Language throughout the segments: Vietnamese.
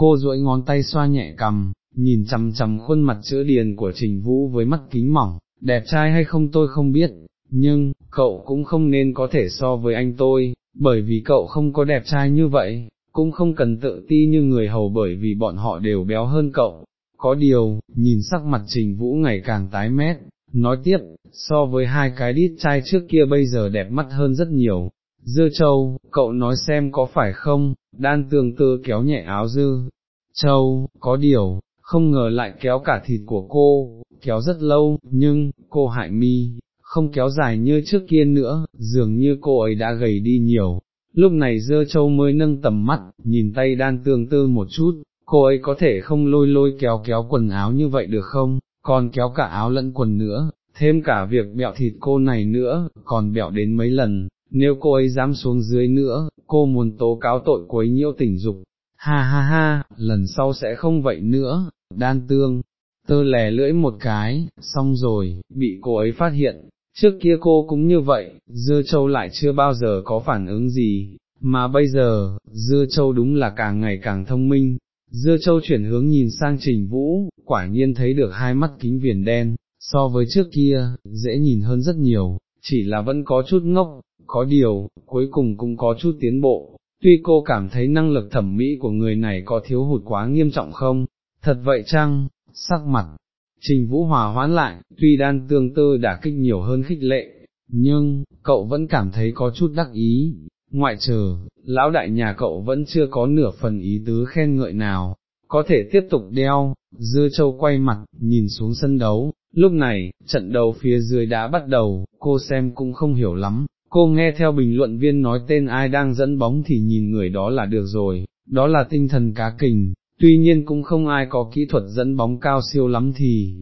cô duỗi ngón tay xoa nhẹ cầm, nhìn chằm chằm khuôn mặt chữa điền của Trình Vũ với mắt kính mỏng, đẹp trai hay không tôi không biết, nhưng, cậu cũng không nên có thể so với anh tôi, bởi vì cậu không có đẹp trai như vậy, cũng không cần tự ti như người hầu bởi vì bọn họ đều béo hơn cậu. Có điều, nhìn sắc mặt Trình Vũ ngày càng tái mét, nói tiếp, so với hai cái đít trai trước kia bây giờ đẹp mắt hơn rất nhiều. Dư Châu, cậu nói xem có phải không, đan Tường tư kéo nhẹ áo Dư. Châu, có điều, không ngờ lại kéo cả thịt của cô, kéo rất lâu, nhưng, cô hại mi, không kéo dài như trước kia nữa, dường như cô ấy đã gầy đi nhiều. Lúc này dơ châu mới nâng tầm mắt, nhìn tay đan tương tư một chút, cô ấy có thể không lôi lôi kéo kéo quần áo như vậy được không, còn kéo cả áo lẫn quần nữa, thêm cả việc bẹo thịt cô này nữa, còn bẹo đến mấy lần, nếu cô ấy dám xuống dưới nữa, cô muốn tố cáo tội quấy nhiễu tình dục. Ha ha ha, lần sau sẽ không vậy nữa, đan tương, tơ lè lưỡi một cái, xong rồi, bị cô ấy phát hiện, trước kia cô cũng như vậy, dưa châu lại chưa bao giờ có phản ứng gì, mà bây giờ, dưa châu đúng là càng ngày càng thông minh, dưa châu chuyển hướng nhìn sang trình vũ, quả nhiên thấy được hai mắt kính viền đen, so với trước kia, dễ nhìn hơn rất nhiều, chỉ là vẫn có chút ngốc, có điều, cuối cùng cũng có chút tiến bộ. Tuy cô cảm thấy năng lực thẩm mỹ của người này có thiếu hụt quá nghiêm trọng không, thật vậy chăng, sắc mặt, Trình Vũ Hòa hoãn lại, tuy đan tương tư đã kích nhiều hơn khích lệ, nhưng, cậu vẫn cảm thấy có chút đắc ý, ngoại trừ, lão đại nhà cậu vẫn chưa có nửa phần ý tứ khen ngợi nào, có thể tiếp tục đeo, dưa châu quay mặt, nhìn xuống sân đấu, lúc này, trận đấu phía dưới đã bắt đầu, cô xem cũng không hiểu lắm, cô nghe theo bình luận viên nói tên ai đang dẫn bóng thì nhìn người đó là được rồi, đó là tinh thần cá kình, tuy nhiên cũng không ai có kỹ thuật dẫn bóng cao siêu lắm thì,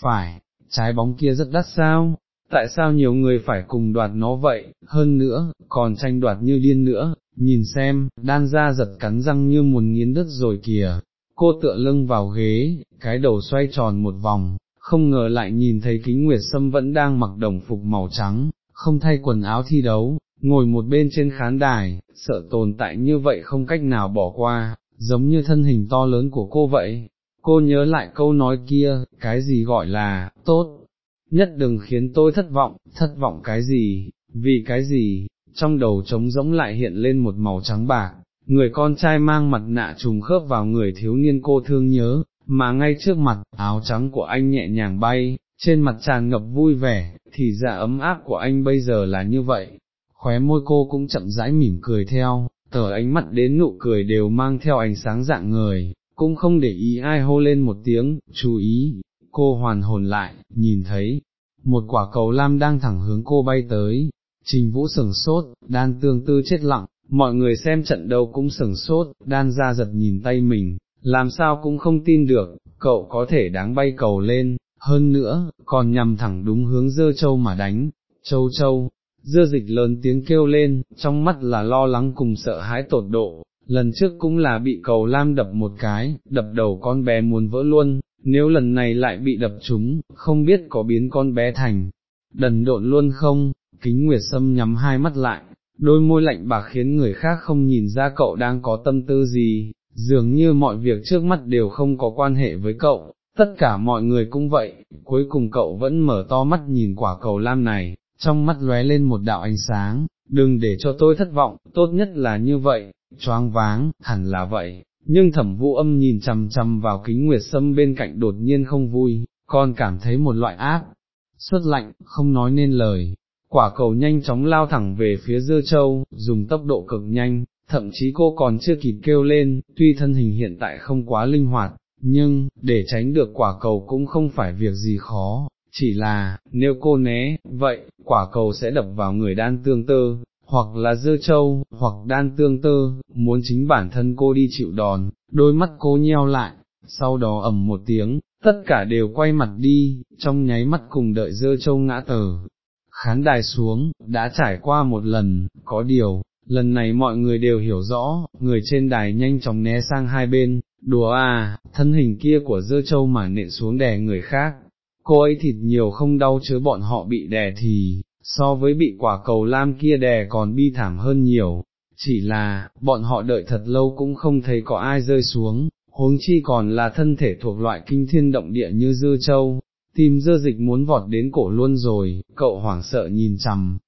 phải, trái bóng kia rất đắt sao, tại sao nhiều người phải cùng đoạt nó vậy, hơn nữa, còn tranh đoạt như điên nữa, nhìn xem, đan ra giật cắn răng như muốn nghiến đứt rồi kìa, cô tựa lưng vào ghế, cái đầu xoay tròn một vòng, không ngờ lại nhìn thấy kính nguyệt sâm vẫn đang mặc đồng phục màu trắng, không thay quần áo thi đấu, ngồi một bên trên khán đài, sợ tồn tại như vậy không cách nào bỏ qua, giống như thân hình to lớn của cô vậy. Cô nhớ lại câu nói kia, cái gì gọi là, tốt, nhất đừng khiến tôi thất vọng, thất vọng cái gì, vì cái gì, trong đầu trống rỗng lại hiện lên một màu trắng bạc, người con trai mang mặt nạ trùng khớp vào người thiếu niên cô thương nhớ, mà ngay trước mặt, áo trắng của anh nhẹ nhàng bay, trên mặt tràn ngập vui vẻ, thì dạ ấm áp của anh bây giờ là như vậy, khóe môi cô cũng chậm rãi mỉm cười theo, tờ ánh mắt đến nụ cười đều mang theo ánh sáng dạng người, cũng không để ý ai hô lên một tiếng, chú ý, cô hoàn hồn lại, nhìn thấy, một quả cầu lam đang thẳng hướng cô bay tới, trình vũ sừng sốt, đan tương tư chết lặng, mọi người xem trận đấu cũng sừng sốt, đan ra giật nhìn tay mình, làm sao cũng không tin được, cậu có thể đáng bay cầu lên, hơn nữa, còn nhằm thẳng đúng hướng dơ châu mà đánh, châu châu, dưa dịch lớn tiếng kêu lên, trong mắt là lo lắng cùng sợ hãi tột độ, lần trước cũng là bị cầu lam đập một cái, đập đầu con bé muốn vỡ luôn, nếu lần này lại bị đập trúng, không biết có biến con bé thành, đần độn luôn không, kính nguyệt sâm nhắm hai mắt lại, đôi môi lạnh bạc khiến người khác không nhìn ra cậu đang có tâm tư gì, dường như mọi việc trước mắt đều không có quan hệ với cậu, tất cả mọi người cũng vậy, cuối cùng cậu vẫn mở to mắt nhìn quả cầu lam này, trong mắt lóe lên một đạo ánh sáng, đừng để cho tôi thất vọng, tốt nhất là như vậy, choáng váng, hẳn là vậy, nhưng thẩm vũ âm nhìn chằm chằm vào kính nguyệt sâm bên cạnh đột nhiên không vui, còn cảm thấy một loại áp, suất lạnh, không nói nên lời. Quả cầu nhanh chóng lao thẳng về phía dưa châu, dùng tốc độ cực nhanh, thậm chí cô còn chưa kịp kêu lên, tuy thân hình hiện tại không quá linh hoạt, nhưng, để tránh được quả cầu cũng không phải việc gì khó, chỉ là, nếu cô né, vậy, quả cầu sẽ đập vào người đan tương tơ, hoặc là dơ châu, hoặc đan tương tơ, muốn chính bản thân cô đi chịu đòn, đôi mắt cô nheo lại, sau đó ầm một tiếng, tất cả đều quay mặt đi, trong nháy mắt cùng đợi dơ châu ngã tờ. Khán đài xuống, đã trải qua một lần, có điều, lần này mọi người đều hiểu rõ, người trên đài nhanh chóng né sang hai bên, đùa à, thân hình kia của dơ châu mà nện xuống đè người khác, cô ấy thịt nhiều không đau chớ bọn họ bị đè thì, so với bị quả cầu lam kia đè còn bi thảm hơn nhiều, chỉ là, bọn họ đợi thật lâu cũng không thấy có ai rơi xuống, huống chi còn là thân thể thuộc loại kinh thiên động địa như dư châu, tim dơ dịch muốn vọt đến cổ luôn rồi, cậu hoảng sợ nhìn chằm,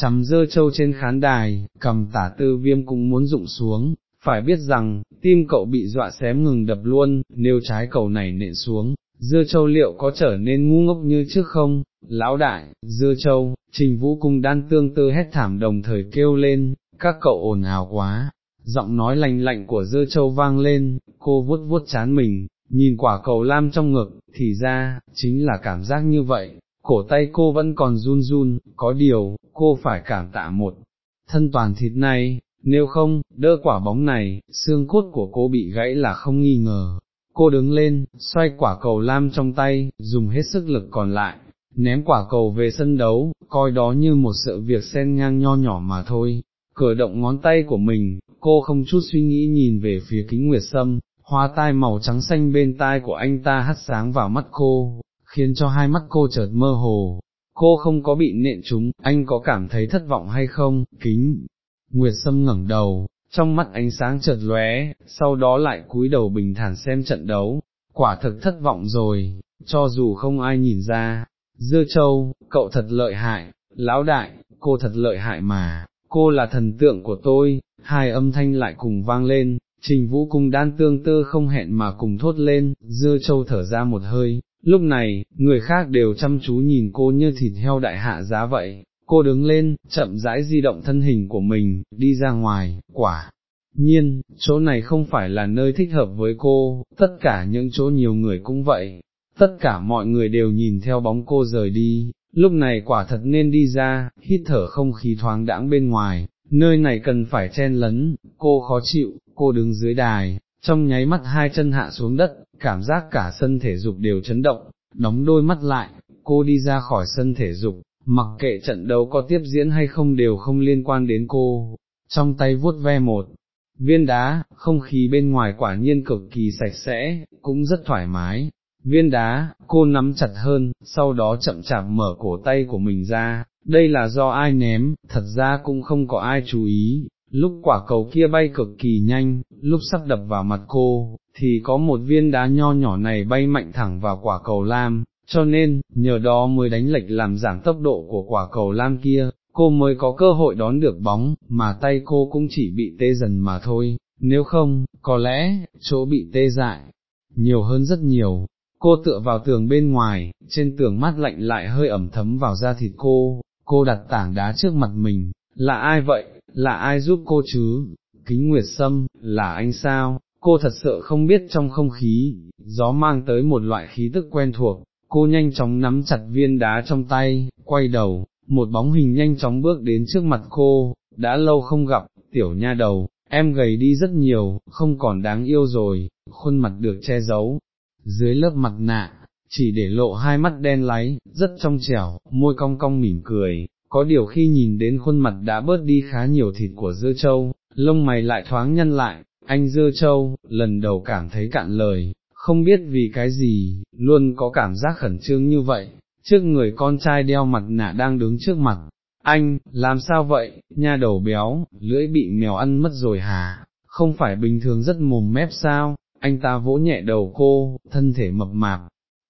chằm dơ châu trên khán đài, cầm tả tư viêm cũng muốn rụng xuống, phải biết rằng, tim cậu bị dọa xém ngừng đập luôn, nếu trái cầu này nện xuống, dưa châu liệu có trở nên ngu ngốc như trước không, lão đại, dưa châu, trình vũ cung đan tương tư hét thảm đồng thời kêu lên, các cậu ồn ào quá, giọng nói lành lạnh của dưa châu vang lên, cô vuốt vuốt chán mình, nhìn quả cầu lam trong ngực, thì ra, chính là cảm giác như vậy, cổ tay cô vẫn còn run run, có điều, cô phải cảm tạ một thân toàn thịt này, nếu không, đỡ quả bóng này, xương cốt của cô bị gãy là không nghi ngờ. Cô đứng lên, xoay quả cầu lam trong tay, dùng hết sức lực còn lại, ném quả cầu về sân đấu, coi đó như một sự việc xen ngang nho nhỏ mà thôi. Cử động ngón tay của mình, cô không chút suy nghĩ nhìn về phía kính nguyệt sâm, hoa tai màu trắng xanh bên tai của anh ta hắt sáng vào mắt cô, khiến cho hai mắt cô chợt mơ hồ. Cô không có bị nện chúng anh có cảm thấy thất vọng hay không, kính, Nguyệt Sâm ngẩng đầu, trong mắt ánh sáng chợt lóe, sau đó lại cúi đầu bình thản xem trận đấu, quả thực thất vọng rồi, cho dù không ai nhìn ra, Dưa Châu, cậu thật lợi hại, lão đại, cô thật lợi hại mà, cô là thần tượng của tôi, hai âm thanh lại cùng vang lên, trình vũ cùng đan tương Tơ không hẹn mà cùng thốt lên, Dưa Châu thở ra một hơi, lúc này, người khác đều chăm chú nhìn cô như thịt heo đại hạ giá vậy, cô đứng lên, chậm rãi di động thân hình của mình, đi ra ngoài, quả. Nhiên, chỗ này không phải là nơi thích hợp với cô, tất cả những chỗ nhiều người cũng vậy, tất cả mọi người đều nhìn theo bóng cô rời đi, lúc này quả thật nên đi ra, hít thở không khí thoáng đãng bên ngoài, nơi này cần phải chen lấn, cô khó chịu, cô đứng dưới đài, trong nháy mắt hai chân hạ xuống đất, cảm giác cả sân thể dục đều chấn động, đóng đôi mắt lại, cô đi ra khỏi sân thể dục, mặc kệ trận đấu có tiếp diễn hay không đều không liên quan đến cô, trong tay vuốt ve một viên đá, không khí bên ngoài quả nhiên cực kỳ sạch sẽ, cũng rất thoải mái. Viên đá, cô nắm chặt hơn, sau đó chậm chạp mở cổ tay của mình ra, đây là do ai ném, thật ra cũng không có ai chú ý, lúc quả cầu kia bay cực kỳ nhanh, lúc sắp đập vào mặt cô, thì có một viên đá nho nhỏ này bay mạnh thẳng vào quả cầu lam, cho nên, nhờ đó mới đánh lệch làm giảm tốc độ của quả cầu lam kia, cô mới có cơ hội đón được bóng, mà tay cô cũng chỉ bị tê dần mà thôi, nếu không, có lẽ, chỗ bị tê dại, nhiều hơn rất nhiều. Cô tựa vào tường bên ngoài, trên tường mát lạnh lại hơi ẩm thấm vào da thịt cô, cô đặt tảng đá trước mặt mình, là ai vậy, là ai giúp cô chứ, kính nguyệt sâm, là anh sao, cô thật sự không biết trong không khí, gió mang tới một loại khí tức quen thuộc, cô nhanh chóng nắm chặt viên đá trong tay, quay đầu, một bóng hình nhanh chóng bước đến trước mặt cô, đã lâu không gặp, tiểu nha đầu, em gầy đi rất nhiều, không còn đáng yêu rồi, khuôn mặt được che giấu, dưới lớp mặt nạ, chỉ để lộ hai mắt đen láy, rất trong trẻo, môi cong cong mỉm cười, có điều khi nhìn đến khuôn mặt đã bớt đi khá nhiều thịt của dưa châu, lông mày lại thoáng nhăn lại, anh dưa châu, lần đầu cảm thấy cạn lời, không biết vì cái gì, luôn có cảm giác khẩn trương như vậy, trước người con trai đeo mặt nạ đang đứng trước mặt, anh, làm sao vậy, nha đầu béo, lưỡi bị mèo ăn mất rồi hả, không phải bình thường rất mồm mép sao, anh ta vỗ nhẹ đầu cô, thân thể mập mạp,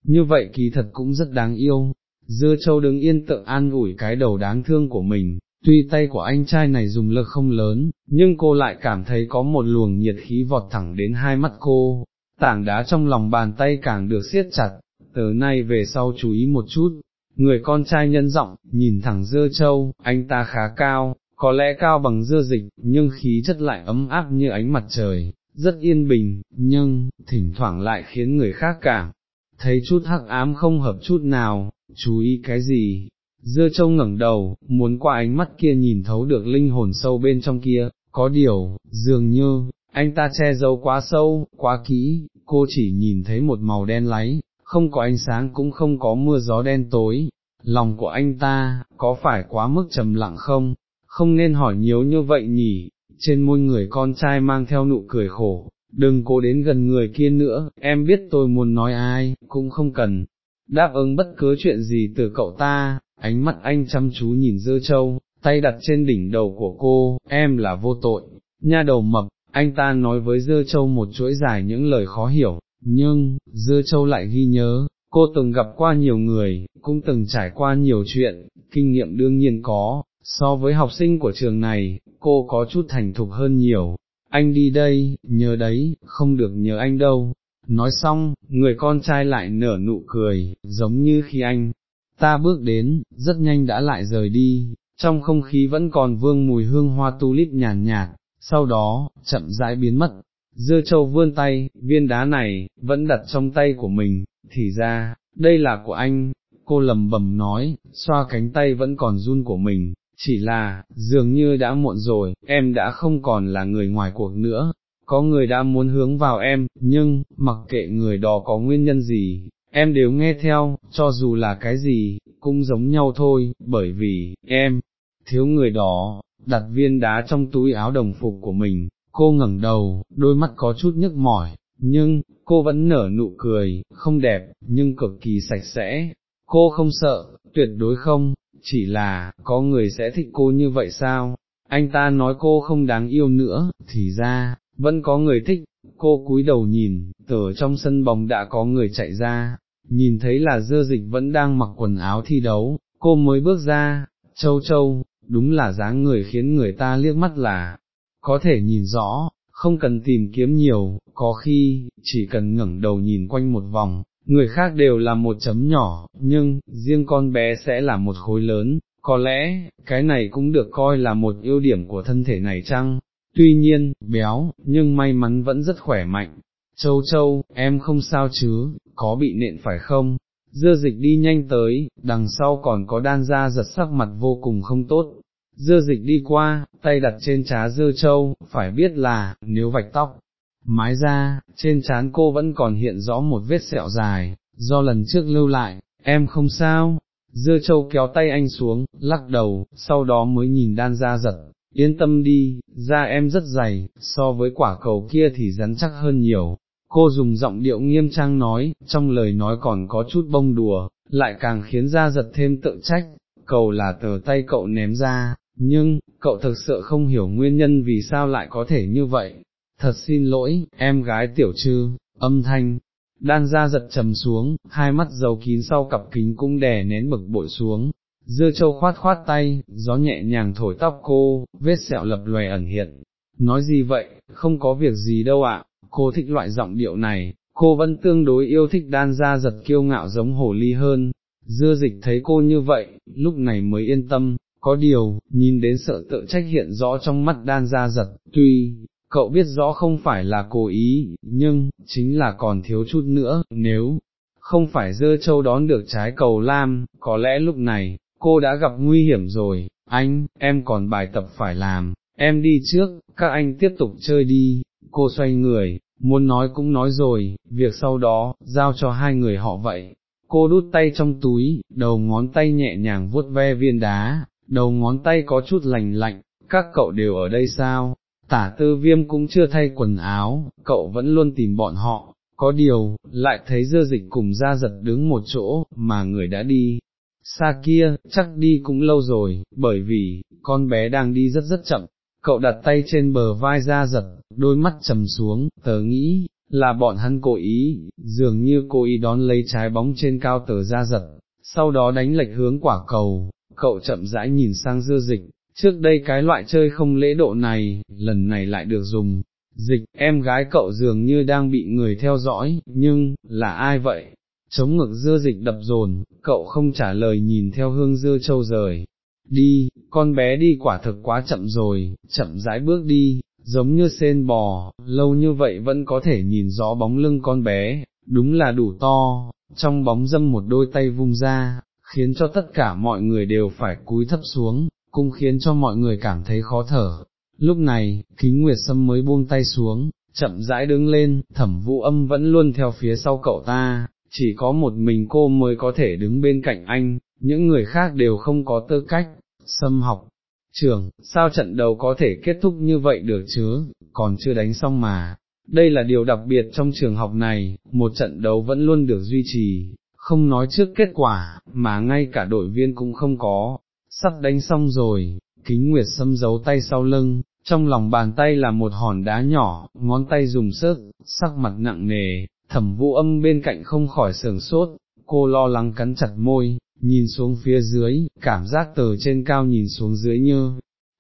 như vậy kỳ thật cũng rất đáng yêu, dưa châu đứng yên tự an ủi cái đầu đáng thương của mình, tuy tay của anh trai này dùng lực không lớn, nhưng cô lại cảm thấy có một luồng nhiệt khí vọt thẳng đến hai mắt cô, tảng đá trong lòng bàn tay càng được siết chặt, từ nay về sau chú ý một chút, người con trai nhân giọng, nhìn thẳng dưa châu, anh ta khá cao, có lẽ cao bằng dưa dịch, nhưng khí chất lại ấm áp như ánh mặt trời, rất yên bình, nhưng, thỉnh thoảng lại khiến người khác cảm, thấy chút hắc ám không hợp chút nào, chú ý cái gì. Dưa châu ngẩng đầu, muốn qua ánh mắt kia nhìn thấu được linh hồn sâu bên trong kia, có điều, dường như, anh ta che giấu quá sâu, quá kỹ, cô chỉ nhìn thấy một màu đen láy, không có ánh sáng cũng không có mưa gió đen tối, lòng của anh ta, có phải quá mức trầm lặng không, không nên hỏi nhiều như vậy nhỉ, trên môi người con trai mang theo nụ cười khổ, đừng cố đến gần người kia nữa, em biết tôi muốn nói ai, cũng không cần, đáp ứng bất cứ chuyện gì từ cậu ta, ánh mắt anh chăm chú nhìn dơ châu, tay đặt trên đỉnh đầu của cô, em là vô tội, nha đầu mập, anh ta nói với Dơ Châu một chuỗi dài những lời khó hiểu, nhưng, Dơ Châu lại ghi nhớ, cô từng gặp qua nhiều người, cũng từng trải qua nhiều chuyện, kinh nghiệm đương nhiên có, so với học sinh của trường này, cô có chút thành thục hơn nhiều, anh đi đây, nhớ đấy, không được nhớ anh đâu. Nói xong, người con trai lại nở nụ cười, giống như khi anh, ta bước đến, rất nhanh đã lại rời đi, trong không khí vẫn còn vương mùi hương hoa tulip nhàn nhạt, sau đó, chậm rãi biến mất. Dưa châu vươn tay, viên đá này, vẫn đặt trong tay của mình, thì ra, đây là của anh, cô lầm bầm nói, xoa cánh tay vẫn còn run của mình, chỉ là, dường như đã muộn rồi, em đã không còn là người ngoài cuộc nữa, có người đã muốn hướng vào em, nhưng, mặc kệ người đó có nguyên nhân gì, em đều nghe theo, cho dù là cái gì, cũng giống nhau thôi, bởi vì, em, thiếu người đó, đặt viên đá trong túi áo đồng phục của mình, cô ngẩng đầu, đôi mắt có chút nhức mỏi, nhưng, cô vẫn nở nụ cười, không đẹp, nhưng cực kỳ sạch sẽ, cô không sợ, tuyệt đối không, chỉ là, có người sẽ thích cô như vậy sao, anh ta nói cô không đáng yêu nữa, thì ra, vẫn có người thích, cô cúi đầu nhìn, từ trong sân bóng đã có người chạy ra, nhìn thấy là dơ dịch vẫn đang mặc quần áo thi đấu, cô mới bước ra, châu châu, đúng là dáng người khiến người ta liếc mắt là, có thể nhìn rõ, không cần tìm kiếm nhiều, có khi, chỉ cần ngẩng đầu nhìn quanh một vòng, người khác đều là một chấm nhỏ, nhưng, riêng con bé sẽ là một khối lớn, có lẽ, cái này cũng được coi là một ưu điểm của thân thể này chăng? Tuy nhiên, béo, nhưng may mắn vẫn rất khỏe mạnh. Châu châu, em không sao chứ, có bị nện phải không? Dưa dịch đi nhanh tới, đằng sau còn có đan ra giật sắc mặt vô cùng không tốt. Dưa dịch đi qua, tay đặt trên trá dưa châu, phải biết là, nếu vạch tóc, mái ra, trên trán cô vẫn còn hiện rõ một vết sẹo dài, do lần trước lưu lại, em không sao, dưa châu kéo tay anh xuống, lắc đầu, sau đó mới nhìn đan ra giật, yên tâm đi, da em rất dày, so với quả cầu kia thì rắn chắc hơn nhiều. Cô dùng giọng điệu nghiêm trang nói, trong lời nói còn có chút bông đùa, lại càng khiến ra giật thêm tự trách, cầu là tờ tay cậu ném ra, nhưng, cậu thực sự không hiểu nguyên nhân vì sao lại có thể như vậy, thật xin lỗi, em gái tiểu trư, âm thanh, đan ra giật trầm xuống, hai mắt dầu kín sau cặp kính cũng đè nén bực bội xuống, dưa châu khoát khoát tay, gió nhẹ nhàng thổi tóc cô, vết sẹo lập lòe ẩn hiện, nói gì vậy, không có việc gì đâu ạ, cô thích loại giọng điệu này, cô vẫn tương đối yêu thích đan ra giật kiêu ngạo giống hồ ly hơn, dưa dịch thấy cô như vậy, lúc này mới yên tâm, có điều, nhìn đến sợ tự trách hiện rõ trong mắt đan ra giật, tuy, cậu biết rõ không phải là cố ý, nhưng, chính là còn thiếu chút nữa, nếu không phải dơ châu đón được trái cầu lam, có lẽ lúc này, cô đã gặp nguy hiểm rồi, anh, em còn bài tập phải làm, em đi trước, các anh tiếp tục chơi đi, cô xoay người, muốn nói cũng nói rồi, việc sau đó, giao cho hai người họ vậy. Cô đút tay trong túi, đầu ngón tay nhẹ nhàng vuốt ve viên đá, đầu ngón tay có chút lành lạnh, các cậu đều ở đây sao, tả tư viêm cũng chưa thay quần áo, cậu vẫn luôn tìm bọn họ, có điều, lại thấy dơ dịch cùng ra giật đứng một chỗ, mà người đã đi. Xa kia, chắc đi cũng lâu rồi, bởi vì, con bé đang đi rất rất chậm, cậu đặt tay trên bờ vai ra giật, đôi mắt trầm xuống, tớ nghĩ, là bọn hắn cố ý, dường như cố ý đón lấy trái bóng trên cao tờ ra giật, sau đó đánh lệch hướng quả cầu, cậu chậm rãi nhìn sang dưa dịch, trước đây cái loại chơi không lễ độ này, lần này lại được dùng. Dịch, em gái cậu dường như đang bị người theo dõi, nhưng, là ai vậy? Chống ngực dưa dịch đập dồn, cậu không trả lời nhìn theo hương dưa châu rời. Đi, con bé đi quả thực quá chậm rồi, chậm rãi bước đi, giống như sen bò, lâu như vậy vẫn có thể nhìn rõ bóng lưng con bé, đúng là đủ to, trong bóng dâm một đôi tay vung ra, khiến cho tất cả mọi người đều phải cúi thấp xuống, cũng khiến cho mọi người cảm thấy khó thở. Lúc này, kính nguyệt sâm mới buông tay xuống, chậm rãi đứng lên, thẩm vũ âm vẫn luôn theo phía sau cậu ta, chỉ có một mình cô mới có thể đứng bên cạnh anh, những người khác đều không có tư cách, xâm học. Trường, sao trận đấu có thể kết thúc như vậy được chứ, còn chưa đánh xong mà. Đây là điều đặc biệt trong trường học này, một trận đấu vẫn luôn được duy trì, không nói trước kết quả, mà ngay cả đội viên cũng không có, sắp đánh xong rồi, kính nguyệt xâm giấu tay sau lưng, trong lòng bàn tay là một hòn đá nhỏ, ngón tay dùng sức, sắc mặt nặng nề, thẩm vũ âm bên cạnh không khỏi sườn sốt, cô lo lắng cắn chặt môi, nhìn xuống phía dưới, cảm giác từ trên cao nhìn xuống dưới như,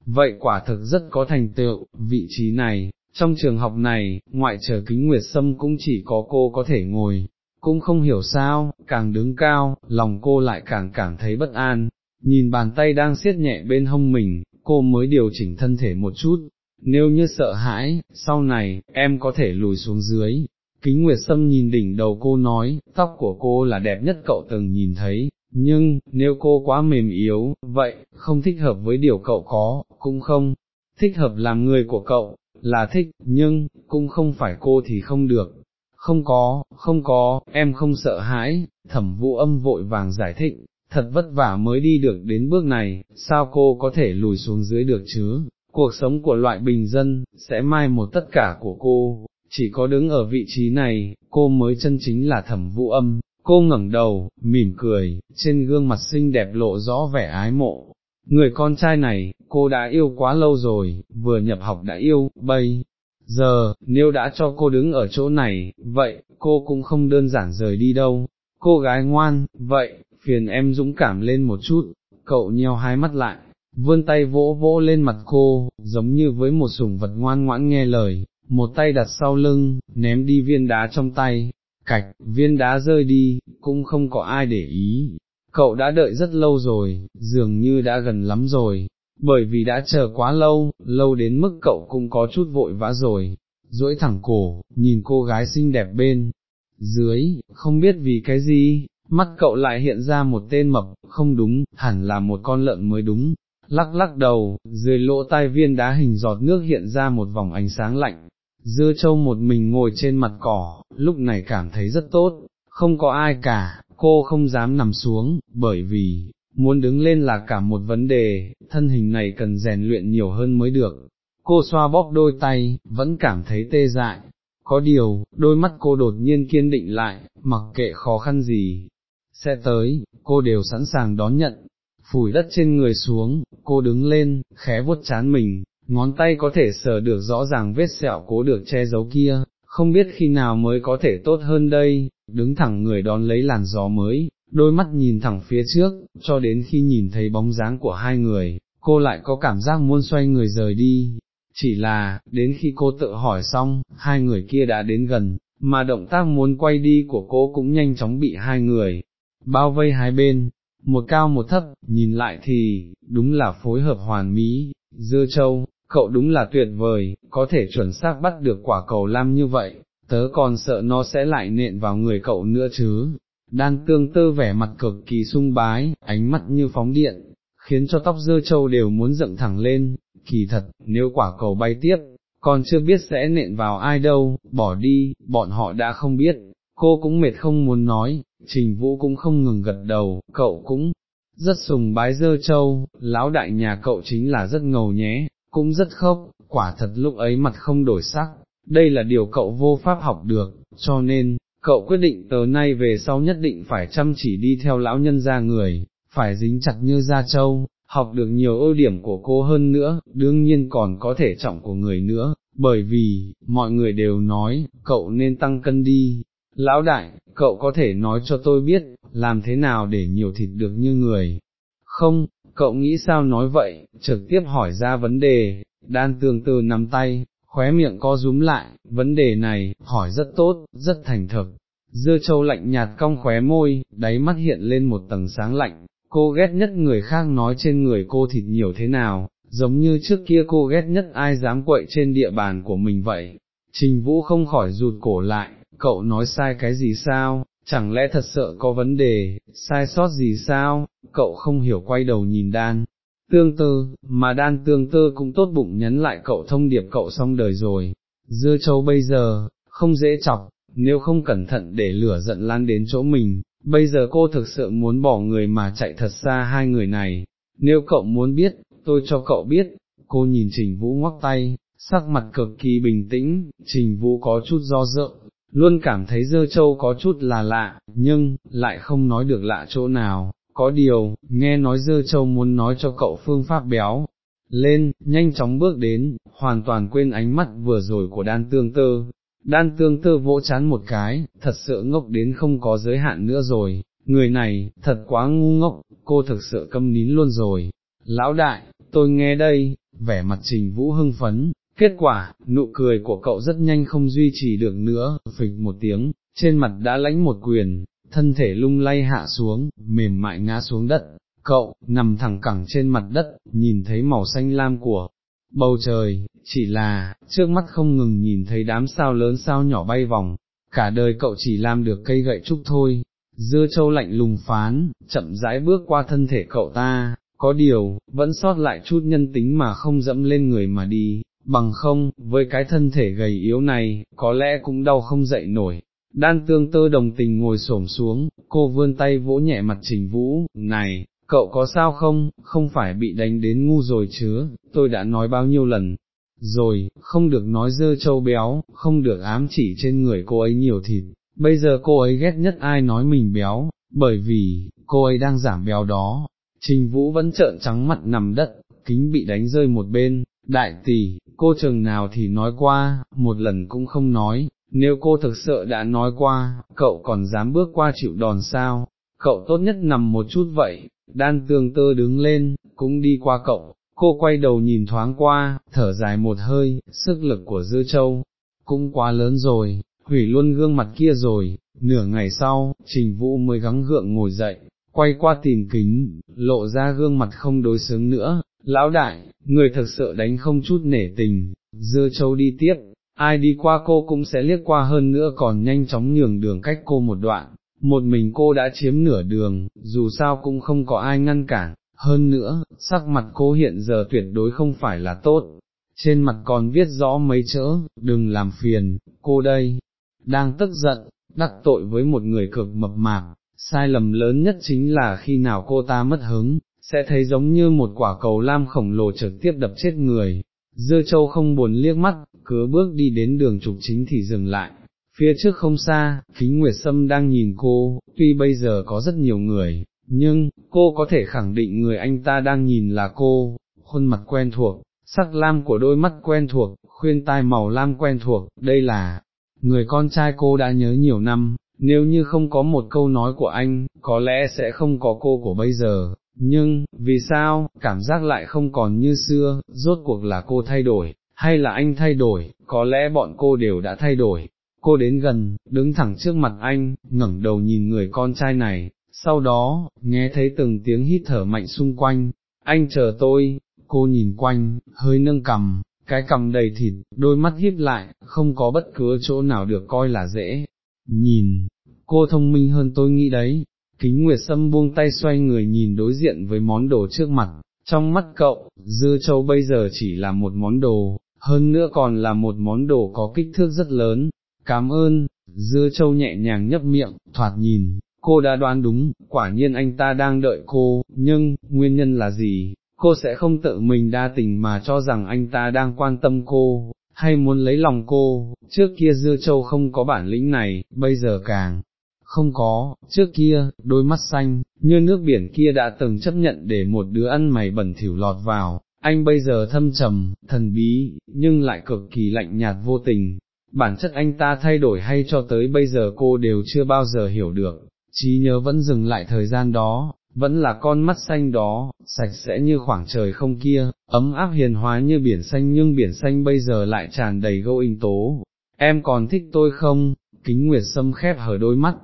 vậy quả thực rất có thành tựu, vị trí này, trong trường học này, ngoại trừ kính nguyệt sâm cũng chỉ có cô có thể ngồi, cũng không hiểu sao, càng đứng cao, lòng cô lại càng cảm thấy bất an, nhìn bàn tay đang siết nhẹ bên hông mình, cô mới điều chỉnh thân thể một chút, nếu như sợ hãi, sau này, em có thể lùi xuống dưới. Kính Nguyệt Sâm nhìn đỉnh đầu cô nói, tóc của cô là đẹp nhất cậu từng nhìn thấy, nhưng, nếu cô quá mềm yếu, vậy, không thích hợp với điều cậu có, cũng không, thích hợp làm người của cậu, là thích, nhưng, cũng không phải cô thì không được. Không có, không có, em không sợ hãi, thẩm vũ âm vội vàng giải thích, thật vất vả mới đi được đến bước này, sao cô có thể lùi xuống dưới được chứ, cuộc sống của loại bình dân, sẽ mai một tất cả của cô, chỉ có đứng ở vị trí này, cô mới chân chính là thẩm vũ âm, cô ngẩng đầu, mỉm cười, trên gương mặt xinh đẹp lộ rõ vẻ ái mộ. Người con trai này, cô đã yêu quá lâu rồi, vừa nhập học đã yêu, bây giờ, nếu đã cho cô đứng ở chỗ này, vậy, cô cũng không đơn giản rời đi đâu. Cô gái ngoan, vậy, phiền em dũng cảm lên một chút, cậu nheo hai mắt lại, vươn tay vỗ vỗ lên mặt cô, giống như với một sủng vật ngoan ngoãn nghe lời, một tay đặt sau lưng, ném đi viên đá trong tay, cạch, viên đá rơi đi, cũng không có ai để ý. Cậu đã đợi rất lâu rồi, dường như đã gần lắm rồi, bởi vì đã chờ quá lâu, lâu đến mức cậu cũng có chút vội vã rồi, duỗi thẳng cổ, nhìn cô gái xinh đẹp bên, dưới, không biết vì cái gì, mắt cậu lại hiện ra một tên mập, không đúng, hẳn là một con lợn mới đúng, lắc lắc đầu, dưới lỗ tai viên đá hình giọt nước hiện ra một vòng ánh sáng lạnh, dưa châu một mình ngồi trên mặt cỏ, lúc này cảm thấy rất tốt, không có ai cả, cô không dám nằm xuống, bởi vì, muốn đứng lên là cả một vấn đề, thân hình này cần rèn luyện nhiều hơn mới được. Cô xoa bóp đôi tay, vẫn cảm thấy tê dại, có điều, đôi mắt cô đột nhiên kiên định lại, mặc kệ khó khăn gì, sẽ tới, cô đều sẵn sàng đón nhận, phủi đất trên người xuống, cô đứng lên, khé vuốt chán mình, ngón tay có thể sờ được rõ ràng vết sẹo cố được che giấu kia, không biết khi nào mới có thể tốt hơn đây, đứng thẳng người đón lấy làn gió mới, đôi mắt nhìn thẳng phía trước, cho đến khi nhìn thấy bóng dáng của hai người, cô lại có cảm giác muốn xoay người rời đi, chỉ là, đến khi cô tự hỏi xong, hai người kia đã đến gần, mà động tác muốn quay đi của cô cũng nhanh chóng bị hai người, bao vây hai bên, một cao một thấp, nhìn lại thì, đúng là phối hợp hoàn mỹ, dưa châu, cậu đúng là tuyệt vời, có thể chuẩn xác bắt được quả cầu lam như vậy, tớ còn sợ nó sẽ lại nện vào người cậu nữa chứ. Đan tương tơ vẻ mặt cực kỳ sung bái, ánh mắt như phóng điện, khiến cho tóc dơ châu đều muốn dựng thẳng lên, kỳ thật, nếu quả cầu bay tiếp, còn chưa biết sẽ nện vào ai đâu, bỏ đi, bọn họ đã không biết, cô cũng mệt không muốn nói, trình vũ cũng không ngừng gật đầu, cậu cũng rất sùng bái dơ châu, lão đại nhà cậu chính là rất ngầu nhé, cũng rất khóc, quả thật lúc ấy mặt không đổi sắc, đây là điều cậu vô pháp học được, cho nên, cậu quyết định tờ nay về sau nhất định phải chăm chỉ đi theo lão nhân ra người, phải dính chặt như gia châu, học được nhiều ưu điểm của cô hơn nữa, đương nhiên còn có thể trọng của người nữa, bởi vì, mọi người đều nói, cậu nên tăng cân đi. Lão đại, cậu có thể nói cho tôi biết, làm thế nào để nhiều thịt được như người? Không, cậu nghĩ sao nói vậy, trực tiếp hỏi ra vấn đề, đan tương tư nắm tay, khóe miệng co rúm lại, vấn đề này, hỏi rất tốt, rất thành thực. Dưa châu lạnh nhạt cong khóe môi, đáy mắt hiện lên một tầng sáng lạnh, cô ghét nhất người khác nói trên người cô thịt nhiều thế nào, giống như trước kia cô ghét nhất ai dám quậy trên địa bàn của mình vậy. Trình Vũ không khỏi rụt cổ lại, cậu nói sai cái gì sao, chẳng lẽ thật sợ có vấn đề, sai sót gì sao, cậu không hiểu quay đầu nhìn đan. Tương tư, mà đan tương tư cũng tốt bụng nhấn lại cậu thông điệp cậu xong đời rồi, dưa châu bây giờ, không dễ chọc, nếu không cẩn thận để lửa giận lan đến chỗ mình, bây giờ cô thực sự muốn bỏ người mà chạy thật xa hai người này, nếu cậu muốn biết, tôi cho cậu biết, cô nhìn Trình Vũ ngoắc tay, sắc mặt cực kỳ bình tĩnh, Trình Vũ có chút do dự, luôn cảm thấy dơ châu có chút là lạ, nhưng, lại không nói được lạ chỗ nào, có điều, nghe nói dơ châu muốn nói cho cậu phương pháp béo, lên, nhanh chóng bước đến, hoàn toàn quên ánh mắt vừa rồi của đan tương tơ. Đan tương tơ vỗ chán một cái, thật sự ngốc đến không có giới hạn nữa rồi, người này, thật quá ngu ngốc, cô thực sự câm nín luôn rồi. Lão đại, tôi nghe đây, vẻ mặt trình vũ hưng phấn, kết quả, nụ cười của cậu rất nhanh không duy trì được nữa, phịch một tiếng, trên mặt đã lãnh một quyền, thân thể lung lay hạ xuống, mềm mại ngã xuống đất, cậu, nằm thẳng cẳng trên mặt đất, nhìn thấy màu xanh lam của bầu trời, chỉ là, trước mắt không ngừng nhìn thấy đám sao lớn sao nhỏ bay vòng, cả đời cậu chỉ làm được cây gậy trúc thôi. Dưa châu lạnh lùng phán, chậm rãi bước qua thân thể cậu ta, có điều, vẫn sót lại chút nhân tính mà không dẫm lên người mà đi, bằng không, với cái thân thể gầy yếu này, có lẽ cũng đau không dậy nổi. Đan tương tơ đồng tình ngồi xổm xuống, cô vươn tay vỗ nhẹ mặt trình vũ, này, cậu có sao không, không phải bị đánh đến ngu rồi chứ, tôi đã nói bao nhiêu lần, rồi, không được nói dơ trâu béo, không được ám chỉ trên người cô ấy nhiều thịt, bây giờ cô ấy ghét nhất ai nói mình béo, bởi vì, cô ấy đang giảm béo đó. Trình Vũ vẫn trợn trắng mặt nằm đất, kính bị đánh rơi một bên, đại tỷ, cô chừng nào thì nói qua, một lần cũng không nói, nếu cô thực sự đã nói qua, cậu còn dám bước qua chịu đòn sao, cậu tốt nhất nằm một chút vậy, đan tương tơ đứng lên, cũng đi qua cậu, cô quay đầu nhìn thoáng qua, thở dài một hơi, sức lực của dư châu, cũng quá lớn rồi, hủy luôn gương mặt kia rồi, nửa ngày sau, trình vũ mới gắng gượng ngồi dậy, quay qua tìm kính, lộ ra gương mặt không đối xứng nữa, lão đại, người thật sự đánh không chút nể tình, dưa châu đi tiếp, ai đi qua cô cũng sẽ liếc qua hơn nữa còn nhanh chóng nhường đường cách cô một đoạn, một mình cô đã chiếm nửa đường, dù sao cũng không có ai ngăn cản, hơn nữa, sắc mặt cô hiện giờ tuyệt đối không phải là tốt, trên mặt còn viết rõ mấy chữ, đừng làm phiền, cô đây, đang tức giận, đắc tội với một người cực mập mạp, sai lầm lớn nhất chính là khi nào cô ta mất hứng, sẽ thấy giống như một quả cầu lam khổng lồ trực tiếp đập chết người. Dưa châu không buồn liếc mắt, cứ bước đi đến đường trục chính thì dừng lại, phía trước không xa, kính Nguyệt Sâm đang nhìn cô, tuy bây giờ có rất nhiều người, nhưng, cô có thể khẳng định người anh ta đang nhìn là cô, khuôn mặt quen thuộc, sắc lam của đôi mắt quen thuộc, khuyên tai màu lam quen thuộc, đây là, người con trai cô đã nhớ nhiều năm, nếu như không có một câu nói của anh, có lẽ sẽ không có cô của bây giờ, nhưng, vì sao, cảm giác lại không còn như xưa, rốt cuộc là cô thay đổi, hay là anh thay đổi, có lẽ bọn cô đều đã thay đổi. Cô đến gần, đứng thẳng trước mặt anh, ngẩng đầu nhìn người con trai này, sau đó, nghe thấy từng tiếng hít thở mạnh xung quanh, anh chờ tôi, cô nhìn quanh, hơi nâng cầm, cái cầm đầy thịt, đôi mắt híp lại, không có bất cứ chỗ nào được coi là dễ. Nhìn, cô thông minh hơn tôi nghĩ đấy, kính nguyệt sâm buông tay xoay người nhìn đối diện với món đồ trước mặt, trong mắt cậu, dưa châu bây giờ chỉ là một món đồ, hơn nữa còn là một món đồ có kích thước rất lớn, cảm ơn, dưa châu nhẹ nhàng nhấp miệng, thoạt nhìn, cô đã đoán đúng, quả nhiên anh ta đang đợi cô, nhưng, nguyên nhân là gì, cô sẽ không tự mình đa tình mà cho rằng anh ta đang quan tâm cô, hay muốn lấy lòng cô, trước kia dưa châu không có bản lĩnh này, bây giờ càng không có, trước kia, đôi mắt xanh, như nước biển kia đã từng chấp nhận để một đứa ăn mày bẩn thỉu lọt vào, anh bây giờ thâm trầm, thần bí, nhưng lại cực kỳ lạnh nhạt vô tình, bản chất anh ta thay đổi hay cho tới bây giờ cô đều chưa bao giờ hiểu được, trí nhớ vẫn dừng lại thời gian đó, vẫn là con mắt xanh đó, sạch sẽ như khoảng trời không kia, ấm áp hiền hóa như biển xanh nhưng biển xanh bây giờ lại tràn đầy gâu in tố. Em còn thích tôi không? Kính Nguyệt Sâm khép hở đôi mắt,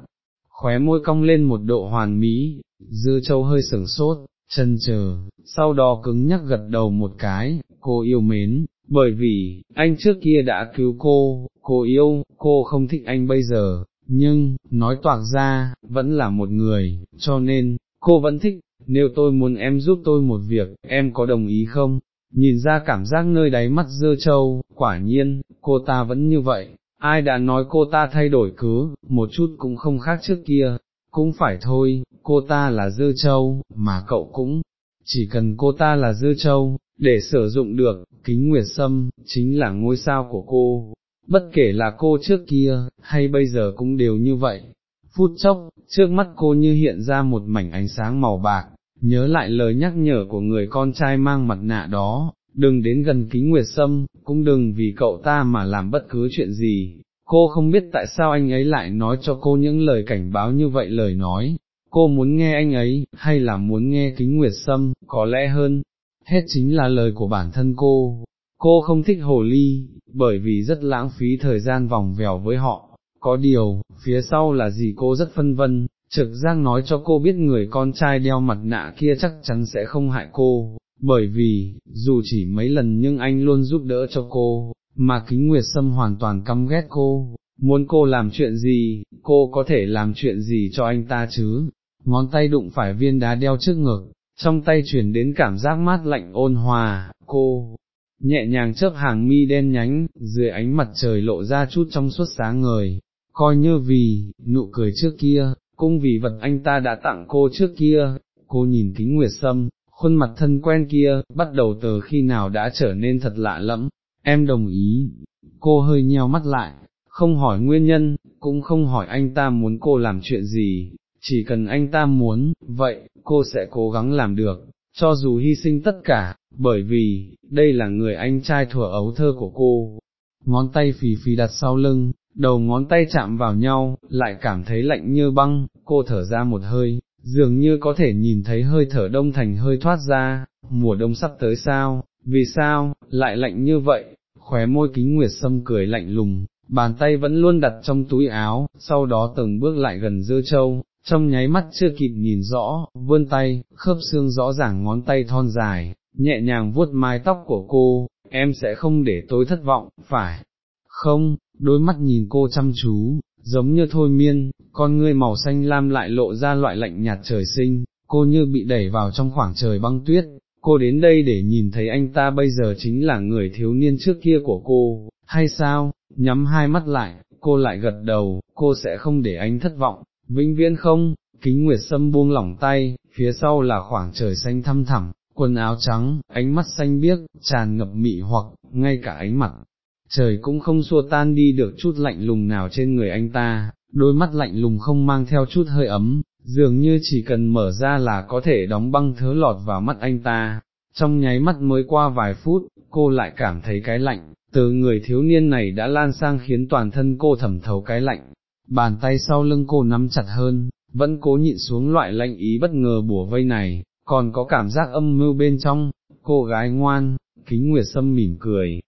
khóe môi cong lên một độ hoàn mỹ, dư châu hơi sửng sốt, chân chờ, sau đó cứng nhắc gật đầu một cái, cô yêu mến, bởi vì, anh trước kia đã cứu cô, cô yêu, cô không thích anh bây giờ, nhưng, nói toạc ra, vẫn là một người, cho nên, cô vẫn thích, nếu tôi muốn em giúp tôi một việc, em có đồng ý không? Nhìn ra cảm giác nơi đáy mắt dơ châu, quả nhiên, cô ta vẫn như vậy, ai đã nói cô ta thay đổi cứ, một chút cũng không khác trước kia, cũng phải thôi, cô ta là dư châu, mà cậu cũng, chỉ cần cô ta là dư châu, để sử dụng được, kính nguyệt sâm, chính là ngôi sao của cô, bất kể là cô trước kia, hay bây giờ cũng đều như vậy. Phút chốc, trước mắt cô như hiện ra một mảnh ánh sáng màu bạc, nhớ lại lời nhắc nhở của người con trai mang mặt nạ đó, đừng đến gần kính nguyệt sâm, cũng đừng vì cậu ta mà làm bất cứ chuyện gì. Cô không biết tại sao anh ấy lại nói cho cô những lời cảnh báo như vậy lời nói, cô muốn nghe anh ấy, hay là muốn nghe kính nguyệt sâm, có lẽ hơn, hết chính là lời của bản thân cô. Cô không thích hồ ly, bởi vì rất lãng phí thời gian vòng vèo với họ, có điều, phía sau là gì cô rất phân vân, trực giác nói cho cô biết người con trai đeo mặt nạ kia chắc chắn sẽ không hại cô, bởi vì, dù chỉ mấy lần nhưng anh luôn giúp đỡ cho cô, mà kính nguyệt sâm hoàn toàn căm ghét cô, muốn cô làm chuyện gì, cô có thể làm chuyện gì cho anh ta chứ, ngón tay đụng phải viên đá đeo trước ngực, trong tay chuyển đến cảm giác mát lạnh ôn hòa, cô nhẹ nhàng chớp hàng mi đen nhánh, dưới ánh mặt trời lộ ra chút trong suốt sáng ngời, coi như vì, nụ cười trước kia, cũng vì vật anh ta đã tặng cô trước kia, cô nhìn kính nguyệt sâm, khuôn mặt thân quen kia, bắt đầu từ khi nào đã trở nên thật lạ lẫm, em đồng ý, cô hơi nheo mắt lại, không hỏi nguyên nhân, cũng không hỏi anh ta muốn cô làm chuyện gì, chỉ cần anh ta muốn, vậy, cô sẽ cố gắng làm được, cho dù hy sinh tất cả, bởi vì, đây là người anh trai thuở ấu thơ của cô. Ngón tay phì phì đặt sau lưng, đầu ngón tay chạm vào nhau, lại cảm thấy lạnh như băng, cô thở ra một hơi, dường như có thể nhìn thấy hơi thở đông thành hơi thoát ra, mùa đông sắp tới sao, vì sao, lại lạnh như vậy, khóe môi kính nguyệt sâm cười lạnh lùng, bàn tay vẫn luôn đặt trong túi áo, sau đó từng bước lại gần dưa châu, trong nháy mắt chưa kịp nhìn rõ, vươn tay, khớp xương rõ ràng ngón tay thon dài, nhẹ nhàng vuốt mái tóc của cô, em sẽ không để tôi thất vọng, phải, không, đôi mắt nhìn cô chăm chú, giống như thôi miên, con ngươi màu xanh lam lại lộ ra loại lạnh nhạt trời sinh, cô như bị đẩy vào trong khoảng trời băng tuyết, cô đến đây để nhìn thấy anh ta bây giờ chính là người thiếu niên trước kia của cô, hay sao, nhắm hai mắt lại, cô lại gật đầu, cô sẽ không để anh thất vọng, vĩnh viễn không, kính nguyệt sâm buông lỏng tay, phía sau là khoảng trời xanh thăm thẳm, quần áo trắng, ánh mắt xanh biếc, tràn ngập mị hoặc, ngay cả ánh mặt, trời cũng không xua tan đi được chút lạnh lùng nào trên người anh ta, đôi mắt lạnh lùng không mang theo chút hơi ấm, dường như chỉ cần mở ra là có thể đóng băng thớ lọt vào mắt anh ta. Trong nháy mắt mới qua vài phút, cô lại cảm thấy cái lạnh, từ người thiếu niên này đã lan sang khiến toàn thân cô thẩm thấu cái lạnh, bàn tay sau lưng cô nắm chặt hơn, vẫn cố nhịn xuống loại lạnh ý bất ngờ bùa vây này, còn có cảm giác âm mưu bên trong, cô gái ngoan, kính nguyệt sâm mỉm cười,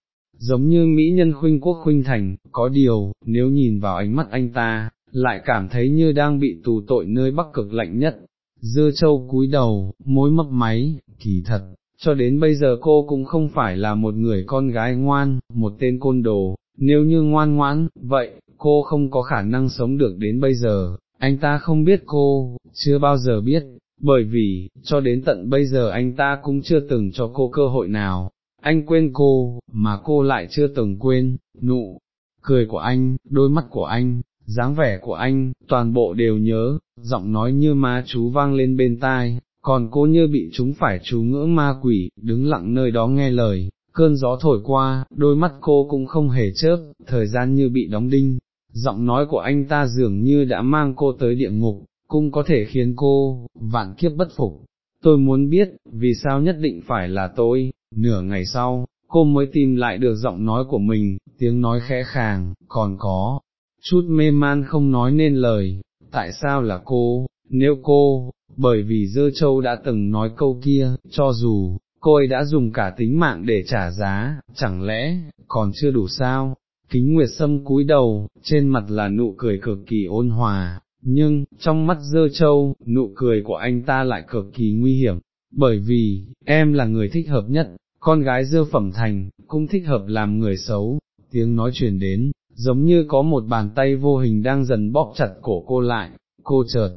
giống như mỹ nhân khuynh quốc khuynh thành, có điều, nếu nhìn vào ánh mắt anh ta, lại cảm thấy như đang bị tù tội nơi bắc cực lạnh nhất. Dưa châu cúi đầu, môi mấp máy, kỳ thật, cho đến bây giờ cô cũng không phải là một người con gái ngoan, một tên côn đồ, nếu như ngoan ngoãn, vậy, cô không có khả năng sống được đến bây giờ, anh ta không biết cô, chưa bao giờ biết, bởi vì, cho đến tận bây giờ anh ta cũng chưa từng cho cô cơ hội nào, anh quên cô, mà cô lại chưa từng quên, nụ, cười của anh, đôi mắt của anh, dáng vẻ của anh, toàn bộ đều nhớ, giọng nói như ma chú vang lên bên tai, còn cô như bị chúng phải chú ngưỡng ma quỷ, đứng lặng nơi đó nghe lời, cơn gió thổi qua, đôi mắt cô cũng không hề chớp, thời gian như bị đóng đinh, giọng nói của anh ta dường như đã mang cô tới địa ngục, cũng có thể khiến cô, vạn kiếp bất phục. Tôi muốn biết, vì sao nhất định phải là tôi, nửa ngày sau, cô mới tìm lại được giọng nói của mình, tiếng nói khẽ khàng, còn có, chút mê man không nói nên lời, tại sao là cô, nếu cô, bởi vì dơ châu đã từng nói câu kia, cho dù, cô ấy đã dùng cả tính mạng để trả giá, chẳng lẽ, còn chưa đủ sao, kính nguyệt sâm cúi đầu, trên mặt là nụ cười cực kỳ ôn hòa, nhưng, trong mắt dơ châu, nụ cười của anh ta lại cực kỳ nguy hiểm, bởi vì, em là người thích hợp nhất, con gái dơ phẩm thành, cũng thích hợp làm người xấu, tiếng nói truyền đến, giống như có một bàn tay vô hình đang dần bóp chặt cổ cô lại, cô chợt,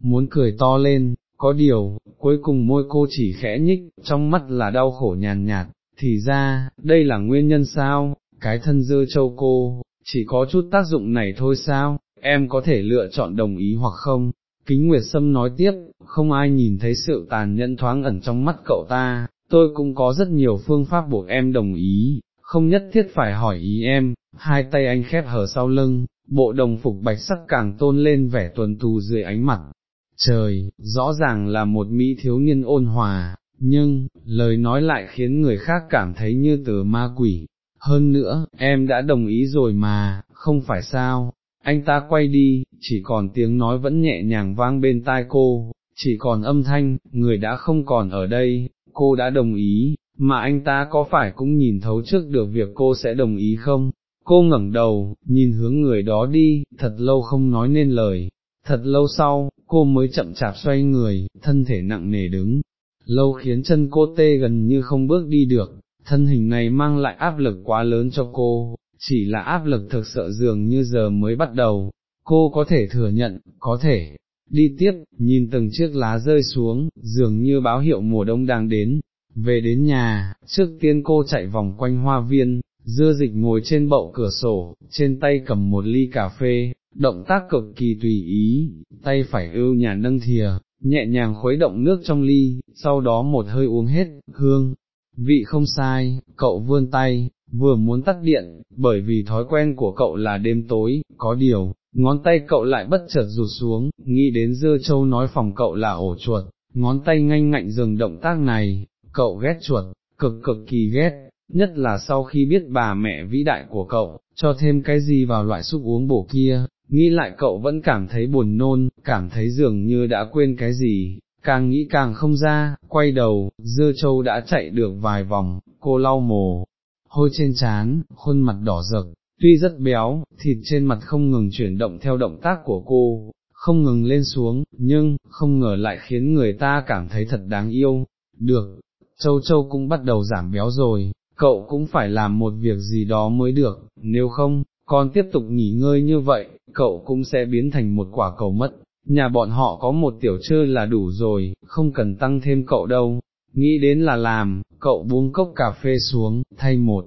muốn cười to lên, có điều, cuối cùng môi cô chỉ khẽ nhích, trong mắt là đau khổ nhàn nhạt, thì ra, đây là nguyên nhân sao, cái thân dơ châu cô, chỉ có chút tác dụng này thôi sao, em có thể lựa chọn đồng ý hoặc không, kính Nguyệt Sâm nói tiếp, không ai nhìn thấy sự tàn nhẫn thoáng ẩn trong mắt cậu ta, tôi cũng có rất nhiều phương pháp buộc em đồng ý, không nhất thiết phải hỏi ý em, hai tay anh khép hở sau lưng, bộ đồng phục bạch sắc càng tôn lên vẻ tuần tù dưới ánh mặt trời, rõ ràng là một Mỹ thiếu niên ôn hòa, nhưng, lời nói lại khiến người khác cảm thấy như từ ma quỷ. Hơn nữa, em đã đồng ý rồi mà, không phải sao, anh ta quay đi, chỉ còn tiếng nói vẫn nhẹ nhàng vang bên tai cô, chỉ còn âm thanh, người đã không còn ở đây, cô đã đồng ý, mà anh ta có phải cũng nhìn thấu trước được việc cô sẽ đồng ý không? Cô ngẩng đầu, nhìn hướng người đó đi, thật lâu không nói nên lời, thật lâu sau, cô mới chậm chạp xoay người, thân thể nặng nề đứng, lâu khiến chân cô tê gần như không bước đi được, thân hình này mang lại áp lực quá lớn cho cô, chỉ là áp lực thực sợ dường như giờ mới bắt đầu, cô có thể thừa nhận, có thể, đi tiếp, nhìn từng chiếc lá rơi xuống, dường như báo hiệu mùa đông đang đến, về đến nhà, trước tiên cô chạy vòng quanh hoa viên, dưa dịch ngồi trên bậu cửa sổ, trên tay cầm một ly cà phê, động tác cực kỳ tùy ý, tay phải ưu nhà nâng thìa, nhẹ nhàng khuấy động nước trong ly, sau đó một hơi uống hết, hương, vị không sai, cậu vươn tay, vừa muốn tắt điện, bởi vì thói quen của cậu là đêm tối, có điều, ngón tay cậu lại bất chợt rụt xuống, nghĩ đến dưa châu nói phòng cậu là ổ chuột, ngón tay nhanh ngạnh dừng động tác này, cậu ghét chuột, cực cực kỳ ghét, nhất là sau khi biết bà mẹ vĩ đại của cậu, cho thêm cái gì vào loại súp uống bổ kia, nghĩ lại cậu vẫn cảm thấy buồn nôn, cảm thấy dường như đã quên cái gì, càng nghĩ càng không ra, quay đầu, dưa châu đã chạy được vài vòng, cô lau mồ, hôi trên trán, khuôn mặt đỏ rực, tuy rất béo, thịt trên mặt không ngừng chuyển động theo động tác của cô, không ngừng lên xuống, nhưng, không ngờ lại khiến người ta cảm thấy thật đáng yêu, được, châu châu cũng bắt đầu giảm béo rồi, cậu cũng phải làm một việc gì đó mới được, nếu không, còn tiếp tục nghỉ ngơi như vậy, cậu cũng sẽ biến thành một quả cầu mất, nhà bọn họ có một tiểu chơi là đủ rồi, không cần tăng thêm cậu đâu, nghĩ đến là làm, cậu buông cốc cà phê xuống, thay một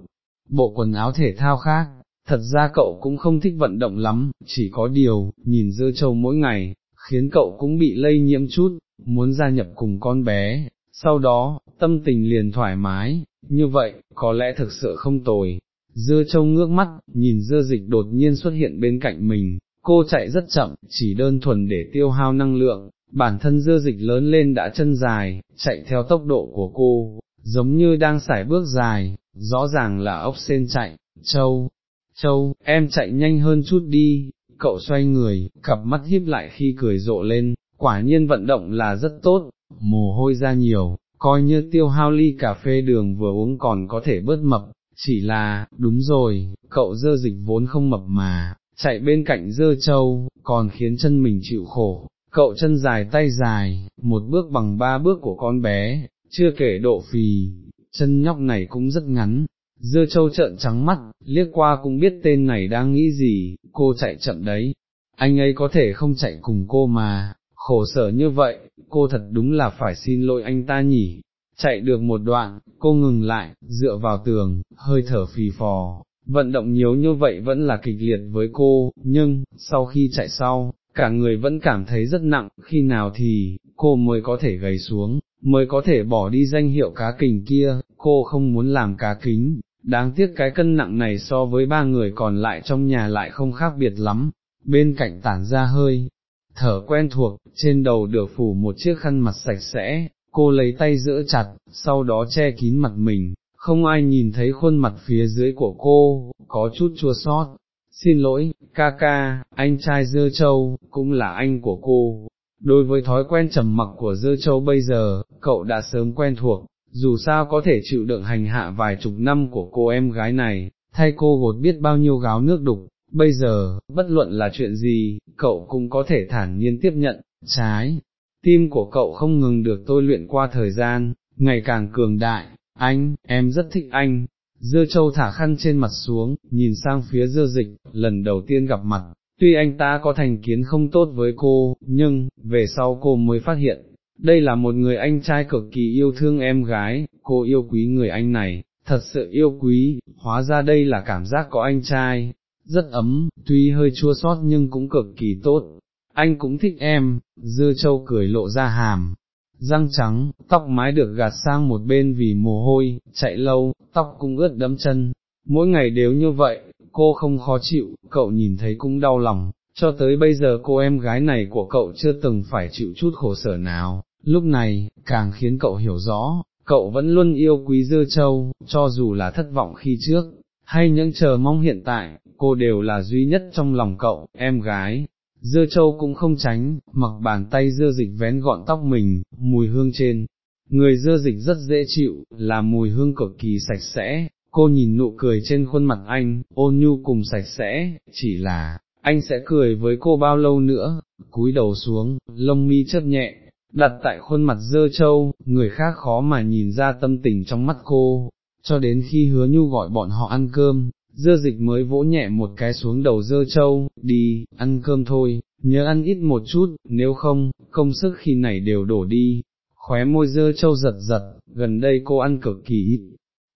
bộ quần áo thể thao khác, thật ra cậu cũng không thích vận động lắm, chỉ có điều, nhìn dơ trâu mỗi ngày, khiến cậu cũng bị lây nhiễm chút, muốn gia nhập cùng con bé, sau đó, tâm tình liền thoải mái, như vậy, có lẽ thực sự không tồi. Dưa trâu ngước mắt, nhìn dưa dịch đột nhiên xuất hiện bên cạnh mình, cô chạy rất chậm, chỉ đơn thuần để tiêu hao năng lượng, bản thân dưa dịch lớn lên đã chân dài, chạy theo tốc độ của cô, giống như đang xải bước dài, rõ ràng là ốc sen chạy, châu, châu, em chạy nhanh hơn chút đi, cậu xoay người, cặp mắt híp lại khi cười rộ lên, quả nhiên vận động là rất tốt, mồ hôi ra nhiều, coi như tiêu hao ly cà phê đường vừa uống còn có thể bớt mập, chỉ là, đúng rồi, cậu dơ dịch vốn không mập mà, chạy bên cạnh dơ châu, còn khiến chân mình chịu khổ, cậu chân dài tay dài, một bước bằng ba bước của con bé, chưa kể độ phì, chân nhóc này cũng rất ngắn. Dưa châu trợn trắng mắt, liếc qua cũng biết tên này đang nghĩ gì, cô chạy chậm đấy, anh ấy có thể không chạy cùng cô mà, khổ sở như vậy, cô thật đúng là phải xin lỗi anh ta nhỉ. Chạy được một đoạn, cô ngừng lại, dựa vào tường, hơi thở phì phò, vận động nhiều như vậy vẫn là kịch liệt với cô, nhưng, sau khi chạy sau, cả người vẫn cảm thấy rất nặng, khi nào thì, cô mới có thể gầy xuống, mới có thể bỏ đi danh hiệu cá kình kia, cô không muốn làm cá kính, đáng tiếc cái cân nặng này so với ba người còn lại trong nhà lại không khác biệt lắm, bên cạnh tản ra hơi, thở quen thuộc, trên đầu được phủ một chiếc khăn mặt sạch sẽ, cô lấy tay giữ chặt, sau đó che kín mặt mình, không ai nhìn thấy khuôn mặt phía dưới của cô, có chút chua sót. Xin lỗi, ca ca, anh trai Dơ châu, cũng là anh của cô. Đối với thói quen trầm mặc của Dơ châu bây giờ, cậu đã sớm quen thuộc, dù sao có thể chịu đựng hành hạ vài chục năm của cô em gái này, thay cô gột biết bao nhiêu gáo nước đục, bây giờ, bất luận là chuyện gì, cậu cũng có thể thản nhiên tiếp nhận, trái, tim của cậu không ngừng được tôi luyện qua thời gian, ngày càng cường đại, anh, em rất thích anh. Dưa châu thả khăn trên mặt xuống, nhìn sang phía dưa dịch, lần đầu tiên gặp mặt, tuy anh ta có thành kiến không tốt với cô, nhưng, về sau cô mới phát hiện, đây là một người anh trai cực kỳ yêu thương em gái, cô yêu quý người anh này, thật sự yêu quý, hóa ra đây là cảm giác có anh trai, rất ấm, tuy hơi chua sót nhưng cũng cực kỳ tốt, anh cũng thích em, dưa châu cười lộ ra hàm, răng trắng, tóc mái được gạt sang một bên vì mồ hôi, chạy lâu, tóc cũng ướt đẫm chân, mỗi ngày đều như vậy, cô không khó chịu, cậu nhìn thấy cũng đau lòng, cho tới bây giờ cô em gái này của cậu chưa từng phải chịu chút khổ sở nào, lúc này, càng khiến cậu hiểu rõ, cậu vẫn luôn yêu quý dơ châu, cho dù là thất vọng khi trước, hay những chờ mong hiện tại, cô đều là duy nhất trong lòng cậu, em gái. Dơ châu cũng không tránh, mặc bàn tay dơ dịch vén gọn tóc mình, mùi hương trên, người dơ dịch rất dễ chịu, là mùi hương cực kỳ sạch sẽ, cô nhìn nụ cười trên khuôn mặt anh, ôn nhu cùng sạch sẽ, chỉ là, anh sẽ cười với cô bao lâu nữa, cúi đầu xuống, lông mi chớp nhẹ, đặt tại khuôn mặt dơ trâu, người khác khó mà nhìn ra tâm tình trong mắt cô, cho đến khi hứa nhu gọi bọn họ ăn cơm, dơ dịch mới vỗ nhẹ một cái xuống đầu dơ trâu, đi, ăn cơm thôi, nhớ ăn ít một chút, nếu không, công sức khi này đều đổ đi, khóe môi dơ trâu giật giật, gần đây cô ăn cực kỳ ít,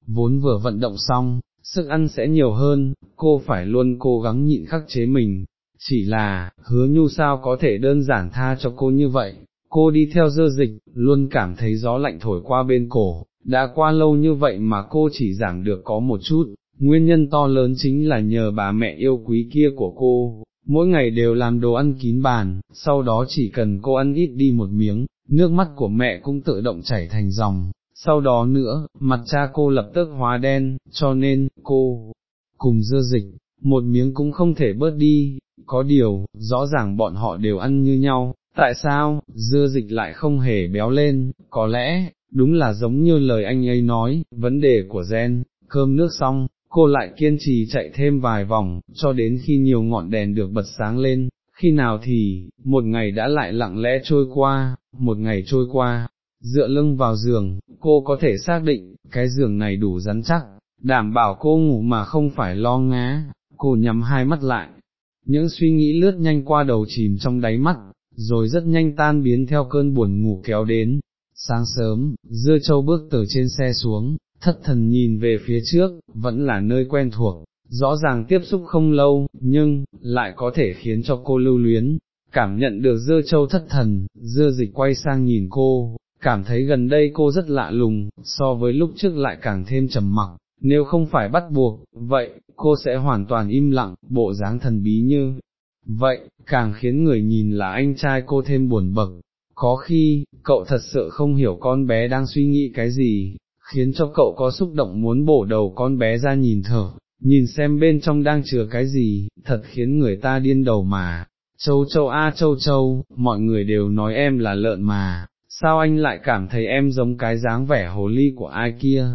vốn vừa vận động xong, sức ăn sẽ nhiều hơn, cô phải luôn cố gắng nhịn khắc chế mình, chỉ là, hứa nhu sao có thể đơn giản tha cho cô như vậy, cô đi theo dơ dịch, luôn cảm thấy gió lạnh thổi qua bên cổ, đã qua lâu như vậy mà cô chỉ giảng được có một chút, nguyên nhân to lớn chính là nhờ bà mẹ yêu quý kia của cô, mỗi ngày đều làm đồ ăn kín bàn, sau đó chỉ cần cô ăn ít đi một miếng, nước mắt của mẹ cũng tự động chảy thành dòng, sau đó nữa, mặt cha cô lập tức hóa đen, cho nên, cô, cùng dưa dịch, một miếng cũng không thể bớt đi, có điều, rõ ràng bọn họ đều ăn như nhau, tại sao, dưa dịch lại không hề béo lên, có lẽ, đúng là giống như lời anh ấy nói, vấn đề của gen, cơm nước xong, cô lại kiên trì chạy thêm vài vòng, cho đến khi nhiều ngọn đèn được bật sáng lên, khi nào thì, một ngày đã lại lặng lẽ trôi qua, một ngày trôi qua, dựa lưng vào giường, cô có thể xác định, cái giường này đủ rắn chắc, đảm bảo cô ngủ mà không phải lo ngá, cô nhắm hai mắt lại, những suy nghĩ lướt nhanh qua đầu chìm trong đáy mắt, rồi rất nhanh tan biến theo cơn buồn ngủ kéo đến. Sáng sớm, dưa châu bước từ trên xe xuống, thất thần nhìn về phía trước, vẫn là nơi quen thuộc, rõ ràng tiếp xúc không lâu, nhưng, lại có thể khiến cho cô lưu luyến. Cảm nhận được dưa châu thất thần, dưa dịch quay sang nhìn cô, cảm thấy gần đây cô rất lạ lùng, so với lúc trước lại càng thêm trầm mặc, nếu không phải bắt buộc, vậy, cô sẽ hoàn toàn im lặng, bộ dáng thần bí như, vậy, càng khiến người nhìn là anh trai cô thêm buồn bực, có khi, cậu thật sự không hiểu con bé đang suy nghĩ cái gì, khiến cho cậu có xúc động muốn bổ đầu con bé ra nhìn thở, nhìn xem bên trong đang chứa cái gì, thật khiến người ta điên đầu mà. Châu châu a châu châu, mọi người đều nói em là lợn mà, sao anh lại cảm thấy em giống cái dáng vẻ hồ ly của ai kia,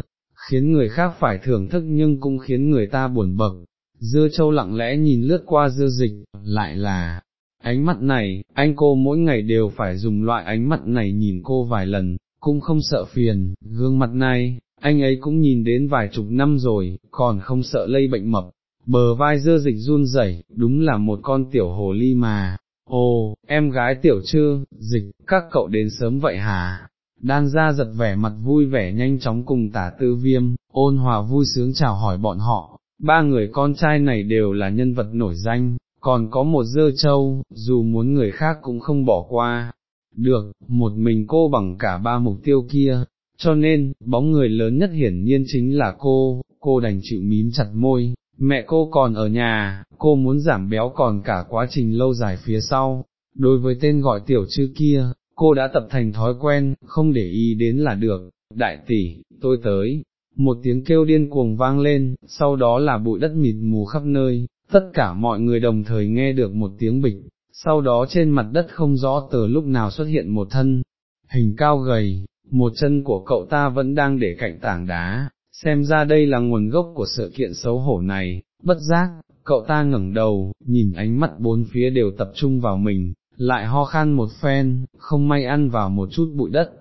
khiến người khác phải thưởng thức nhưng cũng khiến người ta buồn bực. Dưa châu lặng lẽ nhìn lướt qua dưa dịch, lại là, ánh mắt này, anh cô mỗi ngày đều phải dùng loại ánh mắt này nhìn cô vài lần, cũng không sợ phiền, gương mặt này, anh ấy cũng nhìn đến vài chục năm rồi, còn không sợ lây bệnh mập, bờ vai dưa dịch run rẩy, đúng là một con tiểu hồ ly mà, ồ, em gái tiểu trư, dịch, các cậu đến sớm vậy hả? Đan ra giật vẻ mặt vui vẻ nhanh chóng cùng tả tư viêm, ôn hòa vui sướng chào hỏi bọn họ, ba người con trai này đều là nhân vật nổi danh, còn có một dơ châu, dù muốn người khác cũng không bỏ qua. Được, một mình cô bằng cả ba mục tiêu kia, cho nên, bóng người lớn nhất hiển nhiên chính là cô, cô đành chịu mím chặt môi, mẹ cô còn ở nhà, cô muốn giảm béo còn cả quá trình lâu dài phía sau, đối với tên gọi tiểu chư kia, cô đã tập thành thói quen, không để ý đến là được, đại tỷ, tôi tới, một tiếng kêu điên cuồng vang lên, sau đó là bụi đất mịt mù khắp nơi, tất cả mọi người đồng thời nghe được một tiếng bịch, sau đó trên mặt đất không rõ từ lúc nào xuất hiện một thân, hình cao gầy, một chân của cậu ta vẫn đang để cạnh tảng đá, xem ra đây là nguồn gốc của sự kiện xấu hổ này, bất giác, cậu ta ngẩng đầu, nhìn ánh mắt bốn phía đều tập trung vào mình, lại ho khan một phen, không may ăn vào một chút bụi đất.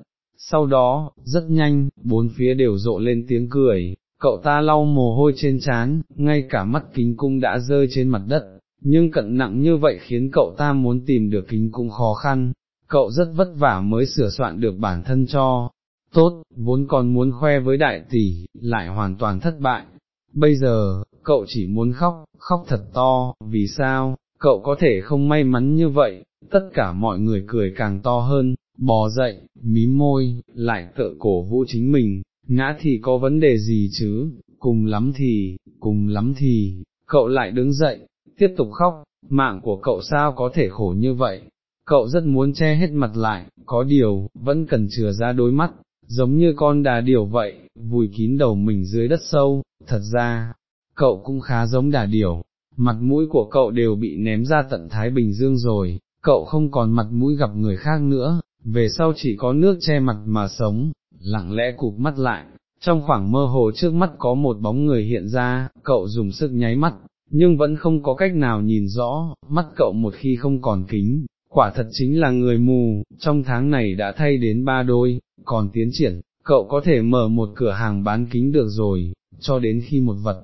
Sau đó, rất nhanh, bốn phía đều rộ lên tiếng cười, cậu ta lau mồ hôi trên trán, ngay cả mắt kính cung đã rơi trên mặt đất, nhưng cận nặng như vậy khiến cậu ta muốn tìm được kính cung khó khăn, cậu rất vất vả mới sửa soạn được bản thân cho, tốt, vốn còn muốn khoe với đại tỷ, lại hoàn toàn thất bại, bây giờ, cậu chỉ muốn khóc, khóc thật to, vì sao, cậu có thể không may mắn như vậy, tất cả mọi người cười càng to hơn, bò dậy, mím môi, lại tự cổ vũ chính mình, ngã thì có vấn đề gì chứ, cùng lắm thì, cùng lắm thì, cậu lại đứng dậy, tiếp tục khóc, mạng của cậu sao có thể khổ như vậy, cậu rất muốn che hết mặt lại, có điều, vẫn cần chừa ra đôi mắt, giống như con đà điểu vậy, vùi kín đầu mình dưới đất sâu, thật ra, cậu cũng khá giống đà điểu, mặt mũi của cậu đều bị ném ra tận Thái Bình Dương rồi, cậu không còn mặt mũi gặp người khác nữa, về sau chỉ có nước che mặt mà sống, lặng lẽ cụp mắt lại, trong khoảng mơ hồ trước mắt có một bóng người hiện ra, cậu dùng sức nháy mắt, nhưng vẫn không có cách nào nhìn rõ, mắt cậu một khi không còn kính, quả thật chính là người mù, trong tháng này đã thay đến ba đôi, còn tiến triển, cậu có thể mở một cửa hàng bán kính được rồi, cho đến khi một vật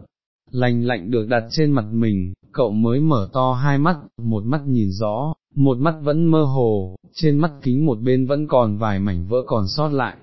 lành lạnh được đặt trên mặt mình, cậu mới mở to hai mắt, một mắt nhìn rõ, một mắt vẫn mơ hồ, trên mắt kính một bên vẫn còn vài mảnh vỡ còn sót lại.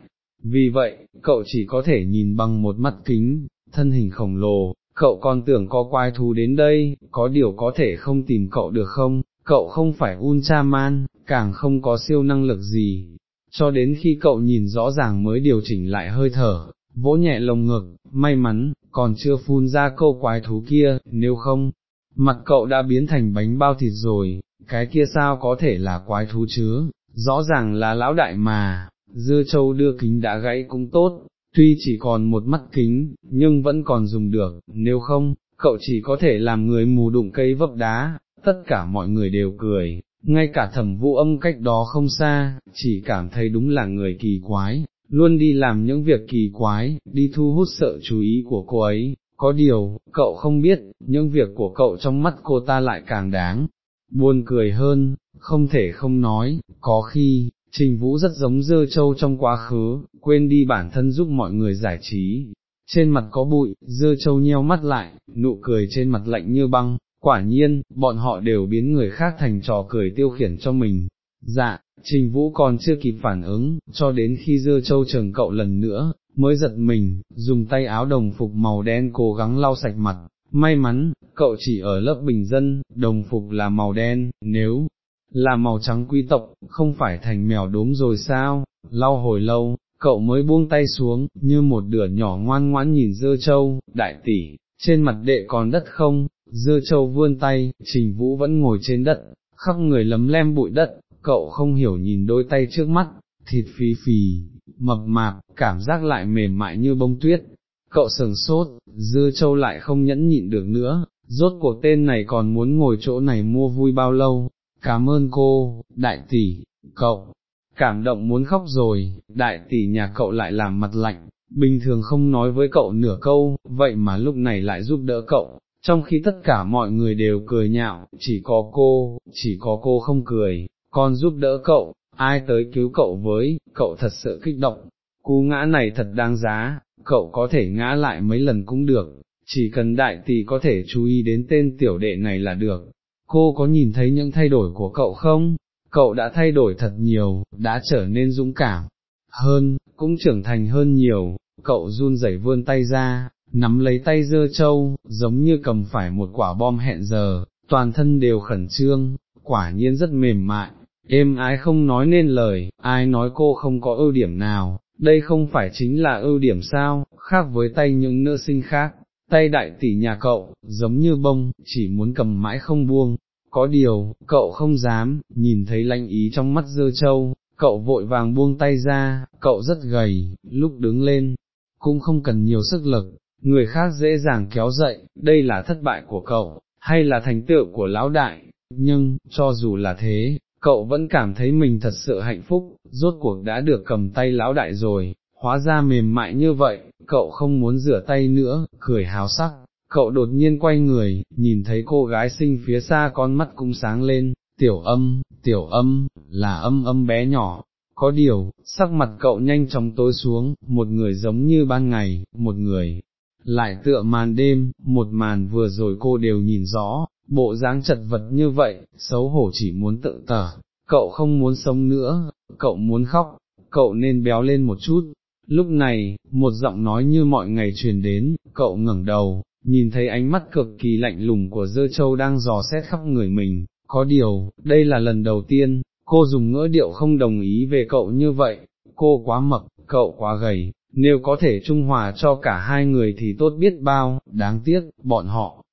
Vì vậy, cậu chỉ có thể nhìn bằng một mắt kính, thân hình khổng lồ, cậu còn tưởng có quái thú đến đây, có điều có thể không tìm cậu được không, cậu không phải Ultraman, càng không có siêu năng lực gì, cho đến khi cậu nhìn rõ ràng mới điều chỉnh lại hơi thở, vỗ nhẹ lồng ngực, may mắn, còn chưa phun ra câu quái thú kia, nếu không, mặt cậu đã biến thành bánh bao thịt rồi, cái kia sao có thể là quái thú chứ, rõ ràng là lão đại mà, dưa châu đưa kính đã gãy cũng tốt, tuy chỉ còn một mắt kính, nhưng vẫn còn dùng được, nếu không, cậu chỉ có thể làm người mù đụng cây vấp đá, tất cả mọi người đều cười, ngay cả thẩm vũ âm cách đó không xa, chỉ cảm thấy đúng là người kỳ quái, luôn đi làm những việc kỳ quái, đi thu hút sự chú ý của cô ấy, có điều, cậu không biết, những việc của cậu trong mắt cô ta lại càng đáng, buồn cười hơn, không thể không nói, có khi, Trình Vũ rất giống dơ châu trong quá khứ, quên đi bản thân giúp mọi người giải trí. Trên mặt có bụi, dơ châu nheo mắt lại, nụ cười trên mặt lạnh như băng, quả nhiên, bọn họ đều biến người khác thành trò cười tiêu khiển cho mình. Dạ, Trình Vũ còn chưa kịp phản ứng, cho đến khi dơ châu trường cậu lần nữa, mới giật mình, dùng tay áo đồng phục màu đen cố gắng lau sạch mặt, may mắn, cậu chỉ ở lớp bình dân, đồng phục là màu đen, nếu là màu trắng quý tộc, không phải thành mèo đốm rồi sao, lau hồi lâu, cậu mới buông tay xuống, như một đứa nhỏ ngoan ngoãn nhìn dơ châu, đại tỷ, trên mặt đệ còn đất không, dơ châu vươn tay, trình vũ vẫn ngồi trên đất, khắp người lấm lem bụi đất, cậu không hiểu nhìn đôi tay trước mắt, thịt phì phì, mập mạp, cảm giác lại mềm mại như bông tuyết. Cậu sừng sốt, dưa châu lại không nhẫn nhịn được nữa, rốt cuộc tên này còn muốn ngồi chỗ này mua vui bao lâu, cảm ơn cô, đại tỷ, cậu, cảm động muốn khóc rồi, đại tỷ nhà cậu lại làm mặt lạnh, bình thường không nói với cậu nửa câu, vậy mà lúc này lại giúp đỡ cậu, trong khi tất cả mọi người đều cười nhạo, chỉ có cô, chỉ có cô không cười, con giúp đỡ cậu, ai tới cứu cậu với, cậu thật sự kích động, cú ngã này thật đáng giá, cậu có thể ngã lại mấy lần cũng được, chỉ cần đại tỷ có thể chú ý đến tên tiểu đệ này là được. Cô có nhìn thấy những thay đổi của cậu không? Cậu đã thay đổi thật nhiều, đã trở nên dũng cảm hơn, cũng trưởng thành hơn nhiều, cậu run rẩy vươn tay ra, nắm lấy tay dơ châu, giống như cầm phải một quả bom hẹn giờ, toàn thân đều khẩn trương, quả nhiên rất mềm mại, êm ái không nói nên lời, ai nói cô không có ưu điểm nào, đây không phải chính là ưu điểm sao, khác với tay những nữ sinh khác, tay đại tỷ nhà cậu, giống như bông, chỉ muốn cầm mãi không buông, có điều, cậu không dám, nhìn thấy lanh ý trong mắt dơ châu, cậu vội vàng buông tay ra, cậu rất gầy, lúc đứng lên, cũng không cần nhiều sức lực, người khác dễ dàng kéo dậy, đây là thất bại của cậu, hay là thành tựu của lão đại, nhưng, cho dù là thế, cậu vẫn cảm thấy mình thật sự hạnh phúc, rốt cuộc đã được cầm tay lão đại rồi, hóa ra mềm mại như vậy, cậu không muốn rửa tay nữa, cười hào sắc, cậu đột nhiên quay người, nhìn thấy cô gái xinh phía xa con mắt cũng sáng lên, tiểu âm, tiểu âm, là âm âm bé nhỏ. Có điều, sắc mặt cậu nhanh chóng tối xuống, một người giống như ban ngày, một người, lại tựa màn đêm, một màn vừa rồi cô đều nhìn rõ, bộ dáng chật vật như vậy, xấu hổ chỉ muốn tự tở, cậu không muốn sống nữa, cậu muốn khóc, cậu nên béo lên một chút. Lúc này, một giọng nói như mọi ngày truyền đến, cậu ngẩng đầu, nhìn thấy ánh mắt cực kỳ lạnh lùng của dơ châu đang dò xét khắp người mình, có điều, đây là lần đầu tiên, cô dùng ngỡ điệu không đồng ý về cậu như vậy, cô quá mập, cậu quá gầy, nếu có thể trung hòa cho cả hai người thì tốt biết bao, đáng tiếc, bọn họ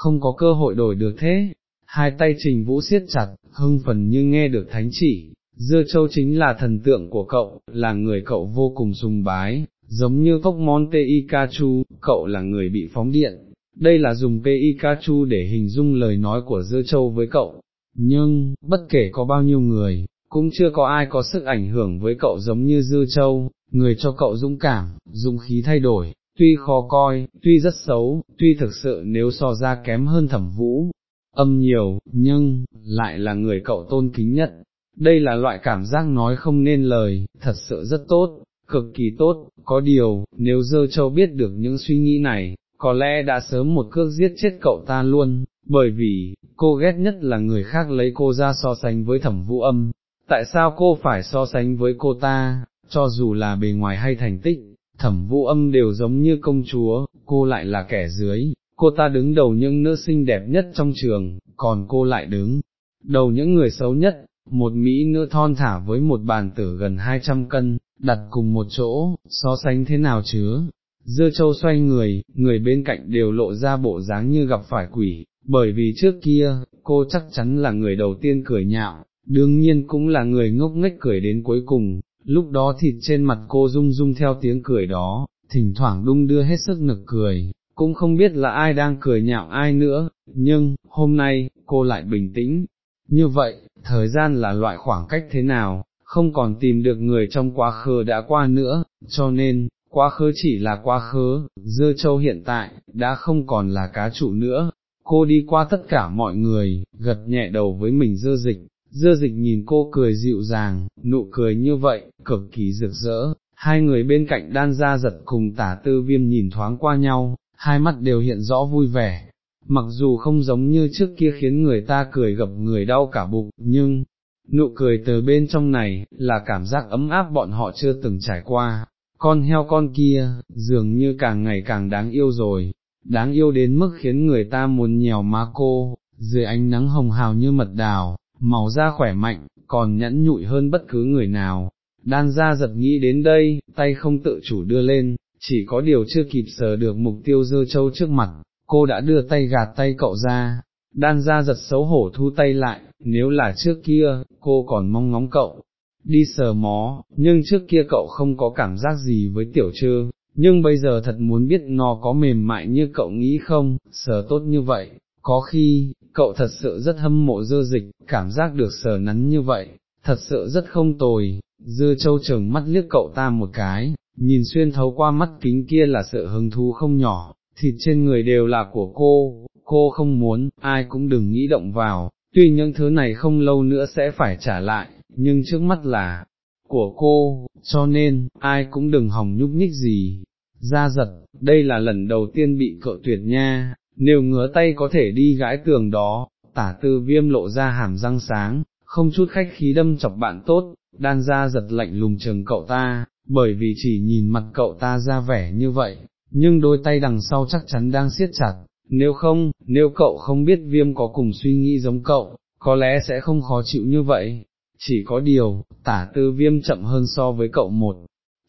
không có cơ hội đổi được thế. hai tay trình vũ siết chặt, hưng phần như nghe được thánh chỉ, dưa châu chính là thần tượng của cậu, là người cậu vô cùng sùng bái, giống như cốc Monte Pikachu, cậu là người bị phóng điện, đây là dùng Pikachu để hình dung lời nói của dưa châu với cậu, nhưng, bất kể có bao nhiêu người, cũng chưa có ai có sức ảnh hưởng với cậu giống như dưa châu, người cho cậu dũng cảm, dũng khí thay đổi, tuy khó coi, tuy rất xấu, tuy thực sự nếu so ra kém hơn thẩm vũ, âm nhiều, nhưng, lại là người cậu tôn kính nhất. Đây là loại cảm giác nói không nên lời, thật sự rất tốt, cực kỳ tốt, có điều, nếu dơ châu biết được những suy nghĩ này, có lẽ đã sớm một cước giết chết cậu ta luôn, bởi vì, cô ghét nhất là người khác lấy cô ra so sánh với thẩm vũ âm, tại sao cô phải so sánh với cô ta, cho dù là bề ngoài hay thành tích, thẩm vũ âm đều giống như công chúa, cô lại là kẻ dưới, cô ta đứng đầu những nữ sinh đẹp nhất trong trường, còn cô lại đứng đầu những người xấu nhất, một Mỹ nữ thon thả với một bàn tử gần 200 cân, đặt cùng một chỗ, so sánh thế nào chứ? Dưa châu xoay người, người bên cạnh đều lộ ra bộ dáng như gặp phải quỷ, bởi vì trước kia, cô chắc chắn là người đầu tiên cười nhạo, đương nhiên cũng là người ngốc nghếch cười đến cuối cùng, lúc đó thịt trên mặt cô rung rung theo tiếng cười đó, thỉnh thoảng đung đưa hết sức nực cười, cũng không biết là ai đang cười nhạo ai nữa, nhưng, hôm nay, cô lại bình tĩnh. Như vậy, thời gian là loại khoảng cách thế nào, không còn tìm được người trong quá khứ đã qua nữa, cho nên, quá khứ chỉ là quá khứ, dưa châu hiện tại, đã không còn là cá trụ nữa. Cô đi qua tất cả mọi người, gật nhẹ đầu với mình dưa dịch, dưa dịch nhìn cô cười dịu dàng, nụ cười như vậy, cực kỳ rực rỡ, hai người bên cạnh đan ra giật cùng tả tư viêm nhìn thoáng qua nhau, hai mắt đều hiện rõ vui vẻ, mặc dù không giống như trước kia khiến người ta cười gặp người đau cả bụng, nhưng, nụ cười từ bên trong này, là cảm giác ấm áp bọn họ chưa từng trải qua, con heo con kia, dường như càng ngày càng đáng yêu rồi, đáng yêu đến mức khiến người ta muốn nhèo má cô, dưới ánh nắng hồng hào như mật đào, màu da khỏe mạnh, còn nhẫn nhụi hơn bất cứ người nào. Đan ra giật nghĩ đến đây, tay không tự chủ đưa lên, chỉ có điều chưa kịp sờ được mục tiêu dơ châu trước mặt, cô đã đưa tay gạt tay cậu ra, đan ra giật xấu hổ thu tay lại, nếu là trước kia, cô còn mong ngóng cậu, đi sờ mó, nhưng trước kia cậu không có cảm giác gì với tiểu trư, nhưng bây giờ thật muốn biết nó có mềm mại như cậu nghĩ không, sờ tốt như vậy, có khi, cậu thật sự rất hâm mộ dơ dịch, cảm giác được sờ nắn như vậy, thật sự rất không tồi, dưa châu trừng mắt liếc cậu ta một cái, nhìn xuyên thấu qua mắt kính kia là sự hứng thú không nhỏ, thịt trên người đều là của cô, cô không muốn, ai cũng đừng nghĩ động vào, tuy những thứ này không lâu nữa sẽ phải trả lại, nhưng trước mắt là của cô, cho nên, ai cũng đừng hòng nhúc nhích gì. Ra giật, đây là lần đầu tiên bị cậu tuyệt nha, nếu ngứa tay có thể đi gãi tường đó, tả tư viêm lộ ra hàm răng sáng, không chút khách khí đâm chọc bạn tốt, đan ra giật lạnh lùng trường cậu ta, bởi vì chỉ nhìn mặt cậu ta ra vẻ như vậy, nhưng đôi tay đằng sau chắc chắn đang siết chặt, nếu không, nếu cậu không biết viêm có cùng suy nghĩ giống cậu, có lẽ sẽ không khó chịu như vậy, chỉ có điều, tả tư viêm chậm hơn so với cậu một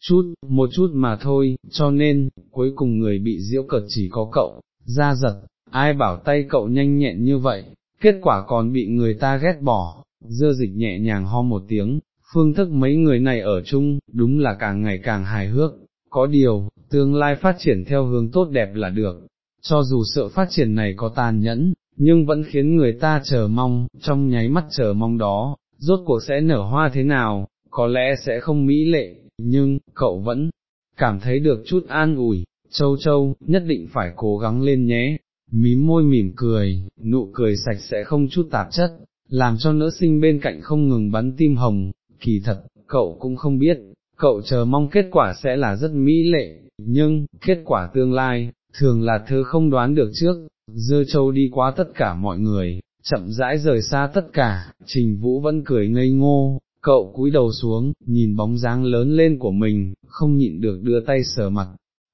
chút, một chút mà thôi, cho nên, cuối cùng người bị diễu cợt chỉ có cậu, ra giật, ai bảo tay cậu nhanh nhẹn như vậy, kết quả còn bị người ta ghét bỏ, dơ dịch nhẹ nhàng ho một tiếng, phương thức mấy người này ở chung, đúng là càng ngày càng hài hước, có điều, tương lai phát triển theo hướng tốt đẹp là được, cho dù sự phát triển này có tàn nhẫn, nhưng vẫn khiến người ta chờ mong, trong nháy mắt chờ mong đó, rốt cuộc sẽ nở hoa thế nào, có lẽ sẽ không mỹ lệ, nhưng, cậu vẫn cảm thấy được chút an ủi, châu châu, nhất định phải cố gắng lên nhé, mím môi mỉm cười, nụ cười sạch sẽ không chút tạp chất, làm cho nữ sinh bên cạnh không ngừng bắn tim hồng, kỳ thật, cậu cũng không biết, cậu chờ mong kết quả sẽ là rất mỹ lệ, nhưng, kết quả tương lai, thường là thứ không đoán được trước, dơ châu đi qua tất cả mọi người, chậm rãi rời xa tất cả, trình vũ vẫn cười ngây ngô, cậu cúi đầu xuống, nhìn bóng dáng lớn lên của mình, không nhịn được đưa tay sờ mặt,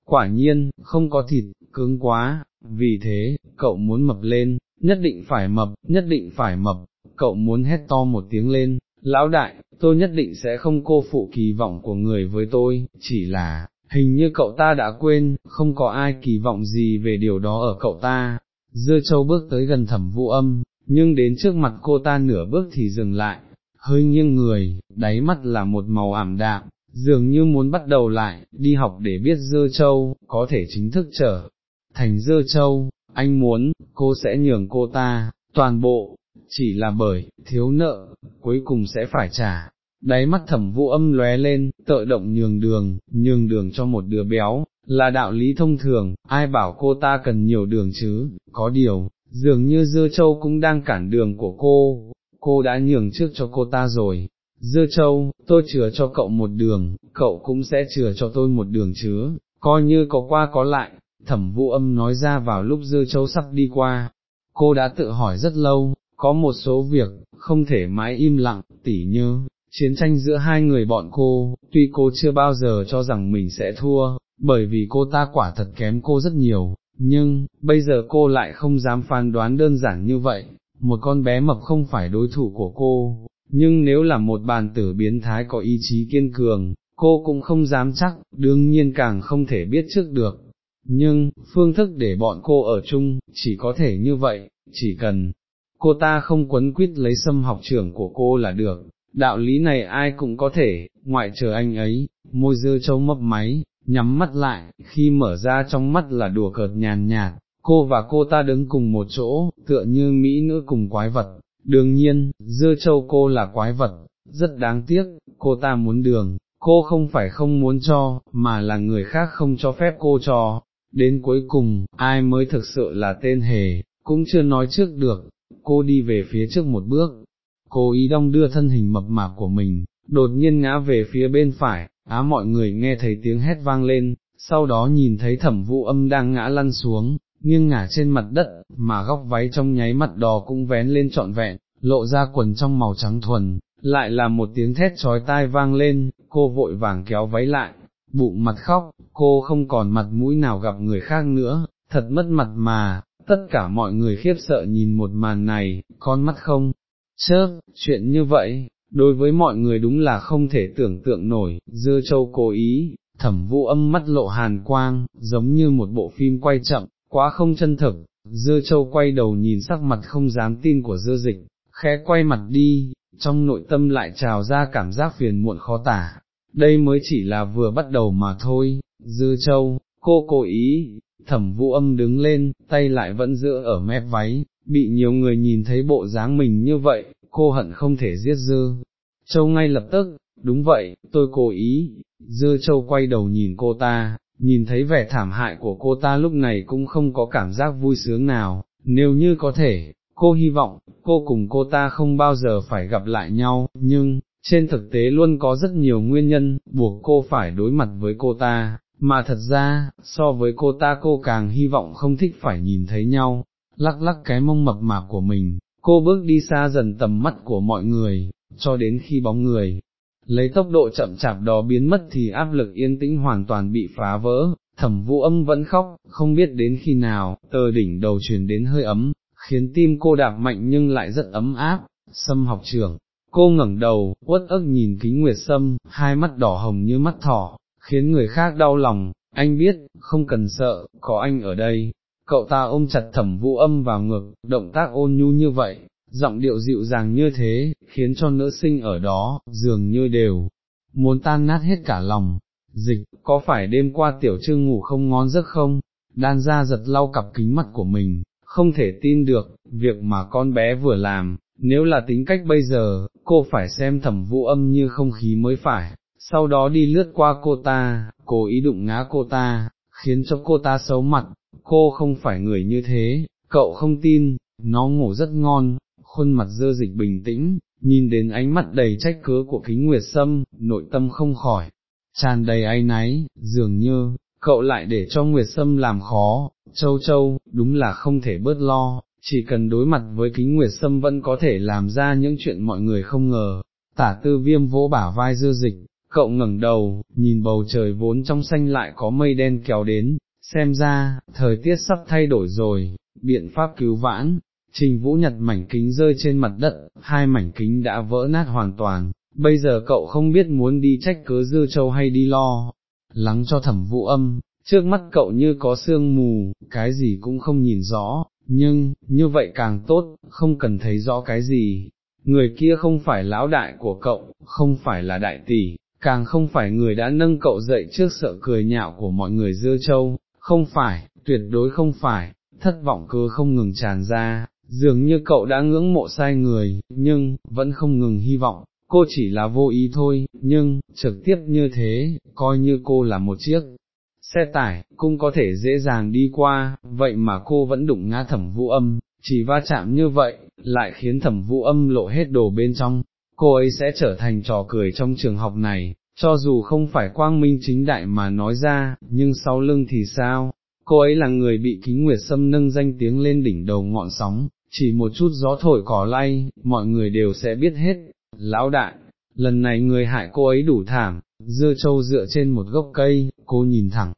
quả nhiên, không có thịt, cứng quá, vì thế, cậu muốn mập lên, nhất định phải mập, nhất định phải mập, cậu muốn hét to một tiếng lên, lão đại, tôi nhất định sẽ không cô phụ kỳ vọng của người với tôi, chỉ là, hình như cậu ta đã quên, không có ai kỳ vọng gì về điều đó ở cậu ta. Dưa châu bước tới gần thẩm vũ âm, nhưng đến trước mặt cô ta nửa bước thì dừng lại, hơi nghiêng người, đáy mắt là một màu ảm đạm, dường như muốn bắt đầu lại, đi học để biết dơ châu, có thể chính thức trở thành dơ châu, anh muốn, cô sẽ nhường cô ta, toàn bộ, chỉ là bởi, thiếu nợ, cuối cùng sẽ phải trả. Đáy mắt thẩm vũ âm lóe lên, tợ động nhường đường, nhường đường cho một đứa béo, là đạo lý thông thường, ai bảo cô ta cần nhiều đường chứ, có điều, dường như dưa châu cũng đang cản đường của cô, cô đã nhường trước cho cô ta rồi. Dưa châu, tôi chừa cho cậu một đường, cậu cũng sẽ chừa cho tôi một đường chứ, coi như có qua có lại, thẩm vũ âm nói ra vào lúc dưa châu sắp đi qua. Cô đã tự hỏi rất lâu, có một số việc, không thể mãi im lặng, tỉ như, chiến tranh giữa hai người bọn cô, tuy cô chưa bao giờ cho rằng mình sẽ thua, bởi vì cô ta quả thật kém cô rất nhiều, nhưng, bây giờ cô lại không dám phán đoán đơn giản như vậy, một con bé mập không phải đối thủ của cô, nhưng nếu là một bàn tử biến thái có ý chí kiên cường, cô cũng không dám chắc, đương nhiên càng không thể biết trước được. Nhưng, phương thức để bọn cô ở chung, chỉ có thể như vậy, chỉ cần, cô ta không quấn quýt lấy xâm học trưởng của cô là được, đạo lý này ai cũng có thể, ngoại trừ anh ấy, môi dưa trâu mấp máy, nhắm mắt lại, khi mở ra trong mắt là đùa cợt nhàn nhạt, cô và cô ta đứng cùng một chỗ, tựa như Mỹ nữ cùng quái vật, đương nhiên, dưa châu cô là quái vật, rất đáng tiếc, cô ta muốn đường, cô không phải không muốn cho, mà là người khác không cho phép cô cho, đến cuối cùng, ai mới thực sự là tên hề, cũng chưa nói trước được, cô đi về phía trước một bước, cô ý đong đưa thân hình mập mạp của mình, đột nhiên ngã về phía bên phải, á mọi người nghe thấy tiếng hét vang lên, sau đó nhìn thấy thẩm vũ âm đang ngã lăn xuống, nghiêng ngả trên mặt đất, mà góc váy trong nháy mặt đò cũng vén lên trọn vẹn, lộ ra quần trong màu trắng thuần, lại là một tiếng thét trói tai vang lên, cô vội vàng kéo váy lại, bụng mặt khóc, cô không còn mặt mũi nào gặp người khác nữa, thật mất mặt mà, tất cả mọi người khiếp sợ nhìn một màn này, con mắt không, chớp, chuyện như vậy, đối với mọi người đúng là không thể tưởng tượng nổi, dưa châu cố ý, thẩm vũ âm mắt lộ hàn quang, giống như một bộ phim quay chậm, quá không chân thực, dưa châu quay đầu nhìn sắc mặt không dám tin của dưa dịch, khẽ quay mặt đi, trong nội tâm lại trào ra cảm giác phiền muộn khó tả, đây mới chỉ là vừa bắt đầu mà thôi, dưa châu, cô cố ý, thẩm vũ âm đứng lên, tay lại vẫn giữ ở mép váy, bị nhiều người nhìn thấy bộ dáng mình như vậy, cô hận không thể giết dư. Châu ngay lập tức, đúng vậy, tôi cố ý, dư châu quay đầu nhìn cô ta, nhìn thấy vẻ thảm hại của cô ta lúc này cũng không có cảm giác vui sướng nào, nếu như có thể, cô hy vọng, cô cùng cô ta không bao giờ phải gặp lại nhau, nhưng, trên thực tế luôn có rất nhiều nguyên nhân, buộc cô phải đối mặt với cô ta, mà thật ra, so với cô ta cô càng hy vọng không thích phải nhìn thấy nhau, lắc lắc cái mông mập mạp của mình, cô bước đi xa dần tầm mắt của mọi người, cho đến khi bóng người, lấy tốc độ chậm chạp đó biến mất thì áp lực yên tĩnh hoàn toàn bị phá vỡ, thẩm vũ âm vẫn khóc, không biết đến khi nào, tờ đỉnh đầu truyền đến hơi ấm, khiến tim cô đạp mạnh nhưng lại rất ấm áp, sâm học trưởng. Cô ngẩng đầu, uất ức nhìn kính nguyệt sâm, hai mắt đỏ hồng như mắt thỏ, khiến người khác đau lòng, anh biết, không cần sợ, có anh ở đây, cậu ta ôm chặt thẩm vũ âm vào ngực, động tác ôn nhu như vậy, giọng điệu dịu dàng như thế, khiến cho nữ sinh ở đó, dường như đều, muốn tan nát hết cả lòng, dịch, có phải đêm qua tiểu trương ngủ không ngon giấc không, đan ra giật lau cặp kính mắt của mình, không thể tin được, việc mà con bé vừa làm, nếu là tính cách bây giờ, cô phải xem thẩm vũ âm như không khí mới phải, sau đó đi lướt qua cô ta, cố ý đụng ngã cô ta, khiến cho cô ta xấu mặt, cô không phải người như thế, cậu không tin, nó ngủ rất ngon, khuôn mặt dơ dịch bình tĩnh, nhìn đến ánh mắt đầy trách cứ của kính nguyệt sâm, nội tâm không khỏi, tràn đầy ai náy, dường như, cậu lại để cho nguyệt sâm làm khó, châu châu, đúng là không thể bớt lo, chỉ cần đối mặt với kính nguyệt sâm vẫn có thể làm ra những chuyện mọi người không ngờ, tả tư viêm vỗ bả vai dơ dịch, cậu ngẩng đầu, nhìn bầu trời vốn trong xanh lại có mây đen kéo đến, xem ra, thời tiết sắp thay đổi rồi, biện pháp cứu vãn, trình vũ nhặt mảnh kính rơi trên mặt đất, hai mảnh kính đã vỡ nát hoàn toàn, bây giờ cậu không biết muốn đi trách cớ dư châu hay đi lo, lắng cho thẩm vũ âm, trước mắt cậu như có sương mù, cái gì cũng không nhìn rõ, nhưng, như vậy càng tốt, không cần thấy rõ cái gì. Người kia không phải lão đại của cậu, không phải là đại tỷ, càng không phải người đã nâng cậu dậy trước sợ cười nhạo của mọi người dưa châu, không phải, tuyệt đối không phải, thất vọng cứ không ngừng tràn ra, dường như cậu đã ngưỡng mộ sai người, nhưng, vẫn không ngừng hy vọng, cô chỉ là vô ý thôi, nhưng, trực tiếp như thế, coi như cô là một chiếc xe tải, cũng có thể dễ dàng đi qua, vậy mà cô vẫn đụng ngã thẩm vũ âm, chỉ va chạm như vậy, lại khiến thẩm vũ âm lộ hết đồ bên trong, cô ấy sẽ trở thành trò cười trong trường học này, cho dù không phải quang minh chính đại mà nói ra, nhưng sau lưng thì sao, cô ấy là người bị kính nguyệt sâm nâng danh tiếng lên đỉnh đầu ngọn sóng, chỉ một chút gió thổi cỏ lay, mọi người đều sẽ biết hết, lão đại, lần này người hại cô ấy đủ thảm, dưa châu dựa trên một gốc cây, cô nhìn thẳng,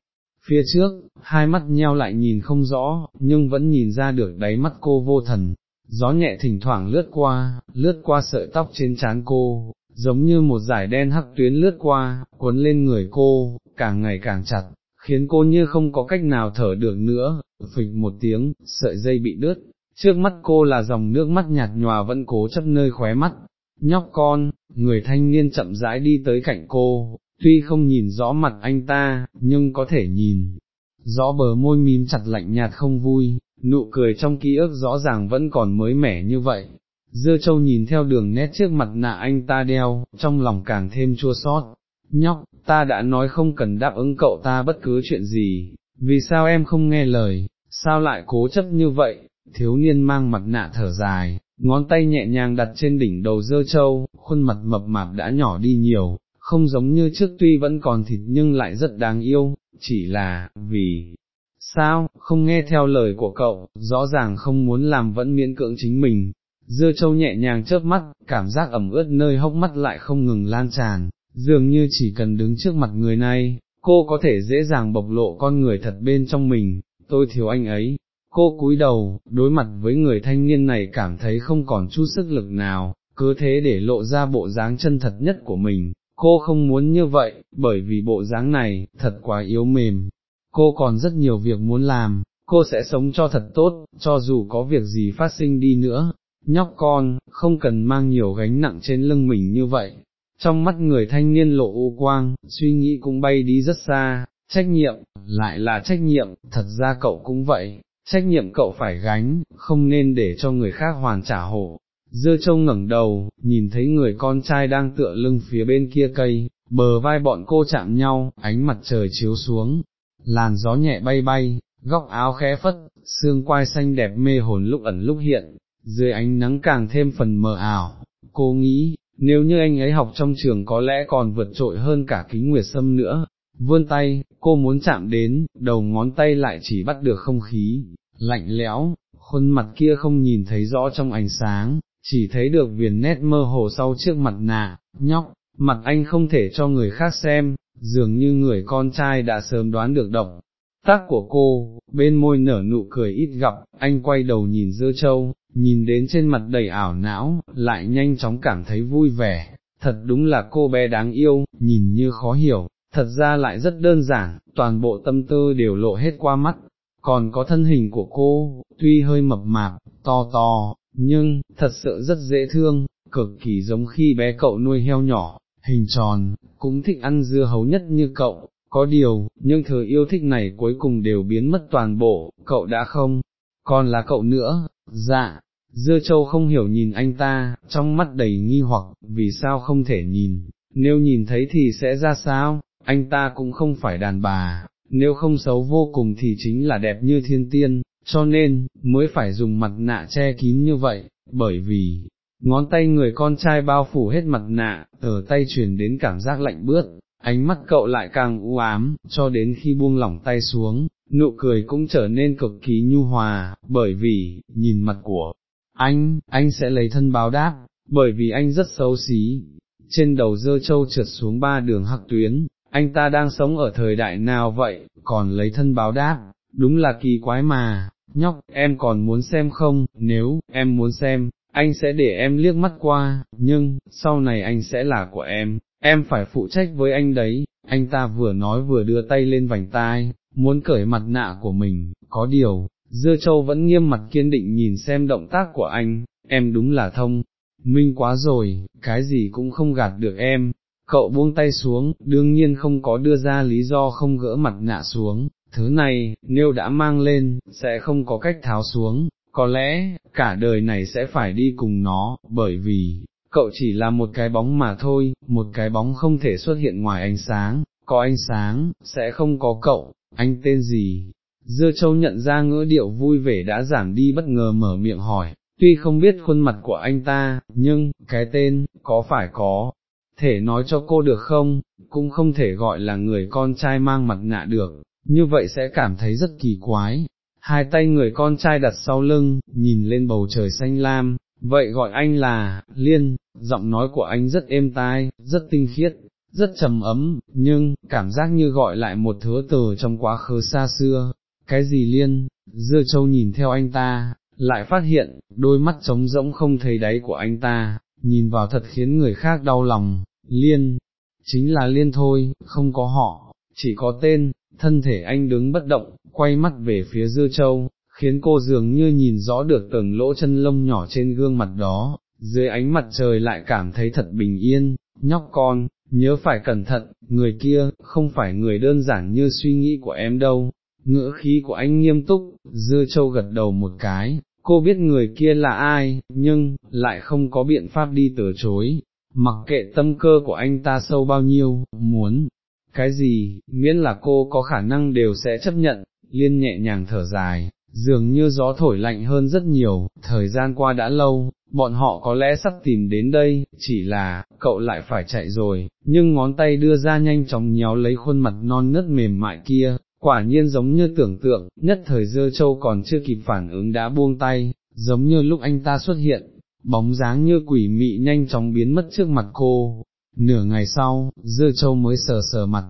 phía trước, hai mắt nheo lại nhìn không rõ, nhưng vẫn nhìn ra được đáy mắt cô vô thần, gió nhẹ thỉnh thoảng lướt qua, lướt qua sợi tóc trên trán cô, giống như một dải đen hắc tuyến lướt qua, cuốn lên người cô, càng ngày càng chặt, khiến cô như không có cách nào thở được nữa, phịch một tiếng, sợi dây bị đứt, trước mắt cô là dòng nước mắt nhạt nhòa vẫn cố chấp nơi khóe mắt, nhóc con, người thanh niên chậm rãi đi tới cạnh cô, tuy không nhìn rõ mặt anh ta, nhưng có thể nhìn, rõ bờ môi mím chặt lạnh nhạt không vui, nụ cười trong ký ức rõ ràng vẫn còn mới mẻ như vậy. Dưa châu nhìn theo đường nét trước mặt nạ anh ta đeo, trong lòng càng thêm chua xót. Nhóc, ta đã nói không cần đáp ứng cậu ta bất cứ chuyện gì, vì sao em không nghe lời, sao lại cố chấp như vậy, thiếu niên mang mặt nạ thở dài, ngón tay nhẹ nhàng đặt trên đỉnh đầu dơ châu, khuôn mặt mập mạp đã nhỏ đi nhiều, không giống như trước tuy vẫn còn thịt nhưng lại rất đáng yêu, chỉ là, vì, sao, không nghe theo lời của cậu, rõ ràng không muốn làm vẫn miễn cưỡng chính mình. Dưa châu nhẹ nhàng chớp mắt, cảm giác ẩm ướt nơi hốc mắt lại không ngừng lan tràn, dường như chỉ cần đứng trước mặt người này, cô có thể dễ dàng bộc lộ con người thật bên trong mình, tôi thiếu anh ấy, Cô cúi đầu, đối mặt với người thanh niên này cảm thấy không còn chút sức lực nào, cứ thế để lộ ra bộ dáng chân thật nhất của mình, cô không muốn như vậy, bởi vì bộ dáng này, thật quá yếu mềm, cô còn rất nhiều việc muốn làm, cô sẽ sống cho thật tốt, cho dù có việc gì phát sinh đi nữa, nhóc con, không cần mang nhiều gánh nặng trên lưng mình như vậy. Trong mắt người thanh niên lộ u quang, suy nghĩ cũng bay đi rất xa, trách nhiệm, lại là trách nhiệm, thật ra cậu cũng vậy, trách nhiệm cậu phải gánh, không nên để cho người khác hoàn trả hộ. Dưa châu ngẩng đầu, nhìn thấy người con trai đang tựa lưng phía bên kia cây, bờ vai bọn cô chạm nhau, ánh mặt trời chiếu xuống, làn gió nhẹ bay bay, góc áo khẽ phất, xương quai xanh đẹp mê hồn lúc ẩn lúc hiện, dưới ánh nắng càng thêm phần mờ ảo, cô nghĩ, nếu như anh ấy học trong trường có lẽ còn vượt trội hơn cả kính nguyệt sâm nữa, vươn tay, cô muốn chạm đến, đầu ngón tay lại chỉ bắt được không khí, lạnh lẽo, khuôn mặt kia không nhìn thấy rõ trong ánh sáng, chỉ thấy được viền nét mơ hồ sau trước mặt nạ, nhóc, mặt anh không thể cho người khác xem, dường như người con trai đã sớm đoán được động. Tác của cô, bên môi nở nụ cười ít gặp, anh quay đầu nhìn dưa châu, nhìn đến trên mặt đầy ảo não, lại nhanh chóng cảm thấy vui vẻ, thật đúng là cô bé đáng yêu, nhìn như khó hiểu, thật ra lại rất đơn giản, toàn bộ tâm tư đều lộ hết qua mắt, còn có thân hình của cô, tuy hơi mập mạp, to to, nhưng, thật sự rất dễ thương, cực kỳ giống khi bé cậu nuôi heo nhỏ, hình tròn, cũng thích ăn dưa hấu nhất như cậu, có điều, nhưng thứ yêu thích này cuối cùng đều biến mất toàn bộ, cậu đã không, còn là cậu nữa, dạ. Dưa châu không hiểu nhìn anh ta, trong mắt đầy nghi hoặc, vì sao không thể nhìn, nếu nhìn thấy thì sẽ ra sao, anh ta cũng không phải đàn bà, nếu không xấu vô cùng thì chính là đẹp như thiên tiên, cho nên, mới phải dùng mặt nạ che kín như vậy, bởi vì, ngón tay người con trai bao phủ hết mặt nạ, ở tay truyền đến cảm giác lạnh bước, ánh mắt cậu lại càng u ám, cho đến khi buông lỏng tay xuống, nụ cười cũng trở nên cực kỳ nhu hòa, bởi vì, nhìn mặt của anh, anh sẽ lấy thân báo đáp, bởi vì anh rất xấu xí, trên đầu dơ châu trượt xuống ba đường hắc tuyến, anh ta đang sống ở thời đại nào vậy, còn lấy thân báo đáp, đúng là kỳ quái mà, nhóc, em còn muốn xem không, nếu, em muốn xem, anh sẽ để em liếc mắt qua, nhưng, sau này anh sẽ là của em, em phải phụ trách với anh đấy, anh ta vừa nói vừa đưa tay lên vành tai, muốn cởi mặt nạ của mình, có điều, dưa châu vẫn nghiêm mặt kiên định nhìn xem động tác của anh, em đúng là thông, minh quá rồi, cái gì cũng không gạt được em, cậu buông tay xuống, đương nhiên không có đưa ra lý do không gỡ mặt nạ xuống, thứ này, nếu đã mang lên, sẽ không có cách tháo xuống, có lẽ, cả đời này sẽ phải đi cùng nó, bởi vì, cậu chỉ là một cái bóng mà thôi, một cái bóng không thể xuất hiện ngoài ánh sáng, có ánh sáng, sẽ không có cậu, anh tên gì? Dưa châu nhận ra ngữ điệu vui vẻ đã giảm đi bất ngờ mở miệng hỏi, tuy không biết khuôn mặt của anh ta, nhưng, cái tên, có phải có, thể nói cho cô được không, cũng không thể gọi là người con trai mang mặt nạ được, như vậy sẽ cảm thấy rất kỳ quái. Hai tay người con trai đặt sau lưng, nhìn lên bầu trời xanh lam, vậy gọi anh là, Liên, giọng nói của anh rất êm tai, rất tinh khiết, rất trầm ấm, nhưng, cảm giác như gọi lại một thứ từ trong quá khứ xa xưa, cái gì Liên, dưa châu nhìn theo anh ta, lại phát hiện, đôi mắt trống rỗng không thấy đáy của anh ta, nhìn vào thật khiến người khác đau lòng, Liên, chính là Liên thôi, không có họ, chỉ có tên, thân thể anh đứng bất động, quay mắt về phía dưa châu, khiến cô dường như nhìn rõ được từng lỗ chân lông nhỏ trên gương mặt đó, dưới ánh mặt trời lại cảm thấy thật bình yên, nhóc con, nhớ phải cẩn thận, người kia, không phải người đơn giản như suy nghĩ của em đâu. Ngữ khí của anh nghiêm túc, dưa châu gật đầu một cái, cô biết người kia là ai, nhưng, lại không có biện pháp đi từ chối, mặc kệ tâm cơ của anh ta sâu bao nhiêu, muốn, cái gì, miễn là cô có khả năng đều sẽ chấp nhận, liên nhẹ nhàng thở dài, dường như gió thổi lạnh hơn rất nhiều, thời gian qua đã lâu, bọn họ có lẽ sắp tìm đến đây, chỉ là, cậu lại phải chạy rồi, nhưng ngón tay đưa ra nhanh chóng nhéo lấy khuôn mặt non nớt mềm mại kia, quả nhiên giống như tưởng tượng, nhất thời dơ châu còn chưa kịp phản ứng đã buông tay, giống như lúc anh ta xuất hiện, bóng dáng như quỷ mị nhanh chóng biến mất trước mặt cô. Nửa ngày sau, dưa châu mới sờ sờ mặt,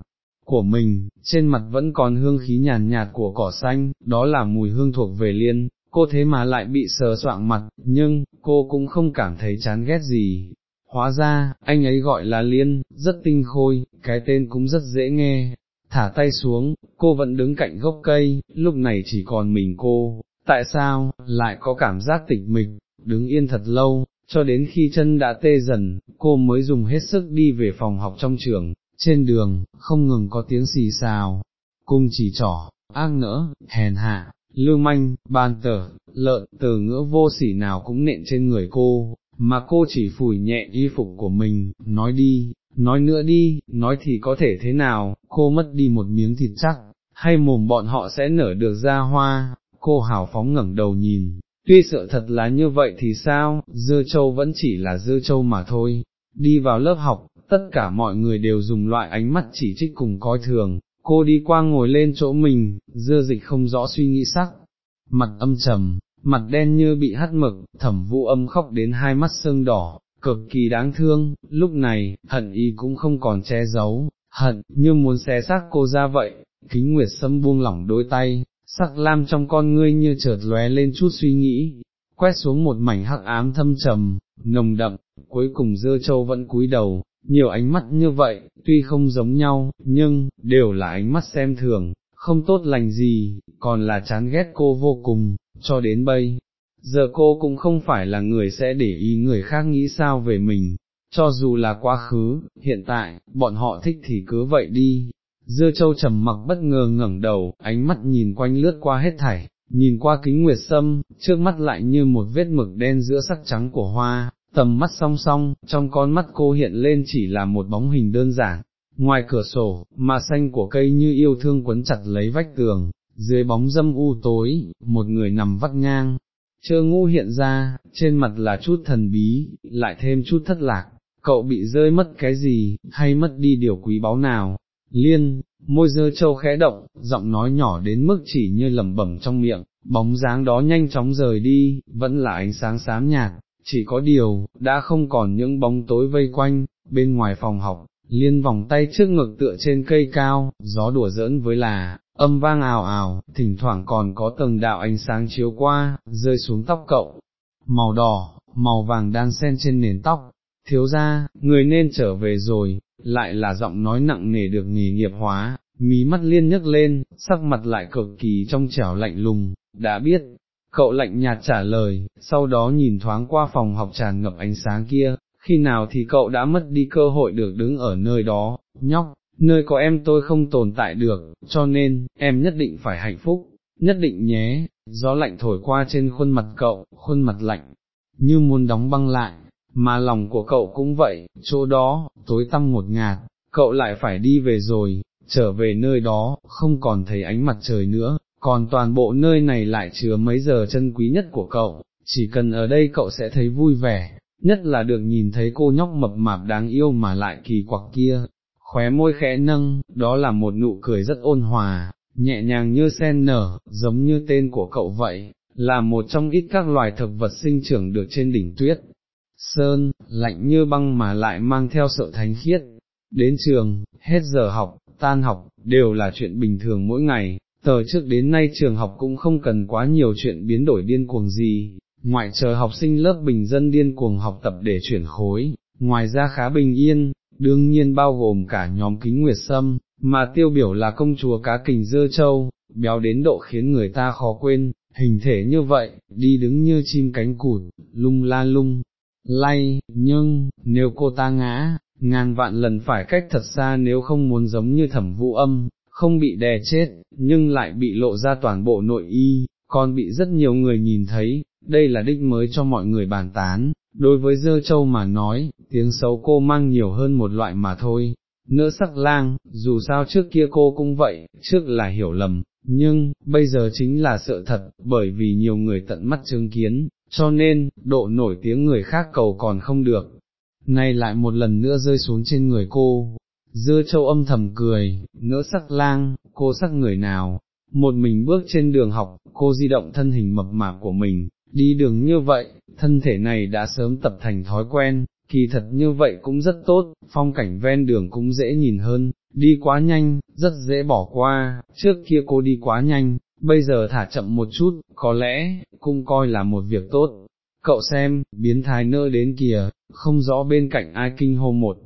của mình, trên mặt vẫn còn hương khí nhàn nhạt của cỏ xanh, đó là mùi hương thuộc về liên, cô thế mà lại bị sờ soạng mặt, nhưng, cô cũng không cảm thấy chán ghét gì. Hóa ra, anh ấy gọi là liên, rất tinh khôi, cái tên cũng rất dễ nghe. Thả tay xuống, cô vẫn đứng cạnh gốc cây, lúc này chỉ còn mình cô, tại sao, lại có cảm giác tịch mịch, đứng yên thật lâu, cho đến khi chân đã tê dần, cô mới dùng hết sức đi về phòng học trong trường, trên đường, không ngừng có tiếng xì xào, cung chỉ trỏ, ác nỡ, hèn hạ, lưu manh, ban tở, lợn, từ ngữ vô sỉ nào cũng nện trên người cô, mà cô chỉ phủi nhẹ y phục của mình, nói đi, nói nữa đi, nói thì có thể thế nào, cô mất đi một miếng thịt chắc, hay mồm bọn họ sẽ nở được ra hoa, cô hào phóng ngẩng đầu nhìn, tuy sợ thật là như vậy thì sao, dưa châu vẫn chỉ là dưa châu mà thôi, đi vào lớp học, tất cả mọi người đều dùng loại ánh mắt chỉ trích cùng coi thường, cô đi qua ngồi lên chỗ mình, dưa dịch không rõ suy nghĩ sắc, mặt âm trầm, mặt đen như bị hắt mực, thẩm vũ âm khóc đến hai mắt sưng đỏ, cực kỳ đáng thương, lúc này, hận y cũng không còn che giấu, hận, như muốn xé xác cô ra vậy, kính nguyệt sâm buông lỏng đôi tay, sắc lam trong con ngươi như chợt lóe lên chút suy nghĩ, quét xuống một mảnh hắc ám thâm trầm, nồng đậm, cuối cùng dơ châu vẫn cúi đầu, nhiều ánh mắt như vậy, tuy không giống nhau, nhưng, đều là ánh mắt xem thường, không tốt lành gì, còn là chán ghét cô vô cùng, cho đến bây. Giờ cô cũng không phải là người sẽ để ý người khác nghĩ sao về mình, cho dù là quá khứ, hiện tại, bọn họ thích thì cứ vậy đi. Dưa châu trầm mặc bất ngờ ngẩng đầu, ánh mắt nhìn quanh lướt qua hết thảy, nhìn qua kính nguyệt sâm, trước mắt lại như một vết mực đen giữa sắc trắng của hoa, tầm mắt song song, trong con mắt cô hiện lên chỉ là một bóng hình đơn giản, ngoài cửa sổ, mà xanh của cây như yêu thương quấn chặt lấy vách tường, dưới bóng dâm u tối, một người nằm vắt ngang, chơ ngu hiện ra, trên mặt là chút thần bí, lại thêm chút thất lạc, cậu bị rơi mất cái gì, hay mất đi điều quý báu nào, liên, môi dơ châu khẽ động, giọng nói nhỏ đến mức chỉ như lẩm bẩm trong miệng, bóng dáng đó nhanh chóng rời đi, vẫn là ánh sáng xám nhạt, chỉ có điều, đã không còn những bóng tối vây quanh, bên ngoài phòng học, liên vòng tay trước ngực tựa trên cây cao, gió đùa giỡn với là, âm vang ào ào, thỉnh thoảng còn có tầng đạo ánh sáng chiếu qua, rơi xuống tóc cậu, màu đỏ, màu vàng đan xen trên nền tóc, thiếu ra, người nên trở về rồi, lại là giọng nói nặng nề được nghề nghiệp hóa, mí mắt liên nhấc lên, sắc mặt lại cực kỳ trong trẻo lạnh lùng, đã biết, cậu lạnh nhạt trả lời, sau đó nhìn thoáng qua phòng học tràn ngập ánh sáng kia, khi nào thì cậu đã mất đi cơ hội được đứng ở nơi đó, nhóc, nơi có em tôi không tồn tại được, cho nên, em nhất định phải hạnh phúc, nhất định nhé, gió lạnh thổi qua trên khuôn mặt cậu, khuôn mặt lạnh, như muốn đóng băng lại, mà lòng của cậu cũng vậy, chỗ đó, tối tăm một ngạt, cậu lại phải đi về rồi, trở về nơi đó, không còn thấy ánh mặt trời nữa, còn toàn bộ nơi này lại chứa mấy giờ chân quý nhất của cậu, chỉ cần ở đây cậu sẽ thấy vui vẻ, nhất là được nhìn thấy cô nhóc mập mạp đáng yêu mà lại kỳ quặc kia, khóe môi khẽ nâng, đó là một nụ cười rất ôn hòa, nhẹ nhàng như sen nở, giống như tên của cậu vậy, là một trong ít các loài thực vật sinh trưởng được trên đỉnh tuyết. Sơn, lạnh như băng mà lại mang theo sợ thánh khiết. Đến trường, hết giờ học, tan học, đều là chuyện bình thường mỗi ngày, tờ trước đến nay trường học cũng không cần quá nhiều chuyện biến đổi điên cuồng gì, ngoại trừ học sinh lớp bình dân điên cuồng học tập để chuyển khối, ngoài ra khá bình yên, đương nhiên bao gồm cả nhóm kính nguyệt sâm, mà tiêu biểu là công chúa cá kình dơ châu, béo đến độ khiến người ta khó quên, hình thể như vậy, đi đứng như chim cánh cụt, lung la lung, lay, nhưng, nếu cô ta ngã, ngàn vạn lần phải cách thật xa nếu không muốn giống như thẩm vũ âm, không bị đè chết, nhưng lại bị lộ ra toàn bộ nội y, còn bị rất nhiều người nhìn thấy, đây là đích mới cho mọi người bàn tán, đối với dơ châu mà nói, tiếng xấu cô mang nhiều hơn một loại mà thôi. Nữ sắc lang, dù sao trước kia cô cũng vậy, trước là hiểu lầm, nhưng, bây giờ chính là sợ thật, bởi vì nhiều người tận mắt chứng kiến, cho nên, độ nổi tiếng người khác cầu còn không được. Nay lại một lần nữa rơi xuống trên người cô, dưa châu âm thầm cười, nữ sắc lang, cô sắc người nào, một mình bước trên đường học, cô di động thân hình mập mạp của mình, đi đường như vậy, thân thể này đã sớm tập thành thói quen, kỳ thật như vậy cũng rất tốt, phong cảnh ven đường cũng dễ nhìn hơn, đi quá nhanh, rất dễ bỏ qua, trước kia cô đi quá nhanh, bây giờ thả chậm một chút, có lẽ, cũng coi là một việc tốt. Cậu xem, biến thái nơ đến kìa, không rõ bên cạnh ai kinh hô một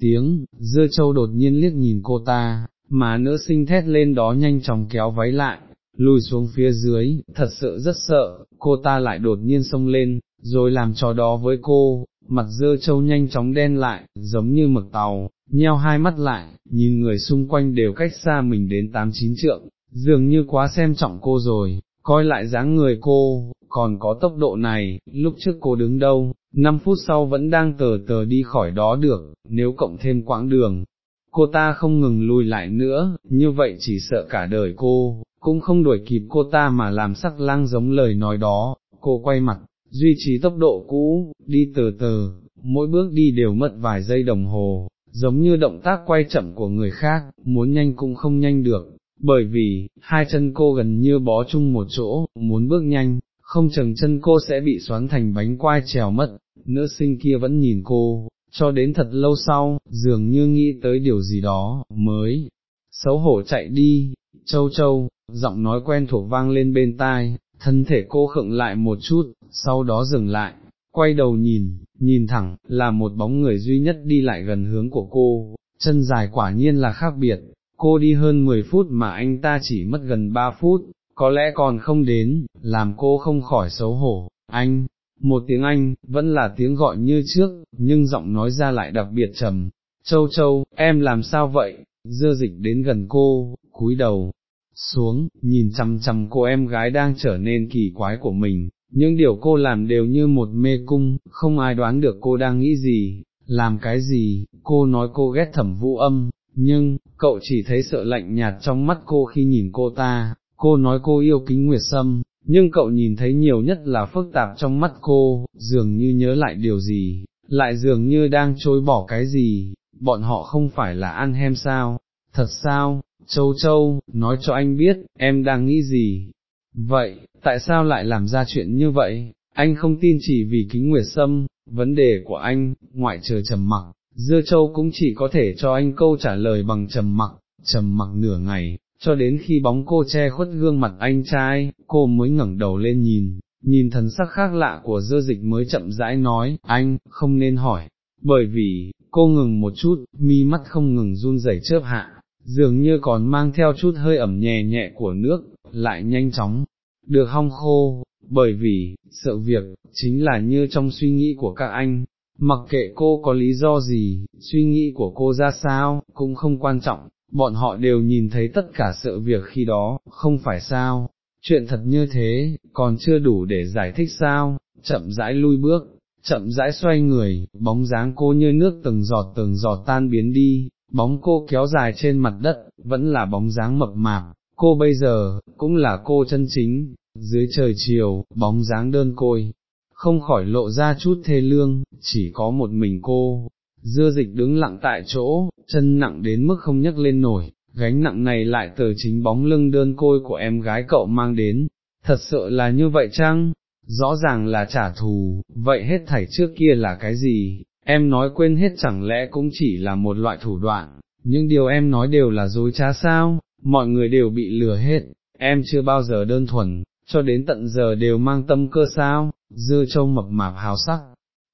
tiếng, dưa châu đột nhiên liếc nhìn cô ta, mà nữ sinh thét lên đó nhanh chóng kéo váy lại, lùi xuống phía dưới, thật sự rất sợ, cô ta lại đột nhiên xông lên, rồi làm trò đó với cô, mặt Dưa châu nhanh chóng đen lại, giống như mực tàu, nheo hai mắt lại, nhìn người xung quanh đều cách xa mình đến tám chín trượng, dường như quá xem trọng cô rồi, coi lại dáng người cô, còn có tốc độ này, lúc trước cô đứng đâu, 5 phút sau vẫn đang tờ tờ đi khỏi đó được, nếu cộng thêm quãng đường, cô ta không ngừng lùi lại nữa, như vậy chỉ sợ cả đời cô, cũng không đuổi kịp cô ta mà làm sắc lang giống lời nói đó, cô quay mặt, duy trì tốc độ cũ, đi từ từ, mỗi bước đi đều mất vài giây đồng hồ, giống như động tác quay chậm của người khác, muốn nhanh cũng không nhanh được, bởi vì, hai chân cô gần như bó chung một chỗ, muốn bước nhanh, không chừng chân cô sẽ bị xoắn thành bánh quai trèo mất, nữ sinh kia vẫn nhìn cô, cho đến thật lâu sau, dường như nghĩ tới điều gì đó, mới, xấu hổ chạy đi, châu châu, giọng nói quen thuộc vang lên bên tai, thân thể cô khựng lại một chút, sau đó dừng lại, quay đầu nhìn, nhìn thẳng, là một bóng người duy nhất đi lại gần hướng của cô, chân dài quả nhiên là khác biệt, cô đi hơn 10 phút mà anh ta chỉ mất gần 3 phút, có lẽ còn không đến, làm cô không khỏi xấu hổ, anh, một tiếng Anh, vẫn là tiếng gọi như trước, nhưng giọng nói ra lại đặc biệt trầm, châu châu, em làm sao vậy, dưa dịch đến gần cô, cúi đầu, xuống, nhìn chăm chăm cô em gái đang trở nên kỳ quái của mình, những điều cô làm đều như một mê cung, không ai đoán được cô đang nghĩ gì, làm cái gì, cô nói cô ghét thẩm vũ âm, nhưng, cậu chỉ thấy sợ lạnh nhạt trong mắt cô khi nhìn cô ta, cô nói cô yêu kính nguyệt sâm, nhưng cậu nhìn thấy nhiều nhất là phức tạp trong mắt cô, dường như nhớ lại điều gì, lại dường như đang chối bỏ cái gì, bọn họ không phải là ăn hem sao, thật sao, châu châu, nói cho anh biết, em đang nghĩ gì, vậy, tại sao lại làm ra chuyện như vậy, anh không tin chỉ vì kính nguyệt sâm, vấn đề của anh, ngoại trừ trầm mặc, dưa châu cũng chỉ có thể cho anh câu trả lời bằng trầm mặc, trầm mặc nửa ngày, cho đến khi bóng cô che khuất gương mặt anh trai, cô mới ngẩng đầu lên nhìn, nhìn thần sắc khác lạ của dưa dịch mới chậm rãi nói, anh, không nên hỏi, bởi vì, cô ngừng một chút, mi mắt không ngừng run rẩy chớp hạ, dường như còn mang theo chút hơi ẩm nhẹ nhẹ của nước, lại nhanh chóng, được hong khô, bởi vì, sợ việc, chính là như trong suy nghĩ của các anh, mặc kệ cô có lý do gì, suy nghĩ của cô ra sao, cũng không quan trọng, bọn họ đều nhìn thấy tất cả sự việc khi đó, không phải sao, chuyện thật như thế, còn chưa đủ để giải thích sao, chậm rãi lui bước, chậm rãi xoay người, bóng dáng cô như nước từng giọt từng giọt tan biến đi, bóng cô kéo dài trên mặt đất, vẫn là bóng dáng mập mạp, cô bây giờ, cũng là cô chân chính, dưới trời chiều, bóng dáng đơn côi, không khỏi lộ ra chút thê lương, chỉ có một mình cô, dưa dịch đứng lặng tại chỗ, chân nặng đến mức không nhấc lên nổi, gánh nặng này lại từ chính bóng lưng đơn côi của em gái cậu mang đến, thật sự là như vậy chăng? Rõ ràng là trả thù, vậy hết thảy trước kia là cái gì, em nói quên hết chẳng lẽ cũng chỉ là một loại thủ đoạn, nhưng điều em nói đều là dối trá sao, mọi người đều bị lừa hết, em chưa bao giờ đơn thuần, cho đến tận giờ đều mang tâm cơ sao, dưa châu mập mạp hào sắc,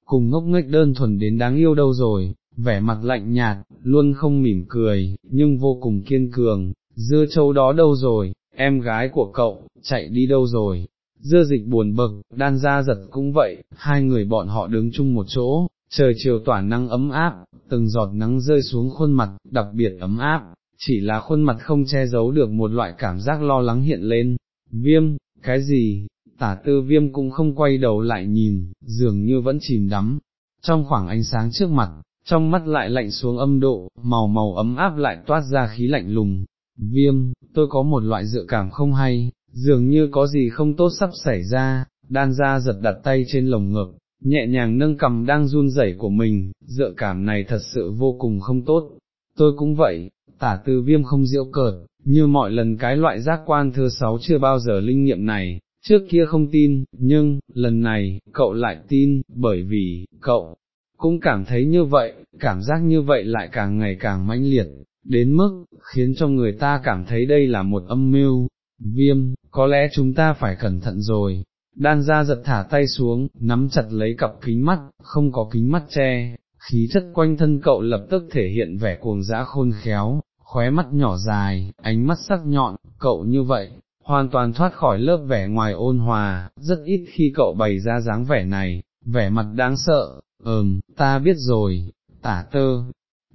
cùng ngốc nghếch đơn thuần đến đáng yêu đâu rồi, vẻ mặt lạnh nhạt, luôn không mỉm cười, nhưng vô cùng kiên cường, dưa châu đó đâu rồi, em gái của cậu, chạy đi đâu rồi, dưa dịch buồn bực, đan ra giật cũng vậy, hai người bọn họ đứng chung một chỗ, trời chiều tỏa nắng ấm áp, từng giọt nắng rơi xuống khuôn mặt, đặc biệt ấm áp, chỉ là khuôn mặt không che giấu được một loại cảm giác lo lắng hiện lên, viêm, cái gì, tả tư viêm cũng không quay đầu lại nhìn, dường như vẫn chìm đắm, trong khoảng ánh sáng trước mặt, trong mắt lại lạnh xuống âm độ, màu màu ấm áp lại toát ra khí lạnh lùng, viêm, tôi có một loại dự cảm không hay, dường như có gì không tốt sắp xảy ra, đan ra giật đặt tay trên lồng ngực, nhẹ nhàng nâng cầm đang run rẩy của mình, dự cảm này thật sự vô cùng không tốt, tôi cũng vậy, tả tư viêm không diễu cợt, như mọi lần cái loại giác quan thứ sáu chưa bao giờ linh nghiệm này, trước kia không tin, nhưng, lần này, cậu lại tin, bởi vì, cậu, cũng cảm thấy như vậy, cảm giác như vậy lại càng ngày càng mãnh liệt, đến mức, khiến cho người ta cảm thấy đây là một âm mưu, viêm, có lẽ chúng ta phải cẩn thận rồi. Đan ra giật thả tay xuống, nắm chặt lấy cặp kính mắt, không có kính mắt che, khí chất quanh thân cậu lập tức thể hiện vẻ cuồng dã khôn khéo, khóe mắt nhỏ dài, ánh mắt sắc nhọn, cậu như vậy, hoàn toàn thoát khỏi lớp vẻ ngoài ôn hòa, rất ít khi cậu bày ra dáng vẻ này, vẻ mặt đáng sợ, ừm, ta biết rồi, tả tơ,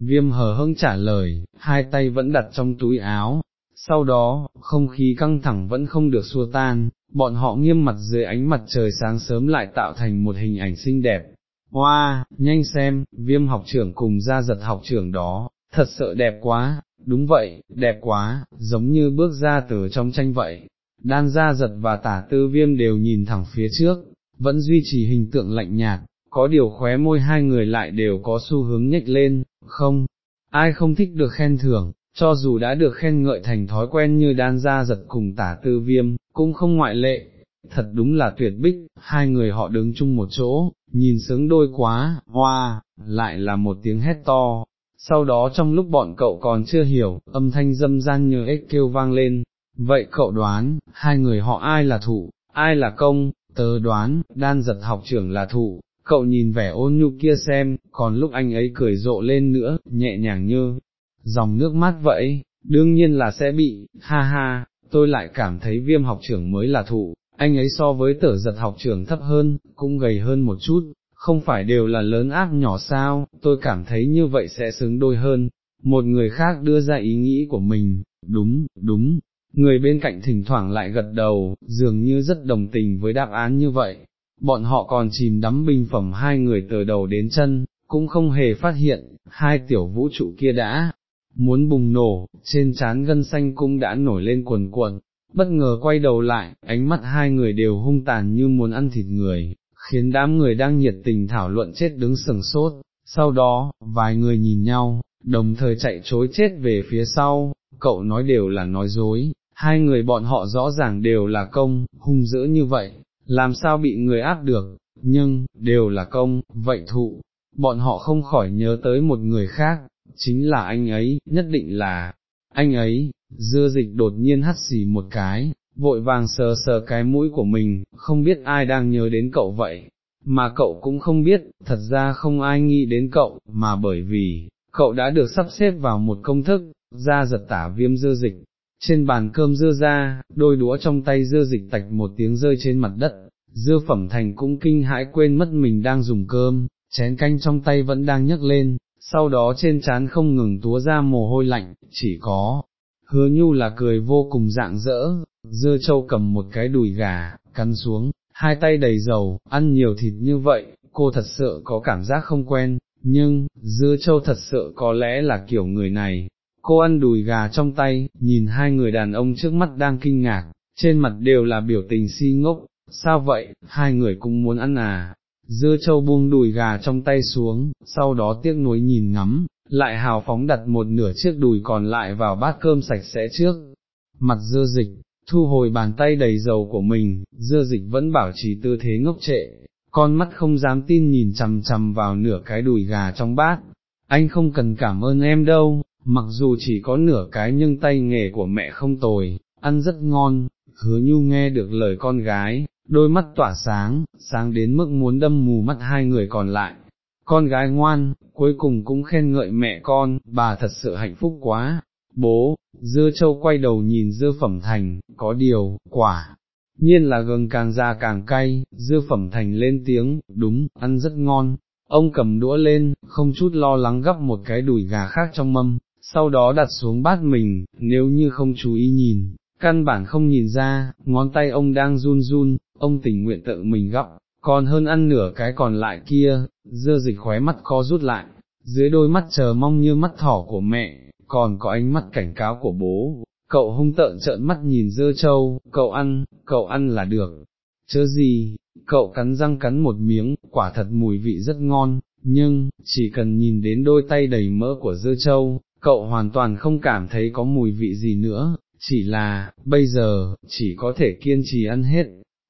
viêm hờ hững trả lời, hai tay vẫn đặt trong túi áo, sau đó, không khí căng thẳng vẫn không được xua tan, bọn họ nghiêm mặt dưới ánh mặt trời sáng sớm lại tạo thành một hình ảnh xinh đẹp. Hoa, wow, nhanh xem, viêm học trưởng cùng gia giật học trưởng đó, thật sự đẹp quá, đúng vậy, đẹp quá, giống như bước ra từ trong tranh vậy. Đan gia giật và tả tư viêm đều nhìn thẳng phía trước, vẫn duy trì hình tượng lạnh nhạt, có điều khóe môi hai người lại đều có xu hướng nhếch lên, không, ai không thích được khen thưởng, cho dù đã được khen ngợi thành thói quen như đan gia giật cùng tả tư viêm, cũng không ngoại lệ, thật đúng là tuyệt bích, hai người họ đứng chung một chỗ, nhìn sướng đôi quá, hoa, lại là một tiếng hét to. Sau đó trong lúc bọn cậu còn chưa hiểu, âm thanh dâm gian như ếch kêu vang lên, vậy cậu đoán, hai người họ ai là thủ, ai là công, tớ đoán, đan giật học trưởng là thủ, cậu nhìn vẻ ôn nhu kia xem, còn lúc anh ấy cười rộ lên nữa, nhẹ nhàng như, dòng nước mắt vậy, đương nhiên là sẽ bị, ha ha, tôi lại cảm thấy viêm học trưởng mới là thụ, anh ấy so với tở giật học trưởng thấp hơn, cũng gầy hơn một chút, không phải đều là lớn ác nhỏ sao, tôi cảm thấy như vậy sẽ xứng đôi hơn. Một người khác đưa ra ý nghĩ của mình, đúng, đúng, người bên cạnh thỉnh thoảng lại gật đầu, dường như rất đồng tình với đáp án như vậy. Bọn họ còn chìm đắm bình phẩm hai người từ đầu đến chân, cũng không hề phát hiện, hai tiểu vũ trụ kia đã muốn bùng nổ, trên trán gân xanh cũng đã nổi lên cuồn cuộn, bất ngờ quay đầu lại, ánh mắt hai người đều hung tàn như muốn ăn thịt người, khiến đám người đang nhiệt tình thảo luận chết đứng sừng sốt, sau đó, vài người nhìn nhau, đồng thời chạy chối chết về phía sau, cậu nói đều là nói dối, hai người bọn họ rõ ràng đều là công, hung dữ như vậy, làm sao bị người áp được, nhưng, đều là công, vậy thụ, bọn họ không khỏi nhớ tới một người khác, chính là anh ấy, nhất định là, anh ấy, dưa dịch đột nhiên hắt xì một cái, vội vàng sờ sờ cái mũi của mình, không biết ai đang nhớ đến cậu vậy, mà cậu cũng không biết, thật ra không ai nghĩ đến cậu, mà bởi vì, cậu đã được sắp xếp vào một công thức, ra giật tả viêm dưa dịch. Trên bàn cơm dưa ra, đôi đũa trong tay dưa dịch tạch một tiếng rơi trên mặt đất, dưa phẩm thành cũng kinh hãi quên mất mình đang dùng cơm, chén canh trong tay vẫn đang nhấc lên, sau đó trên trán không ngừng túa ra mồ hôi lạnh, chỉ có, hứa nhu là cười vô cùng dạng dỡ, dưa châu cầm một cái đùi gà, cắn xuống, hai tay đầy dầu, ăn nhiều thịt như vậy, cô thật sự có cảm giác không quen, nhưng, dưa châu thật sự có lẽ là kiểu người này. Cô ăn đùi gà trong tay, nhìn hai người đàn ông trước mắt đang kinh ngạc, trên mặt đều là biểu tình si ngốc, sao vậy, hai người cũng muốn ăn à, dưa châu buông đùi gà trong tay xuống, sau đó tiếc nuối nhìn ngắm, lại hào phóng đặt một nửa chiếc đùi còn lại vào bát cơm sạch sẽ trước. Mặt dưa dịch, thu hồi bàn tay đầy dầu của mình, dưa dịch vẫn bảo trì tư thế ngốc trệ, con mắt không dám tin nhìn chằm chằm vào nửa cái đùi gà trong bát. Anh không cần cảm ơn em đâu, mặc dù chỉ có nửa cái nhưng tay nghề của mẹ không tồi, ăn rất ngon, hứa nhu nghe được lời con gái, đôi mắt tỏa sáng, sáng đến mức muốn đâm mù mắt hai người còn lại. Con gái ngoan, cuối cùng cũng khen ngợi mẹ con, bà thật sự hạnh phúc quá. Bố, dưa châu quay đầu nhìn dưa phẩm thành, có điều, quả, nhiên là gừng càng già càng cay, dưa phẩm thành lên tiếng, đúng, ăn rất ngon. Ông cầm đũa lên, không chút lo lắng gấp một cái đùi gà khác trong mâm, sau đó đặt xuống bát mình, nếu như không chú ý nhìn, căn bản không nhìn ra, ngón tay ông đang run run, ông tình nguyện tự mình gấp, còn hơn ăn nửa cái còn lại kia, dưa dịch khóe mắt co rút lại, dưới đôi mắt chờ mong như mắt thỏ của mẹ, còn có ánh mắt cảnh cáo của bố, cậu hung tợn trợn mắt nhìn dơ châu, cậu ăn, cậu ăn là được, chớ gì, cậu cắn răng cắn một miếng, quả thật mùi vị rất ngon, nhưng, chỉ cần nhìn đến đôi tay đầy mỡ của dơ châu, cậu hoàn toàn không cảm thấy có mùi vị gì nữa, chỉ là, bây giờ, chỉ có thể kiên trì ăn hết,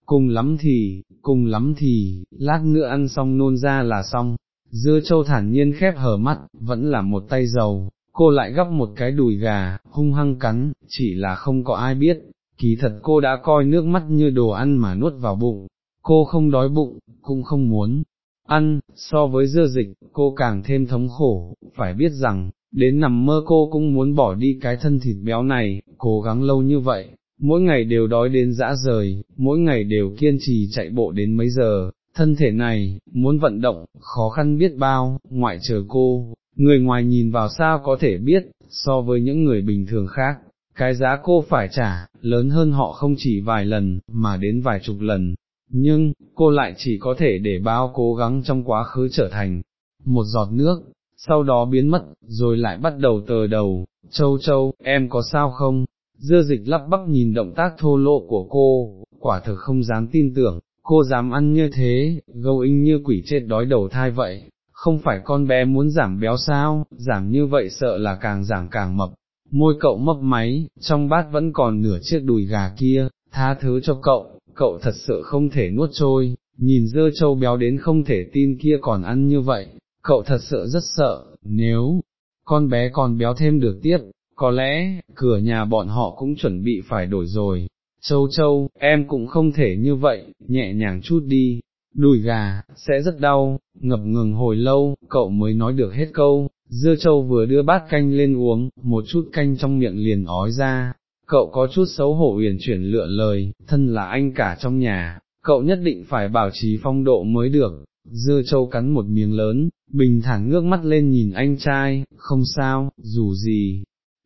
cùng lắm thì, cùng lắm thì, lát nữa ăn xong nôn ra là xong, dưa châu thản nhiên khép hở mắt, vẫn là một tay dầu, cô lại gắp một cái đùi gà, hung hăng cắn, chỉ là không có ai biết, kỳ thật cô đã coi nước mắt như đồ ăn mà nuốt vào bụng, cô không đói bụng, cũng không muốn ăn, so với dưa dịch, cô càng thêm thống khổ, phải biết rằng, đến nằm mơ cô cũng muốn bỏ đi cái thân thịt béo này, cố gắng lâu như vậy, mỗi ngày đều đói đến dã rời, mỗi ngày đều kiên trì chạy bộ đến mấy giờ, thân thể này, muốn vận động, khó khăn biết bao, ngoại trừ cô, người ngoài nhìn vào sao có thể biết, so với những người bình thường khác, cái giá cô phải trả, lớn hơn họ không chỉ vài lần, mà đến vài chục lần, nhưng, cô lại chỉ có thể để bao cố gắng trong quá khứ trở thành một giọt nước, sau đó biến mất, rồi lại bắt đầu tờ đầu, châu châu, em có sao không? Dưa dịch lắp bắp nhìn động tác thô lỗ của cô, quả thực không dám tin tưởng, cô dám ăn như thế, gâu inh như quỷ chết đói đầu thai vậy, không phải con bé muốn giảm béo sao, giảm như vậy sợ là càng giảm càng mập. Môi cậu mấp máy, trong bát vẫn còn nửa chiếc đùi gà kia, tha thứ cho cậu, cậu thật sự không thể nuốt trôi, nhìn dơ trâu béo đến không thể tin kia còn ăn như vậy, cậu thật sự rất sợ, nếu con bé còn béo thêm được tiếp, có lẽ, cửa nhà bọn họ cũng chuẩn bị phải đổi rồi. Châu châu, em cũng không thể như vậy, nhẹ nhàng chút đi, đùi gà, sẽ rất đau, ngập ngừng hồi lâu, cậu mới nói được hết câu, dưa châu vừa đưa bát canh lên uống, một chút canh trong miệng liền ói ra, cậu có chút xấu hổ uyển chuyển lựa lời, thân là anh cả trong nhà, cậu nhất định phải bảo trì phong độ mới được, dưa châu cắn một miếng lớn, bình thản ngước mắt lên nhìn anh trai, không sao, dù gì,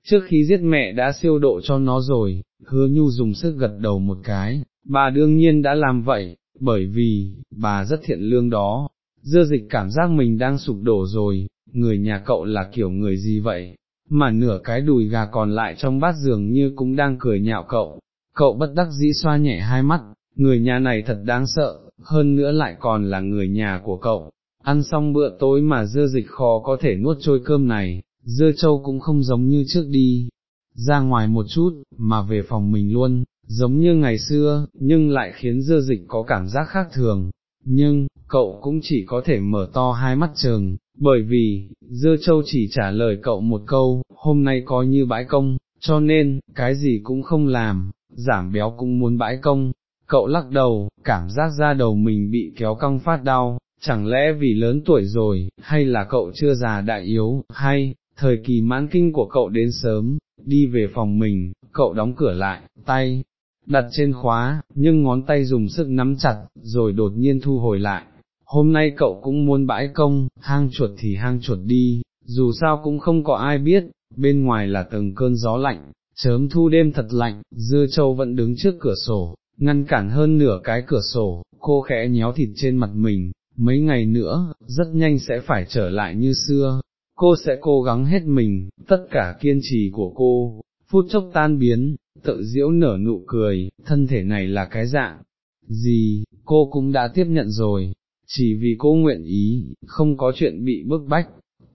trước khi giết mẹ đã siêu độ cho nó rồi, hứa nhu dùng sức gật đầu một cái, bà đương nhiên đã làm vậy, bởi vì, bà rất thiện lương đó, dưa dịch cảm giác mình đang sụp đổ rồi, người nhà cậu là kiểu người gì vậy, mà nửa cái đùi gà còn lại trong bát giường như cũng đang cười nhạo cậu, cậu bất đắc dĩ xoa nhẹ hai mắt, người nhà này thật đáng sợ, hơn nữa lại còn là người nhà của cậu, ăn xong bữa tối mà dưa dịch khó có thể nuốt trôi cơm này, dưa châu cũng không giống như trước đi, ra ngoài một chút, mà về phòng mình luôn, giống như ngày xưa, nhưng lại khiến dưa dịch có cảm giác khác thường, nhưng, cậu cũng chỉ có thể mở to hai mắt trừng, bởi vì, dưa châu chỉ trả lời cậu một câu, hôm nay coi như bãi công, cho nên, cái gì cũng không làm, giảm béo cũng muốn bãi công, cậu lắc đầu, cảm giác ra đầu mình bị kéo căng phát đau, chẳng lẽ vì lớn tuổi rồi, hay là cậu chưa già đại yếu, hay, thời kỳ mãn kinh của cậu đến sớm, đi về phòng mình, cậu đóng cửa lại, tay, đặt trên khóa, nhưng ngón tay dùng sức nắm chặt, rồi đột nhiên thu hồi lại. Hôm nay cậu cũng muốn bãi công, hang chuột thì hang chuột đi, dù sao cũng không có ai biết, bên ngoài là từng cơn gió lạnh, chớm thu đêm thật lạnh, dưa châu vẫn đứng trước cửa sổ, ngăn cản hơn nửa cái cửa sổ, cô khẽ nhéo thịt trên mặt mình, mấy ngày nữa, rất nhanh sẽ phải trở lại như xưa, cô sẽ cố gắng hết mình, tất cả kiên trì của cô, phút chốc tan biến, tự diễu nở nụ cười, thân thể này là cái dạng, gì, cô cũng đã tiếp nhận rồi, chỉ vì cô nguyện ý, không có chuyện bị bức bách,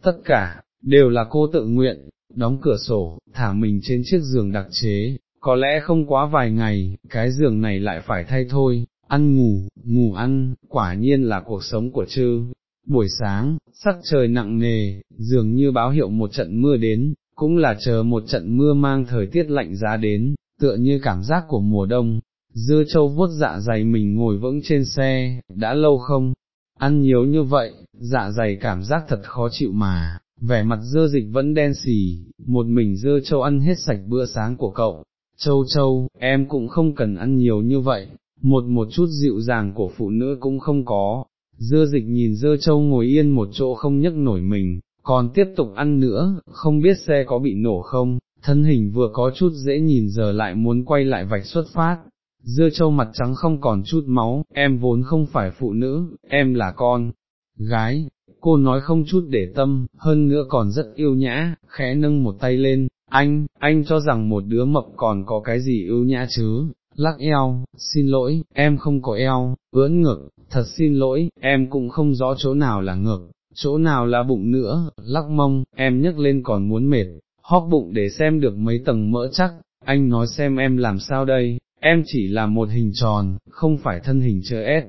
tất cả, đều là cô tự nguyện, đóng cửa sổ, thả mình trên chiếc giường đặc chế, có lẽ không quá vài ngày, cái giường này lại phải thay thôi, ăn ngủ, ngủ ăn, quả nhiên là cuộc sống của chư. Buổi sáng, sắc trời nặng nề, dường như báo hiệu một trận mưa đến, cũng là chờ một trận mưa mang thời tiết lạnh giá đến, tựa như cảm giác của mùa đông. Dưa châu vuốt dạ dày mình ngồi vững trên xe, đã lâu không? Ăn nhiều như vậy, dạ dày cảm giác thật khó chịu mà, vẻ mặt Dưa dịch vẫn đen xì, một mình Dưa châu ăn hết sạch bữa sáng của cậu. Châu châu, em cũng không cần ăn nhiều như vậy, một một chút dịu dàng của phụ nữ cũng không có. Dưa dịch nhìn Dưa châu ngồi yên một chỗ không nhấc nổi mình, còn tiếp tục ăn nữa, không biết xe có bị nổ không, thân hình vừa có chút dễ nhìn giờ lại muốn quay lại vạch xuất phát. Dưa châu mặt trắng không còn chút máu, em vốn không phải phụ nữ, em là con, gái, cô nói không chút để tâm, hơn nữa còn rất yêu nhã, khẽ nâng một tay lên, anh, anh cho rằng một đứa mập còn có cái gì yêu nhã chứ, lắc eo, xin lỗi, em không có eo, ưỡn ngực, thật xin lỗi, em cũng không rõ chỗ nào là ngực, chỗ nào là bụng nữa, lắc mông, em nhấc lên còn muốn mệt, hóc bụng để xem được mấy tầng mỡ chắc, anh nói xem em làm sao đây, em chỉ là một hình tròn, không phải thân hình chơ ép.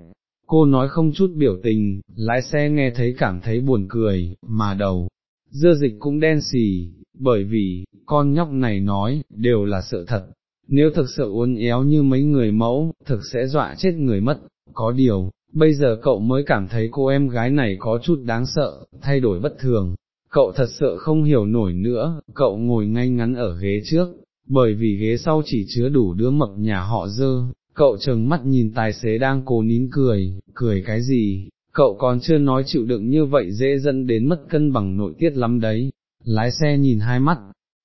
Cô nói không chút biểu tình, lái xe nghe thấy cảm thấy buồn cười, mà đầu, dưa dịch cũng đen xì, bởi vì, con nhóc này nói, đều là sự thật, nếu thực sự uốn éo như mấy người mẫu, thực sẽ dọa chết người mất, có điều, bây giờ cậu mới cảm thấy cô em gái này có chút đáng sợ, thay đổi bất thường, cậu thật sự không hiểu nổi nữa, cậu ngồi ngay ngắn ở ghế trước, bởi vì ghế sau chỉ chứa đủ đứa mập nhà họ dơ, cậu trừng mắt nhìn tài xế đang cố nín cười, cười cái gì, cậu còn chưa nói chịu đựng như vậy dễ dẫn đến mất cân bằng nội tiết lắm đấy, lái xe nhìn hai mắt,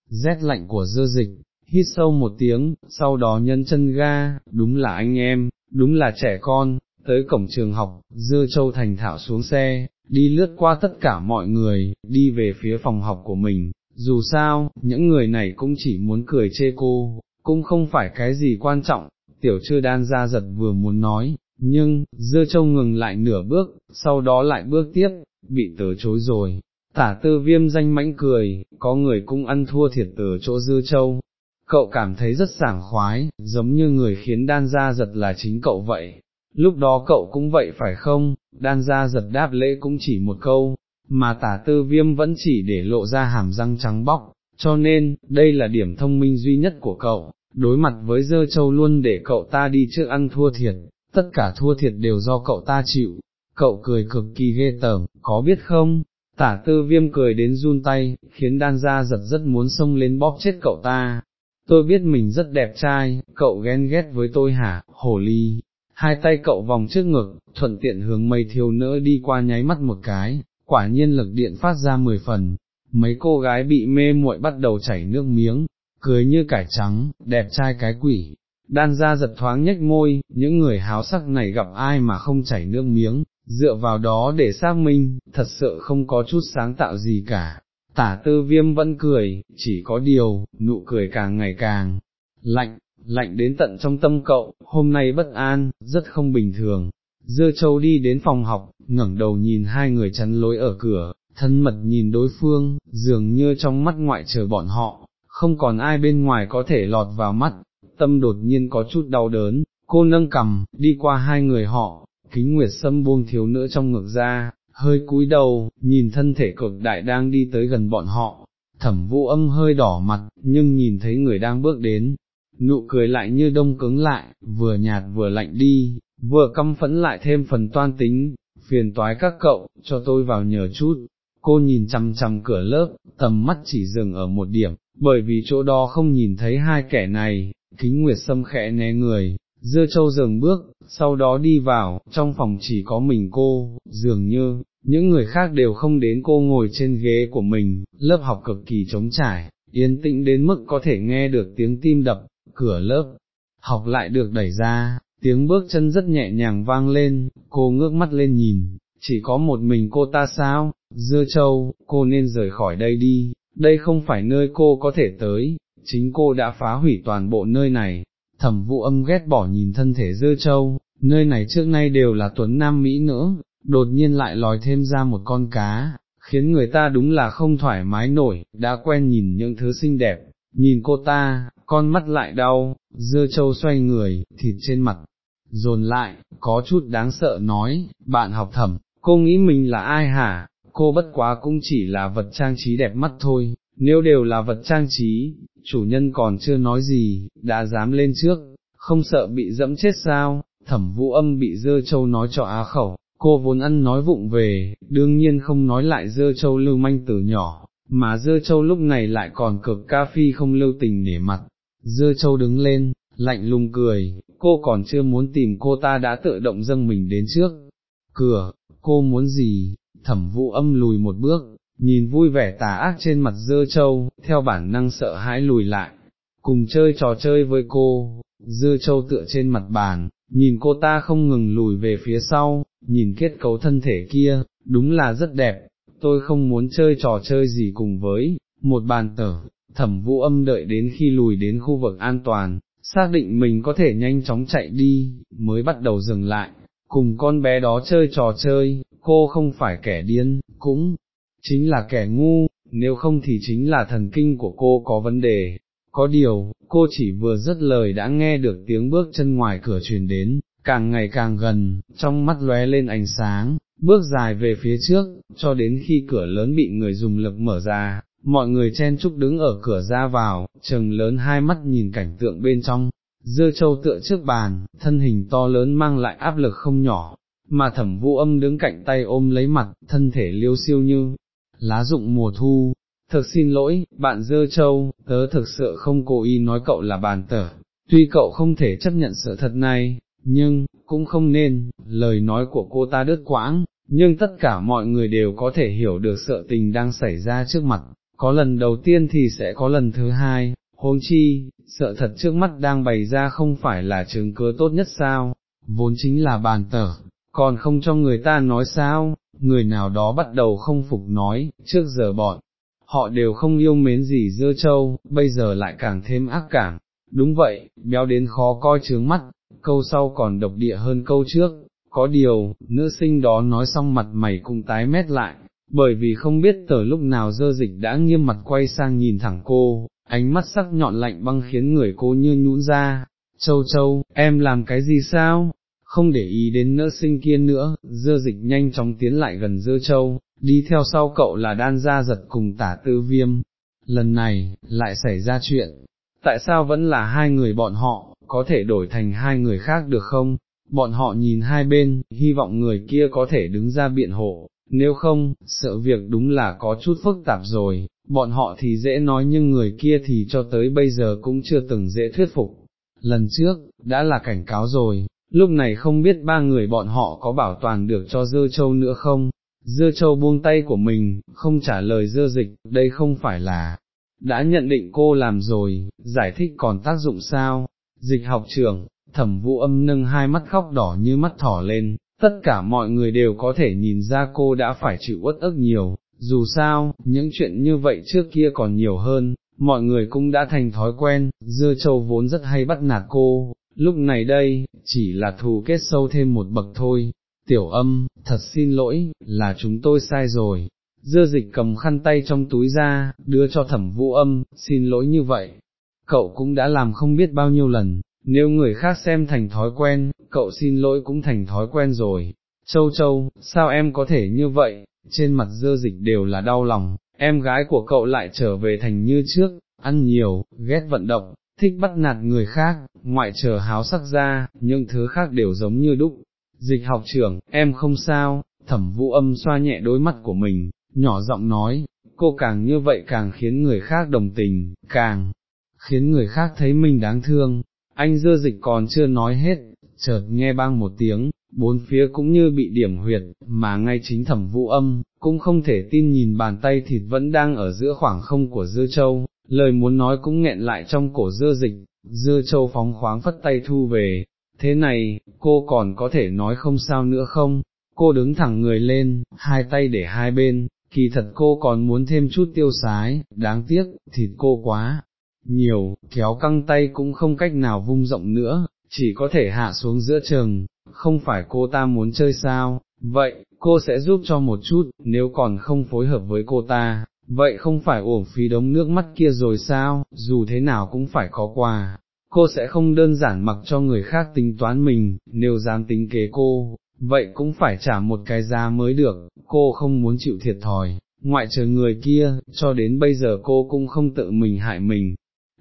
rét lạnh của dơ dịch, hít sâu một tiếng, sau đó nhân chân ga, đúng là anh em, đúng là trẻ con, tới cổng trường học, dưa châu thành thảo xuống xe, đi lướt qua tất cả mọi người, đi về phía phòng học của mình, dù sao, những người này cũng chỉ muốn cười chê cô, cũng không phải cái gì quan trọng, tiểu chưa đan ra giật vừa muốn nói, nhưng, dưa châu ngừng lại nửa bước, sau đó lại bước tiếp, bị từ chối rồi. Tả tư viêm danh mãnh cười, có người cũng ăn thua thiệt từ chỗ dưa châu, cậu cảm thấy rất sảng khoái, giống như người khiến đan ra giật là chính cậu vậy, lúc đó cậu cũng vậy phải không, đan ra giật đáp lễ cũng chỉ một câu, mà tả tư viêm vẫn chỉ để lộ ra hàm răng trắng bóc, cho nên, đây là điểm thông minh duy nhất của cậu, đối mặt với dơ châu luôn để cậu ta đi trước ăn thua thiệt, tất cả thua thiệt đều do cậu ta chịu, cậu cười cực kỳ ghê tởm, có biết không? Tả tư viêm cười đến run tay, khiến đan ra giật rất muốn xông lên bóp chết cậu ta, tôi biết mình rất đẹp trai, cậu ghen ghét với tôi hả, hồ ly, hai tay cậu vòng trước ngực, thuận tiện hướng mây thiếu nữ đi qua nháy mắt một cái, quả nhiên lực điện phát ra mười phần, mấy cô gái bị mê muội bắt đầu chảy nước miếng, cười như cải trắng, đẹp trai cái quỷ. Đan ra giật thoáng nhếch môi, những người háo sắc này gặp ai mà không chảy nước miếng, dựa vào đó để xác minh, thật sự không có chút sáng tạo gì cả, Tả tư viêm vẫn cười, chỉ có điều, nụ cười càng ngày càng lạnh, lạnh đến tận trong tâm cậu, hôm nay bất an, rất không bình thường. Dưa châu đi đến phòng học, ngẩng đầu nhìn hai người chắn lối ở cửa, thân mật nhìn đối phương, dường như trong mắt ngoại chờ bọn họ, không còn ai bên ngoài có thể lọt vào mắt, tâm đột nhiên có chút đau đớn, cô nâng cầm, đi qua hai người họ, kính nguyệt sâm buông thiếu nữ trong ngực ra, hơi cúi đầu, nhìn thân thể cực đại đang đi tới gần bọn họ, thẩm vũ âm hơi đỏ mặt, nhưng nhìn thấy người đang bước đến, nụ cười lại như đông cứng lại, vừa nhạt vừa lạnh đi, vừa căm phẫn lại thêm phần toan tính, phiền toái các cậu, cho tôi vào nhờ chút. Cô nhìn chằm chằm cửa lớp, tầm mắt chỉ dừng ở một điểm, bởi vì chỗ đó không nhìn thấy hai kẻ này, kính nguyệt sâm khẽ né người, dưa châu dừng bước, sau đó đi vào, trong phòng chỉ có mình cô, dường như, những người khác đều không đến cô ngồi trên ghế của mình, lớp học cực kỳ trống trải, yên tĩnh đến mức có thể nghe được tiếng tim đập, cửa lớp, học lại được đẩy ra, tiếng bước chân rất nhẹ nhàng vang lên, cô ngước mắt lên nhìn, chỉ có một mình cô ta sao, dưa châu, cô nên rời khỏi đây đi, đây không phải nơi cô có thể tới, chính cô đã phá hủy toàn bộ nơi này, thẩm vụ âm ghét bỏ nhìn thân thể dưa châu, nơi này trước nay đều là tuấn nam Mỹ nữa, đột nhiên lại lòi thêm ra một con cá, khiến người ta đúng là không thoải mái nổi, đã quen nhìn những thứ xinh đẹp, nhìn cô ta, con mắt lại đau, dưa châu xoay người, thịt trên mặt, dồn lại, có chút đáng sợ nói, bạn học thẩm, cô nghĩ mình là ai hả, cô bất quá cũng chỉ là vật trang trí đẹp mắt thôi, nếu đều là vật trang trí, chủ nhân còn chưa nói gì, đã dám lên trước, không sợ bị dẫm chết sao, thẩm vũ âm bị dơ châu nói cho á khẩu, cô vốn ăn nói vụng về, đương nhiên không nói lại dơ châu lưu manh từ nhỏ, mà dơ châu lúc này lại còn cực ca phi không lưu tình nể mặt, Dưa châu đứng lên, lạnh lùng cười, cô còn chưa muốn tìm cô ta đã tự động dâng mình đến trước, cửa, cô muốn gì, thẩm vụ âm lùi một bước, nhìn vui vẻ tà ác trên mặt dơ châu, theo bản năng sợ hãi lùi lại, cùng chơi trò chơi với cô, dơ châu tựa trên mặt bàn, nhìn cô ta không ngừng lùi về phía sau, nhìn kết cấu thân thể kia, đúng là rất đẹp, tôi không muốn chơi trò chơi gì cùng với, một bàn tở, thẩm vũ âm đợi đến khi lùi đến khu vực an toàn, xác định mình có thể nhanh chóng chạy đi, mới bắt đầu dừng lại, cùng con bé đó chơi trò chơi, cô không phải kẻ điên, cũng chính là kẻ ngu, nếu không thì chính là thần kinh của cô có vấn đề. Có điều, cô chỉ vừa dứt lời đã nghe được tiếng bước chân ngoài cửa truyền đến, càng ngày càng gần, trong mắt lóe lên ánh sáng, bước dài về phía trước, cho đến khi cửa lớn bị người dùng lực mở ra, mọi người chen chúc đứng ở cửa ra vào, trừng lớn hai mắt nhìn cảnh tượng bên trong, dưa châu tựa trước bàn, thân hình to lớn mang lại áp lực không nhỏ, mà thẩm vũ âm đứng cạnh tay ôm lấy mặt, thân thể liêu siêu như, lá rụng mùa thu. Thực xin lỗi, bạn dơ châu, tớ thực sự không cố ý nói cậu là bàn tở, tuy cậu không thể chấp nhận sự thật này, nhưng, cũng không nên, lời nói của cô ta đứt quãng, nhưng tất cả mọi người đều có thể hiểu được sự tình đang xảy ra trước mặt, có lần đầu tiên thì sẽ có lần thứ hai, huống chi, sợ thật trước mắt đang bày ra không phải là chứng cứ tốt nhất sao, vốn chính là bàn tở, còn không cho người ta nói sao, người nào đó bắt đầu không phục nói, trước giờ bọn, họ đều không yêu mến gì dưa châu, bây giờ lại càng thêm ác cảm, đúng vậy, béo đến khó coi trướng mắt, câu sau còn độc địa hơn câu trước, có điều, nữ sinh đó nói xong mặt mày cũng tái mét lại, bởi vì không biết từ lúc nào dơ dịch đã nghiêm mặt quay sang nhìn thẳng cô, ánh mắt sắc nhọn lạnh băng khiến người cô như nhũn ra, châu châu, em làm cái gì sao? Không để ý đến nữ sinh kia nữa, dơ dịch nhanh chóng tiến lại gần dơ châu, đi theo sau cậu là đan gia giật cùng tả tư viêm. Lần này, lại xảy ra chuyện, tại sao vẫn là hai người bọn họ, có thể đổi thành hai người khác được không? Bọn họ nhìn hai bên, hy vọng người kia có thể đứng ra biện hộ, nếu không, sợ việc đúng là có chút phức tạp rồi, bọn họ thì dễ nói nhưng người kia thì cho tới bây giờ cũng chưa từng dễ thuyết phục. Lần trước, đã là cảnh cáo rồi, lúc này không biết ba người bọn họ có bảo toàn được cho dơ châu nữa không, dưa châu buông tay của mình, không trả lời dưa dịch, đây không phải là, đã nhận định cô làm rồi, giải thích còn tác dụng sao, dịch học trưởng, thẩm vũ âm nâng hai mắt khóc đỏ như mắt thỏ lên, tất cả mọi người đều có thể nhìn ra cô đã phải chịu uất ức nhiều, dù sao, những chuyện như vậy trước kia còn nhiều hơn, mọi người cũng đã thành thói quen, dưa châu vốn rất hay bắt nạt cô, lúc này đây, chỉ là thù kết sâu thêm một bậc thôi, tiểu âm, thật xin lỗi, là chúng tôi sai rồi. Dưa dịch cầm khăn tay trong túi ra, đưa cho thẩm vũ âm, xin lỗi như vậy. Cậu cũng đã làm không biết bao nhiêu lần, nếu người khác xem thành thói quen, cậu xin lỗi cũng thành thói quen rồi. Châu châu, sao em có thể như vậy, trên mặt dơ dịch đều là đau lòng, em gái của cậu lại trở về thành như trước, ăn nhiều, ghét vận động, thích bắt nạt người khác, ngoại trở háo sắc ra, những thứ khác đều giống như đúc. Dịch học trưởng, em không sao, thẩm vũ âm xoa nhẹ đôi mắt của mình, nhỏ giọng nói, cô càng như vậy càng khiến người khác đồng tình, càng khiến người khác thấy mình đáng thương, anh dưa dịch còn chưa nói hết, chợt nghe bang một tiếng, bốn phía cũng như bị điểm huyệt, mà ngay chính thẩm vũ âm, cũng không thể tin nhìn bàn tay thịt vẫn đang ở giữa khoảng không của dưa châu, lời muốn nói cũng nghẹn lại trong cổ dưa dịch, dưa châu phóng khoáng phất tay thu về, thế này, cô còn có thể nói không sao nữa không, cô đứng thẳng người lên, hai tay để hai bên, kỳ thật cô còn muốn thêm chút tiêu sái, đáng tiếc, thịt cô quá nhiều, kéo căng tay cũng không cách nào vung rộng nữa, chỉ có thể hạ xuống giữa trường, không phải cô ta muốn chơi sao, vậy, cô sẽ giúp cho một chút, nếu còn không phối hợp với cô ta, vậy không phải uổng phí đống nước mắt kia rồi sao, dù thế nào cũng phải có quà, cô sẽ không đơn giản mặc cho người khác tính toán mình, nếu dám tính kế cô, vậy cũng phải trả một cái giá mới được, cô không muốn chịu thiệt thòi, ngoại trừ người kia, cho đến bây giờ cô cũng không tự mình hại mình.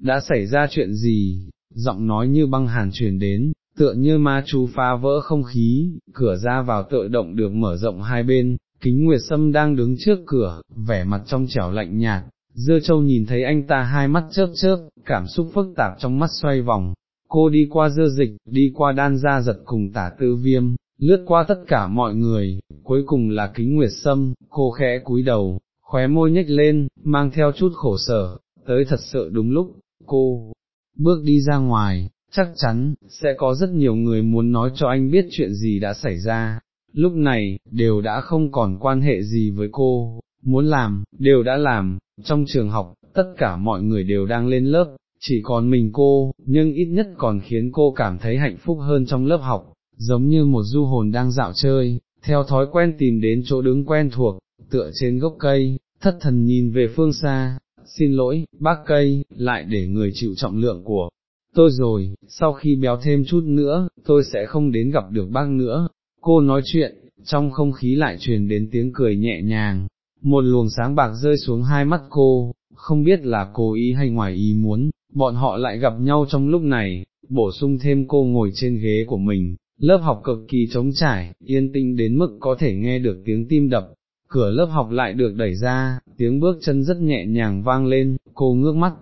Đã xảy ra chuyện gì, giọng nói như băng hàn truyền đến, tựa như ma chú phá vỡ không khí, cửa ra vào tựa động được mở rộng hai bên, kính nguyệt sâm đang đứng trước cửa, vẻ mặt trong trẻo lạnh nhạt, dưa châu nhìn thấy anh ta hai mắt chớp chớp, cảm xúc phức tạp trong mắt xoay vòng, cô đi qua dưa dịch, đi qua đan gia giật cùng tả tư viêm, lướt qua tất cả mọi người, cuối cùng là kính nguyệt sâm, cô khẽ cúi đầu, khóe môi nhếch lên, mang theo chút khổ sở, tới thật sự đúng lúc, cô, bước đi ra ngoài, chắc chắn, sẽ có rất nhiều người muốn nói cho anh biết chuyện gì đã xảy ra, lúc này, đều đã không còn quan hệ gì với cô, muốn làm, đều đã làm, trong trường học, tất cả mọi người đều đang lên lớp, chỉ còn mình cô, nhưng ít nhất còn khiến cô cảm thấy hạnh phúc hơn trong lớp học, giống như một du hồn đang dạo chơi, theo thói quen tìm đến chỗ đứng quen thuộc, tựa trên gốc cây, thất thần nhìn về phương xa, xin lỗi, bác cây, lại để người chịu trọng lượng của tôi rồi, sau khi béo thêm chút nữa, tôi sẽ không đến gặp được bác nữa. Cô nói chuyện, trong không khí lại truyền đến tiếng cười nhẹ nhàng, một luồng sáng bạc rơi xuống hai mắt cô, không biết là cố ý hay ngoài ý muốn, bọn họ lại gặp nhau trong lúc này, bổ sung thêm cô ngồi trên ghế của mình, lớp học cực kỳ trống trải, yên tĩnh đến mức có thể nghe được tiếng tim đập, cửa lớp học lại được đẩy ra, tiếng bước chân rất nhẹ nhàng vang lên, cô ngước mắt,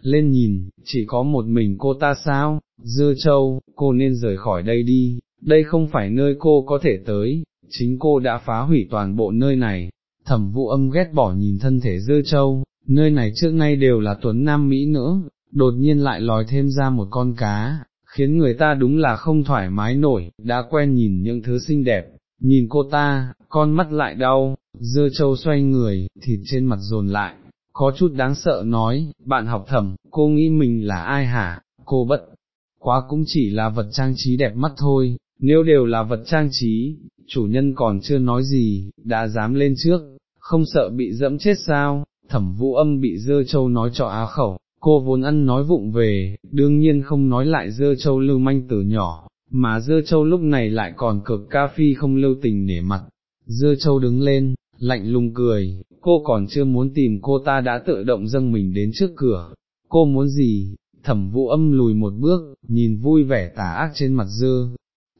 lên nhìn, chỉ có một mình cô ta sao, dưa châu, cô nên rời khỏi đây đi, đây không phải nơi cô có thể tới, chính cô đã phá hủy toàn bộ nơi này, thẩm vụ âm ghét bỏ nhìn thân thể dưa châu, nơi này trước nay đều là tuấn nam Mỹ nữa, đột nhiên lại lòi thêm ra một con cá, khiến người ta đúng là không thoải mái nổi, đã quen nhìn những thứ xinh đẹp, nhìn cô ta, con mắt lại đau, dưa châu xoay người, thịt trên mặt dồn lại, có chút đáng sợ nói, bạn học thẩm, cô nghĩ mình là ai hả, cô bất, quá cũng chỉ là vật trang trí đẹp mắt thôi, nếu đều là vật trang trí, chủ nhân còn chưa nói gì, đã dám lên trước, không sợ bị dẫm chết sao, thẩm vũ âm bị dơ châu nói cho á khẩu, cô vốn ăn nói vụng về, đương nhiên không nói lại dơ châu lưu manh từ nhỏ, mà dơ châu lúc này lại còn cực ca phi không lưu tình nể mặt, dơ châu đứng lên, lạnh lùng cười, cô còn chưa muốn tìm cô ta đã tự động dâng mình đến trước cửa, cô muốn gì, thẩm vũ âm lùi một bước, nhìn vui vẻ tà ác trên mặt dơ,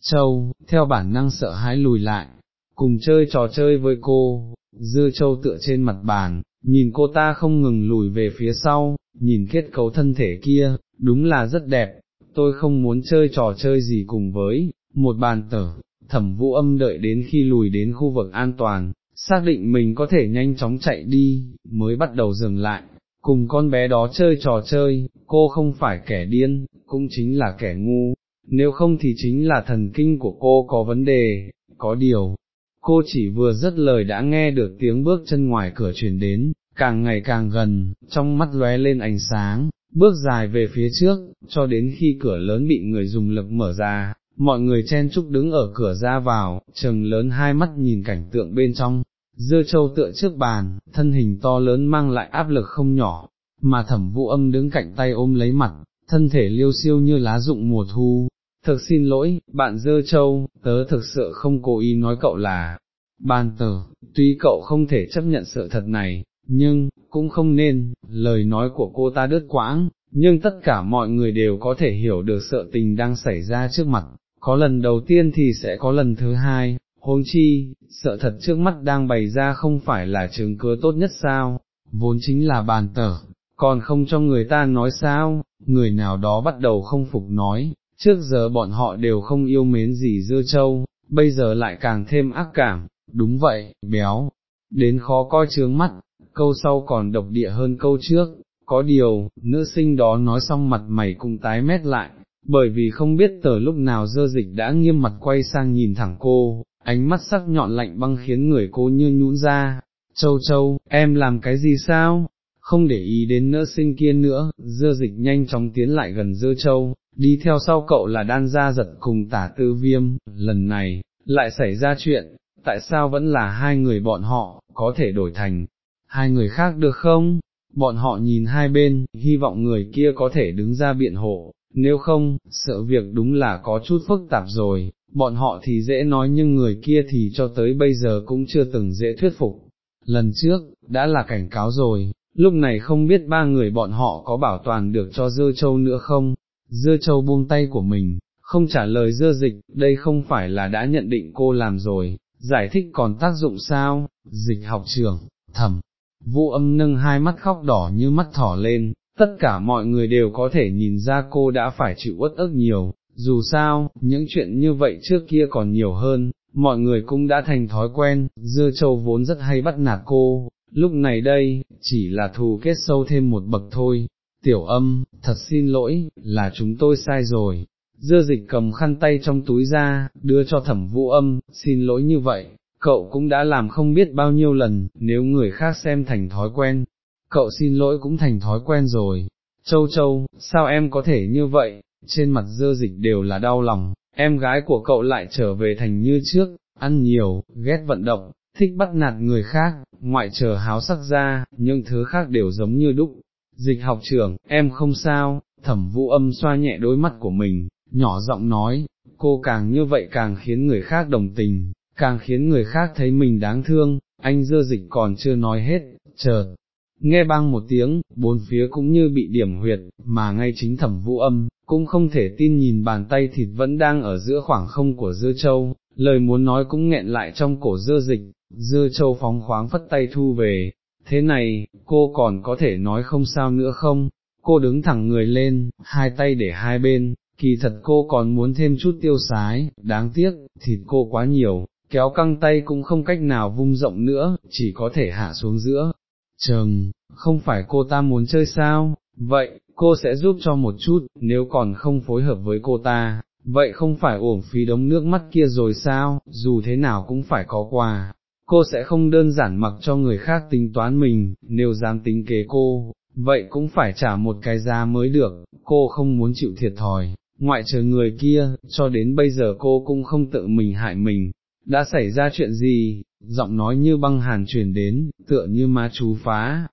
châu, theo bản năng sợ hãi lùi lại, cùng chơi trò chơi với cô, dơ châu tựa trên mặt bàn, nhìn cô ta không ngừng lùi về phía sau, nhìn kết cấu thân thể kia, đúng là rất đẹp, tôi không muốn chơi trò chơi gì cùng với, một bàn tở, thẩm vũ âm đợi đến khi lùi đến khu vực an toàn, xác định mình có thể nhanh chóng chạy đi, mới bắt đầu dừng lại, cùng con bé đó chơi trò chơi, cô không phải kẻ điên, cũng chính là kẻ ngu, nếu không thì chính là thần kinh của cô có vấn đề, có điều, cô chỉ vừa dứt lời đã nghe được tiếng bước chân ngoài cửa truyền đến, càng ngày càng gần, trong mắt lóe lên ánh sáng, bước dài về phía trước, cho đến khi cửa lớn bị người dùng lực mở ra, mọi người chen chúc đứng ở cửa ra vào, trừng lớn hai mắt nhìn cảnh tượng bên trong, dưa châu tựa trước bàn, thân hình to lớn mang lại áp lực không nhỏ, mà thẩm vũ âm đứng cạnh tay ôm lấy mặt, thân thể liêu siêu như lá rụng mùa thu. Thực xin lỗi, bạn dơ châu, tớ thực sự không cố ý nói cậu là, ban tờ, tuy cậu không thể chấp nhận sự thật này, nhưng, cũng không nên, lời nói của cô ta đứt quãng, nhưng tất cả mọi người đều có thể hiểu được sự tình đang xảy ra trước mặt, có lần đầu tiên thì sẽ có lần thứ hai, huống chi, sợ thật trước mắt đang bày ra không phải là chứng cứ tốt nhất sao, vốn chính là bàn tở, còn không cho người ta nói sao, người nào đó bắt đầu không phục nói, trước giờ bọn họ đều không yêu mến gì dưa châu, bây giờ lại càng thêm ác cảm, đúng vậy, béo, đến khó coi trướng mắt, câu sau còn độc địa hơn câu trước, có điều, nữ sinh đó nói xong mặt mày cũng tái mét lại, bởi vì không biết tờ lúc nào dơ dịch đã nghiêm mặt quay sang nhìn thẳng cô, ánh mắt sắc nhọn lạnh băng khiến người cô như nhũn ra, châu châu, em làm cái gì sao? Không để ý đến nữ sinh kia nữa, dơ dịch nhanh chóng tiến lại gần dơ châu, đi theo sau cậu là đan gia giật cùng tả tư viêm, lần này, lại xảy ra chuyện, tại sao vẫn là hai người bọn họ, có thể đổi thành, hai người khác được không? Bọn họ nhìn hai bên, hy vọng người kia có thể đứng ra biện hộ, nếu không, sợ việc đúng là có chút phức tạp rồi, bọn họ thì dễ nói nhưng người kia thì cho tới bây giờ cũng chưa từng dễ thuyết phục. Lần trước, đã là cảnh cáo rồi, lúc này không biết ba người bọn họ có bảo toàn được cho Dư châu nữa không, Dư châu buông tay của mình, không trả lời Dư dịch, đây không phải là đã nhận định cô làm rồi, giải thích còn tác dụng sao, dịch học trường, thầm, vũ âm nâng hai mắt khóc đỏ như mắt thỏ lên, tất cả mọi người đều có thể nhìn ra cô đã phải chịu uất ức nhiều, dù sao, những chuyện như vậy trước kia còn nhiều hơn, mọi người cũng đã thành thói quen, dưa châu vốn rất hay bắt nạt cô, lúc này đây, chỉ là thù kết sâu thêm một bậc thôi, tiểu âm, thật xin lỗi, là chúng tôi sai rồi. Dưa dịch cầm khăn tay trong túi ra, đưa cho thẩm vũ âm, xin lỗi như vậy, cậu cũng đã làm không biết bao nhiêu lần, nếu người khác xem thành thói quen, cậu xin lỗi cũng thành thói quen rồi. Châu châu, sao em có thể như vậy, trên mặt dơ dịch đều là đau lòng, em gái của cậu lại trở về thành như trước, ăn nhiều, ghét vận động, thích bắt nạt người khác, ngoại trừ háo sắc ra, nhưng thứ khác đều giống như đúc. Dịch học trưởng, em không sao, thẩm vũ âm xoa nhẹ đôi mắt của mình, nhỏ giọng nói, cô càng như vậy càng khiến người khác đồng tình, càng khiến người khác thấy mình đáng thương, anh dơ dịch còn chưa nói hết, chờ nghe băng một tiếng, bốn phía cũng như bị điểm huyệt, mà ngay chính thẩm vũ âm, cũng không thể tin nhìn bàn tay thịt vẫn đang ở giữa khoảng không của dưa châu, lời muốn nói cũng nghẹn lại trong cổ dưa dịch, dưa châu phóng khoáng phất tay thu về, thế này, cô còn có thể nói không sao nữa không, cô đứng thẳng người lên, hai tay để hai bên, kỳ thật cô còn muốn thêm chút tiêu sái, đáng tiếc, thịt cô quá nhiều, kéo căng tay cũng không cách nào vung rộng nữa, chỉ có thể hạ xuống giữa, Trừng, không phải cô ta muốn chơi sao, vậy, cô sẽ giúp cho một chút, nếu còn không phối hợp với cô ta, vậy không phải uổng phí đống nước mắt kia rồi sao, dù thế nào cũng phải có quà. Cô sẽ không đơn giản mặc cho người khác tính toán mình, nếu dám tính kế cô, vậy cũng phải trả một cái giá mới được, cô không muốn chịu thiệt thòi, ngoại trừ người kia, cho đến bây giờ cô cũng không tự mình hại mình, đã xảy ra chuyện gì, giọng nói như băng hàn truyền đến, tựa như ma chú phá,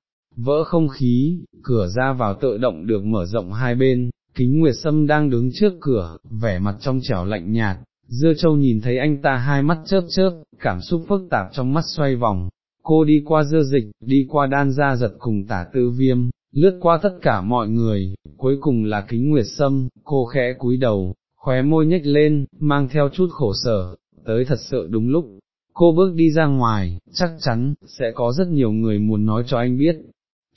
vỡ không khí, cửa ra vào tự động được mở rộng hai bên, kính nguyệt sâm đang đứng trước cửa, vẻ mặt trong trẻo lạnh nhạt, dưa châu nhìn thấy anh ta hai mắt chớp chớp, cảm xúc phức tạp trong mắt xoay vòng, cô đi qua dưa dịch, đi qua đan ra giật cùng tả tư viêm, lướt qua tất cả mọi người, cuối cùng là kính nguyệt sâm, cô khẽ cúi đầu, khóe môi nhếch lên, mang theo chút khổ sở, tới thật sự đúng lúc, cô bước đi ra ngoài, chắc chắn, sẽ có rất nhiều người muốn nói cho anh biết,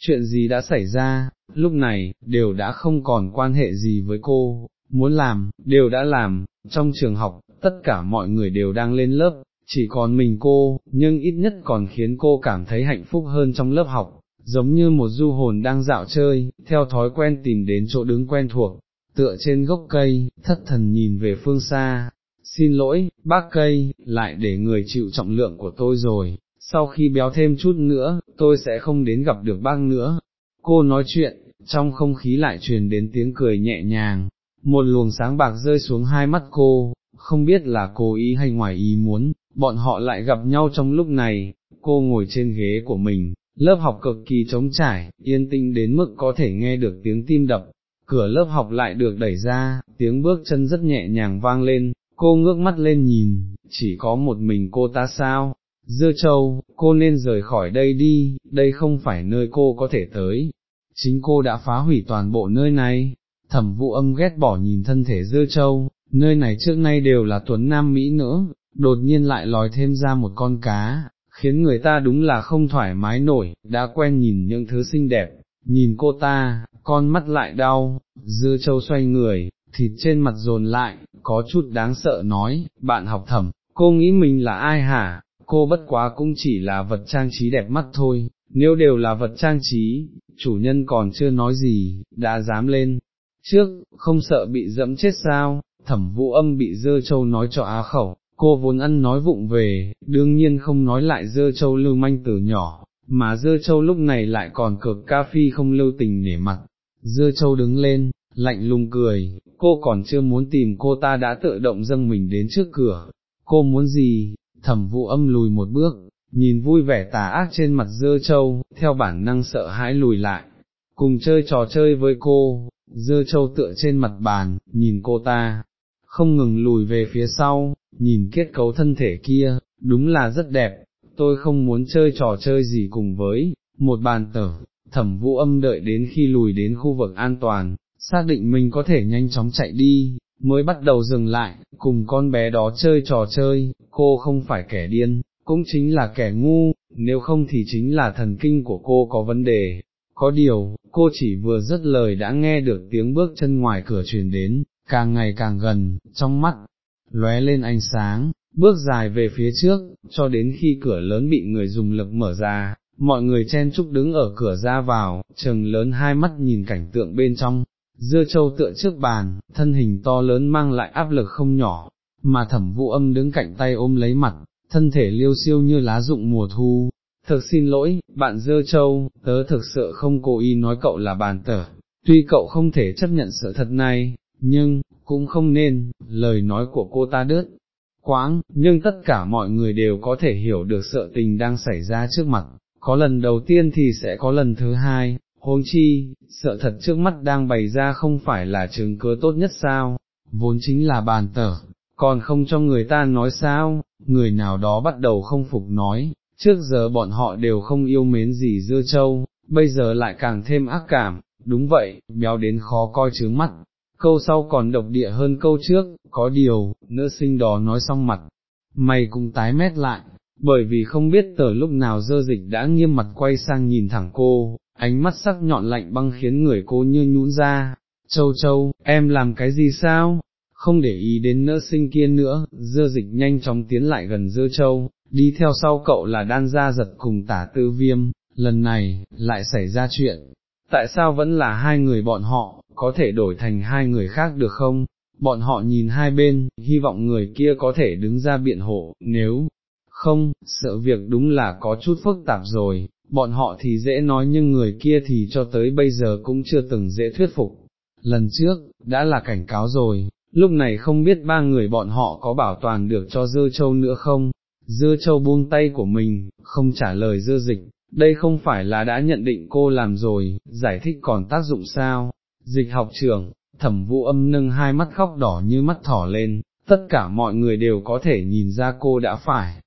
chuyện gì đã xảy ra, lúc này, đều đã không còn quan hệ gì với cô, muốn làm, đều đã làm, trong trường học, tất cả mọi người đều đang lên lớp, chỉ còn mình cô, nhưng ít nhất còn khiến cô cảm thấy hạnh phúc hơn trong lớp học, giống như một du hồn đang dạo chơi, theo thói quen tìm đến chỗ đứng quen thuộc, tựa trên gốc cây, thất thần nhìn về phương xa, xin lỗi, bác cây, lại để người chịu trọng lượng của tôi rồi, sau khi béo thêm chút nữa, tôi sẽ không đến gặp được bác nữa. Cô nói chuyện, trong không khí lại truyền đến tiếng cười nhẹ nhàng, một luồng sáng bạc rơi xuống hai mắt cô, không biết là cố ý hay ngoài ý muốn, bọn họ lại gặp nhau trong lúc này, cô ngồi trên ghế của mình, lớp học cực kỳ trống trải, yên tĩnh đến mức có thể nghe được tiếng tim đập, cửa lớp học lại được đẩy ra, tiếng bước chân rất nhẹ nhàng vang lên, cô ngước mắt lên nhìn, chỉ có một mình cô ta sao, dưa châu, cô nên rời khỏi đây đi, đây không phải nơi cô có thể tới, chính cô đã phá hủy toàn bộ nơi này, thẩm vụ âm ghét bỏ nhìn thân thể dưa châu, nơi này trước nay đều là tuấn nam Mỹ nữa, đột nhiên lại lòi thêm ra một con cá, khiến người ta đúng là không thoải mái nổi, đã quen nhìn những thứ xinh đẹp, nhìn cô ta, con mắt lại đau, dưa châu xoay người, thịt trên mặt dồn lại, có chút đáng sợ nói, bạn học thẩm, cô nghĩ mình là ai hả, cô bất quá cũng chỉ là vật trang trí đẹp mắt thôi, nếu đều là vật trang trí, chủ nhân còn chưa nói gì, đã dám lên, trước, không sợ bị dẫm chết sao, thẩm vũ âm bị dơ châu nói cho á khẩu, cô vốn ăn nói vụng về, đương nhiên không nói lại dơ châu lưu manh từ nhỏ, mà dơ châu lúc này lại còn cực ca phi không lưu tình nể mặt, dơ châu đứng lên, lạnh lùng cười, cô còn chưa muốn tìm cô ta đã tự động dâng mình đến trước cửa, cô muốn gì, thẩm vụ âm lùi một bước, nhìn vui vẻ tà ác trên mặt dơ châu, theo bản năng sợ hãi lùi lại, cùng chơi trò chơi với cô, dơ châu tựa trên mặt bàn, nhìn cô ta, không ngừng lùi về phía sau, nhìn kết cấu thân thể kia, đúng là rất đẹp, tôi không muốn chơi trò chơi gì cùng với, một bàn tở, thẩm vũ âm đợi đến khi lùi đến khu vực an toàn, xác định mình có thể nhanh chóng chạy đi, mới bắt đầu dừng lại, cùng con bé đó chơi trò chơi, cô không phải kẻ điên, cũng chính là kẻ ngu, nếu không thì chính là thần kinh của cô có vấn đề. Có điều, cô chỉ vừa dứt lời đã nghe được tiếng bước chân ngoài cửa truyền đến, càng ngày càng gần, trong mắt, lóe lên ánh sáng, bước dài về phía trước, cho đến khi cửa lớn bị người dùng lực mở ra, mọi người chen chúc đứng ở cửa ra vào, trừng lớn hai mắt nhìn cảnh tượng bên trong, dưa châu tựa trước bàn, thân hình to lớn mang lại áp lực không nhỏ, mà thẩm vũ âm đứng cạnh tay ôm lấy mặt, thân thể liêu siêu như lá rụng mùa thu. Thực xin lỗi, bạn dơ châu, tớ thực sự không cố ý nói cậu là bàn tở, tuy cậu không thể chấp nhận sự thật này, nhưng, cũng không nên, lời nói của cô ta đứt, Quáng, nhưng tất cả mọi người đều có thể hiểu được sợ tình đang xảy ra trước mặt, có lần đầu tiên thì sẽ có lần thứ hai, huống chi, sợ thật trước mắt đang bày ra không phải là chứng cứ tốt nhất sao, vốn chính là bàn tở, còn không cho người ta nói sao, người nào đó bắt đầu không phục nói, trước giờ bọn họ đều không yêu mến gì dưa châu, bây giờ lại càng thêm ác cảm, đúng vậy, béo đến khó coi trướng mắt. Câu sau còn độc địa hơn câu trước, có điều, nữ sinh đó nói xong mặt, mày cũng tái mét lại, bởi vì không biết tờ lúc nào dơ dịch đã nghiêm mặt quay sang nhìn thẳng cô, ánh mắt sắc nhọn lạnh băng khiến người cô như nhũn ra, châu châu, em làm cái gì sao, không để ý đến nỡ sinh kia nữa, dơ dịch nhanh chóng tiến lại gần dơ châu, đi theo sau cậu là đan gia giật cùng tả tư viêm, lần này, lại xảy ra chuyện, tại sao vẫn là hai người bọn họ, có thể đổi thành hai người khác được không? Bọn họ nhìn hai bên, hy vọng người kia có thể đứng ra biện hộ, nếu không, sợ việc đúng là có chút phức tạp rồi, bọn họ thì dễ nói nhưng người kia thì cho tới bây giờ cũng chưa từng dễ thuyết phục. Lần trước, đã là cảnh cáo rồi, lúc này không biết ba người bọn họ có bảo toàn được cho Dư châu nữa không, Dư châu buông tay của mình, không trả lời Dư dịch, đây không phải là đã nhận định cô làm rồi, giải thích còn tác dụng sao, dịch học trưởng, thẩm vũ âm nâng hai mắt khóc đỏ như mắt thỏ lên, tất cả mọi người đều có thể nhìn ra cô đã phải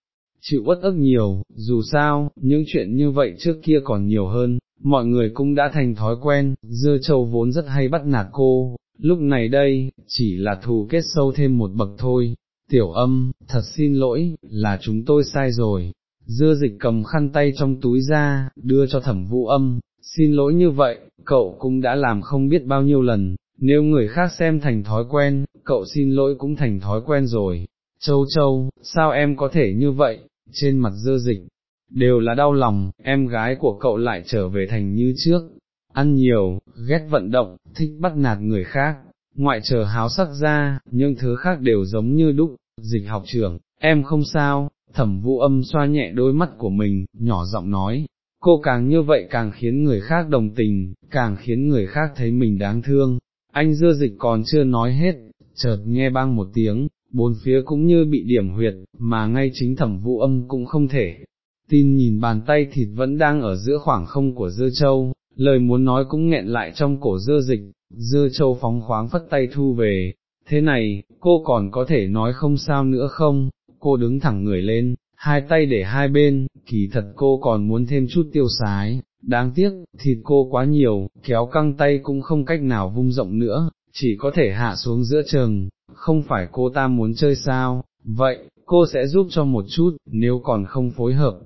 chịu uất ức nhiều, dù sao, những chuyện như vậy trước kia còn nhiều hơn, mọi người cũng đã thành thói quen, dưa châu vốn rất hay bắt nạt cô, lúc này đây, chỉ là thù kết sâu thêm một bậc thôi, tiểu âm, thật xin lỗi, là chúng tôi sai rồi, dưa dịch cầm khăn tay trong túi ra, đưa cho thẩm vũ âm, xin lỗi như vậy, cậu cũng đã làm không biết bao nhiêu lần, nếu người khác xem thành thói quen, cậu xin lỗi cũng thành thói quen rồi. Châu châu, sao em có thể như vậy, trên mặt dơ dịch, đều là đau lòng, em gái của cậu lại trở về thành như trước, ăn nhiều, ghét vận động, thích bắt nạt người khác, ngoại trừ háo sắc ra, nhưng thứ khác đều giống như đúc, dịch học trưởng, em không sao, thẩm vũ âm xoa nhẹ đôi mắt của mình, nhỏ giọng nói, cô càng như vậy càng khiến người khác đồng tình, càng khiến người khác thấy mình đáng thương, anh dưa dịch còn chưa nói hết, chợt nghe bang một tiếng, bốn phía cũng như bị điểm huyệt, mà ngay chính thẩm vũ âm cũng không thể. Tin nhìn bàn tay thịt vẫn đang ở giữa khoảng không của dưa châu, lời muốn nói cũng nghẹn lại trong cổ dưa dịch, dưa châu phóng khoáng phất tay thu về, thế này, cô còn có thể nói không sao nữa không, cô đứng thẳng người lên, hai tay để hai bên, kỳ thật cô còn muốn thêm chút tiêu sái, đáng tiếc, thịt cô quá nhiều, kéo căng tay cũng không cách nào vung rộng nữa, chỉ có thể hạ xuống giữa chừng, không phải cô ta muốn chơi sao, vậy, cô sẽ giúp cho một chút, nếu còn không phối hợp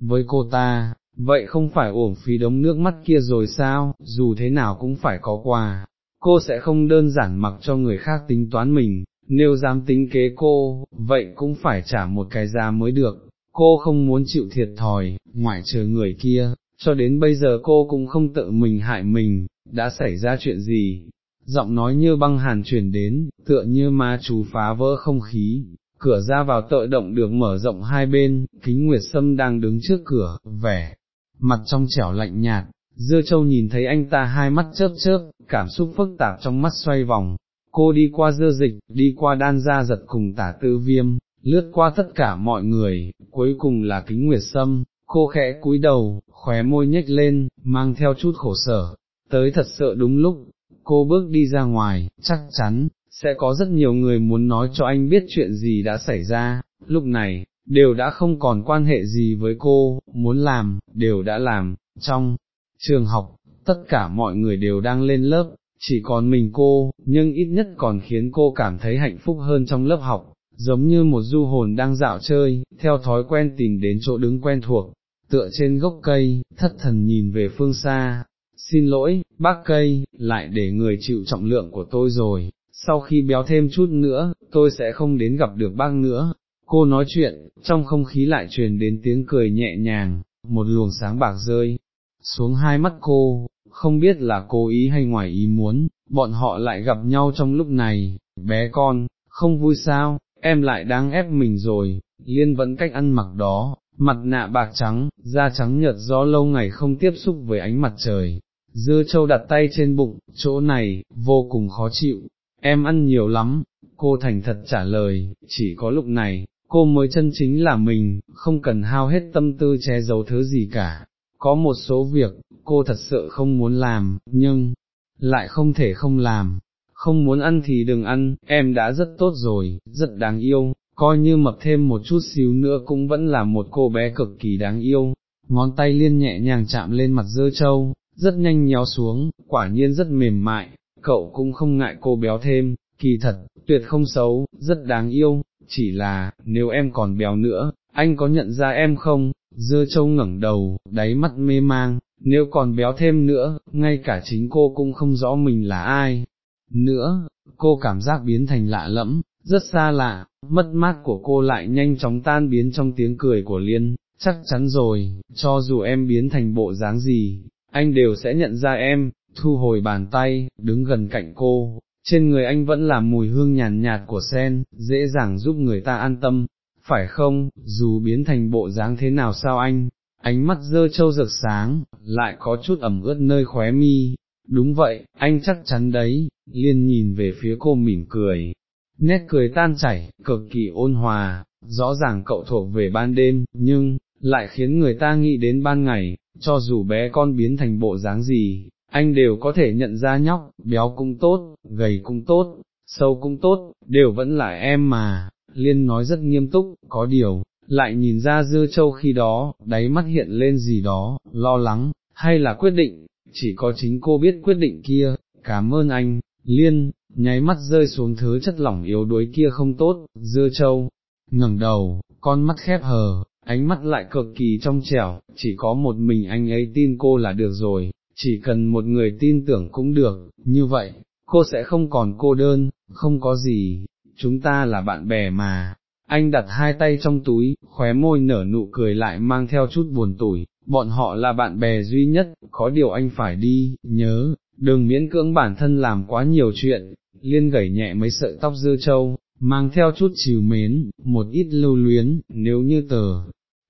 với cô ta, vậy không phải uổng phí đống nước mắt kia rồi sao, dù thế nào cũng phải có quà, cô sẽ không đơn giản mặc cho người khác tính toán mình, nếu dám tính kế cô, vậy cũng phải trả một cái giá mới được, cô không muốn chịu thiệt thòi, ngoại trừ người kia, cho đến bây giờ cô cũng không tự mình hại mình, đã xảy ra chuyện gì, giọng nói như băng hàn chuyển đến, tựa như ma chú phá vỡ không khí, cửa ra vào tội động được mở rộng hai bên, kính nguyệt sâm đang đứng trước cửa, vẻ, mặt trong trẻo lạnh nhạt, dưa châu nhìn thấy anh ta hai mắt chớp chớp, cảm xúc phức tạp trong mắt xoay vòng, cô đi qua dưa dịch, đi qua đan gia giật cùng tả tư viêm, lướt qua tất cả mọi người, cuối cùng là kính nguyệt sâm, cô khẽ cúi đầu, khóe môi nhếch lên, mang theo chút khổ sở, tới thật sợ đúng lúc, cô bước đi ra ngoài, chắc chắn, sẽ có rất nhiều người muốn nói cho anh biết chuyện gì đã xảy ra, lúc này, đều đã không còn quan hệ gì với cô, muốn làm, đều đã làm, trong trường học, tất cả mọi người đều đang lên lớp, chỉ còn mình cô, nhưng ít nhất còn khiến cô cảm thấy hạnh phúc hơn trong lớp học, giống như một du hồn đang dạo chơi, theo thói quen tìm đến chỗ đứng quen thuộc, tựa trên gốc cây, thất thần nhìn về phương xa, xin lỗi, bác cây, lại để người chịu trọng lượng của tôi rồi, sau khi béo thêm chút nữa, tôi sẽ không đến gặp được bác nữa. Cô nói chuyện, trong không khí lại truyền đến tiếng cười nhẹ nhàng, một luồng sáng bạc rơi, xuống hai mắt cô, không biết là cố ý hay ngoài ý muốn, bọn họ lại gặp nhau trong lúc này, bé con, không vui sao, em lại đang ép mình rồi, liên vẫn cách ăn mặc đó, mặt nạ bạc trắng, da trắng nhợt do lâu ngày không tiếp xúc với ánh mặt trời. Dưa châu đặt tay trên bụng, chỗ này, vô cùng khó chịu, em ăn nhiều lắm, cô thành thật trả lời, chỉ có lúc này, cô mới chân chính là mình, không cần hao hết tâm tư che giấu thứ gì cả. Có một số việc, cô thật sự không muốn làm, nhưng, lại không thể không làm, không muốn ăn thì đừng ăn, em đã rất tốt rồi, rất đáng yêu, coi như mập thêm một chút xíu nữa cũng vẫn là một cô bé cực kỳ đáng yêu. Ngón tay liên nhẹ nhàng chạm lên mặt dơ Châu rất nhanh nhéo xuống, quả nhiên rất mềm mại, cậu cũng không ngại cô béo thêm, kỳ thật, tuyệt không xấu, rất đáng yêu, chỉ là, nếu em còn béo nữa, anh có nhận ra em không? Dơ châu ngẩng đầu, đáy mắt mê mang, nếu còn béo thêm nữa, ngay cả chính cô cũng không rõ mình là ai. Nữa, cô cảm giác biến thành lạ lẫm, rất xa lạ, mất mát của cô lại nhanh chóng tan biến trong tiếng cười của Liên, chắc chắn rồi, cho dù em biến thành bộ dáng gì, anh đều sẽ nhận ra em, thu hồi bàn tay, đứng gần cạnh cô, trên người anh vẫn là mùi hương nhàn nhạt, của sen, dễ dàng giúp người ta an tâm, phải không, dù biến thành bộ dáng thế nào sao anh, ánh mắt dơ trâu rực sáng, lại có chút ẩm ướt nơi khóe mi, đúng vậy, anh chắc chắn đấy, liên nhìn về phía cô mỉm cười, nét cười tan chảy, cực kỳ ôn hòa, rõ ràng cậu thuộc về ban đêm, nhưng, lại khiến người ta nghĩ đến ban ngày, cho dù bé con biến thành bộ dáng gì, anh đều có thể nhận ra nhóc, béo cũng tốt, gầy cũng tốt, sâu cũng tốt, đều vẫn là em mà, Liên nói rất nghiêm túc, có điều, lại nhìn ra dưa châu khi đó, đáy mắt hiện lên gì đó, lo lắng, hay là quyết định, chỉ có chính cô biết quyết định kia, cảm ơn anh, Liên, nháy mắt rơi xuống thứ chất lỏng yếu đuối kia không tốt, dưa châu, ngẩng đầu, con mắt khép hờ, ánh mắt lại cực kỳ trong trẻo, chỉ có một mình anh ấy tin cô là được rồi, chỉ cần một người tin tưởng cũng được, như vậy, cô sẽ không còn cô đơn, không có gì, chúng ta là bạn bè mà. Anh đặt hai tay trong túi, khóe môi nở nụ cười lại mang theo chút buồn tủi, bọn họ là bạn bè duy nhất, có điều anh phải đi, nhớ, đừng miễn cưỡng bản thân làm quá nhiều chuyện, liên gẩy nhẹ mấy sợi tóc dưa trâu, mang theo chút chiều mến, một ít lưu luyến, nếu như tờ,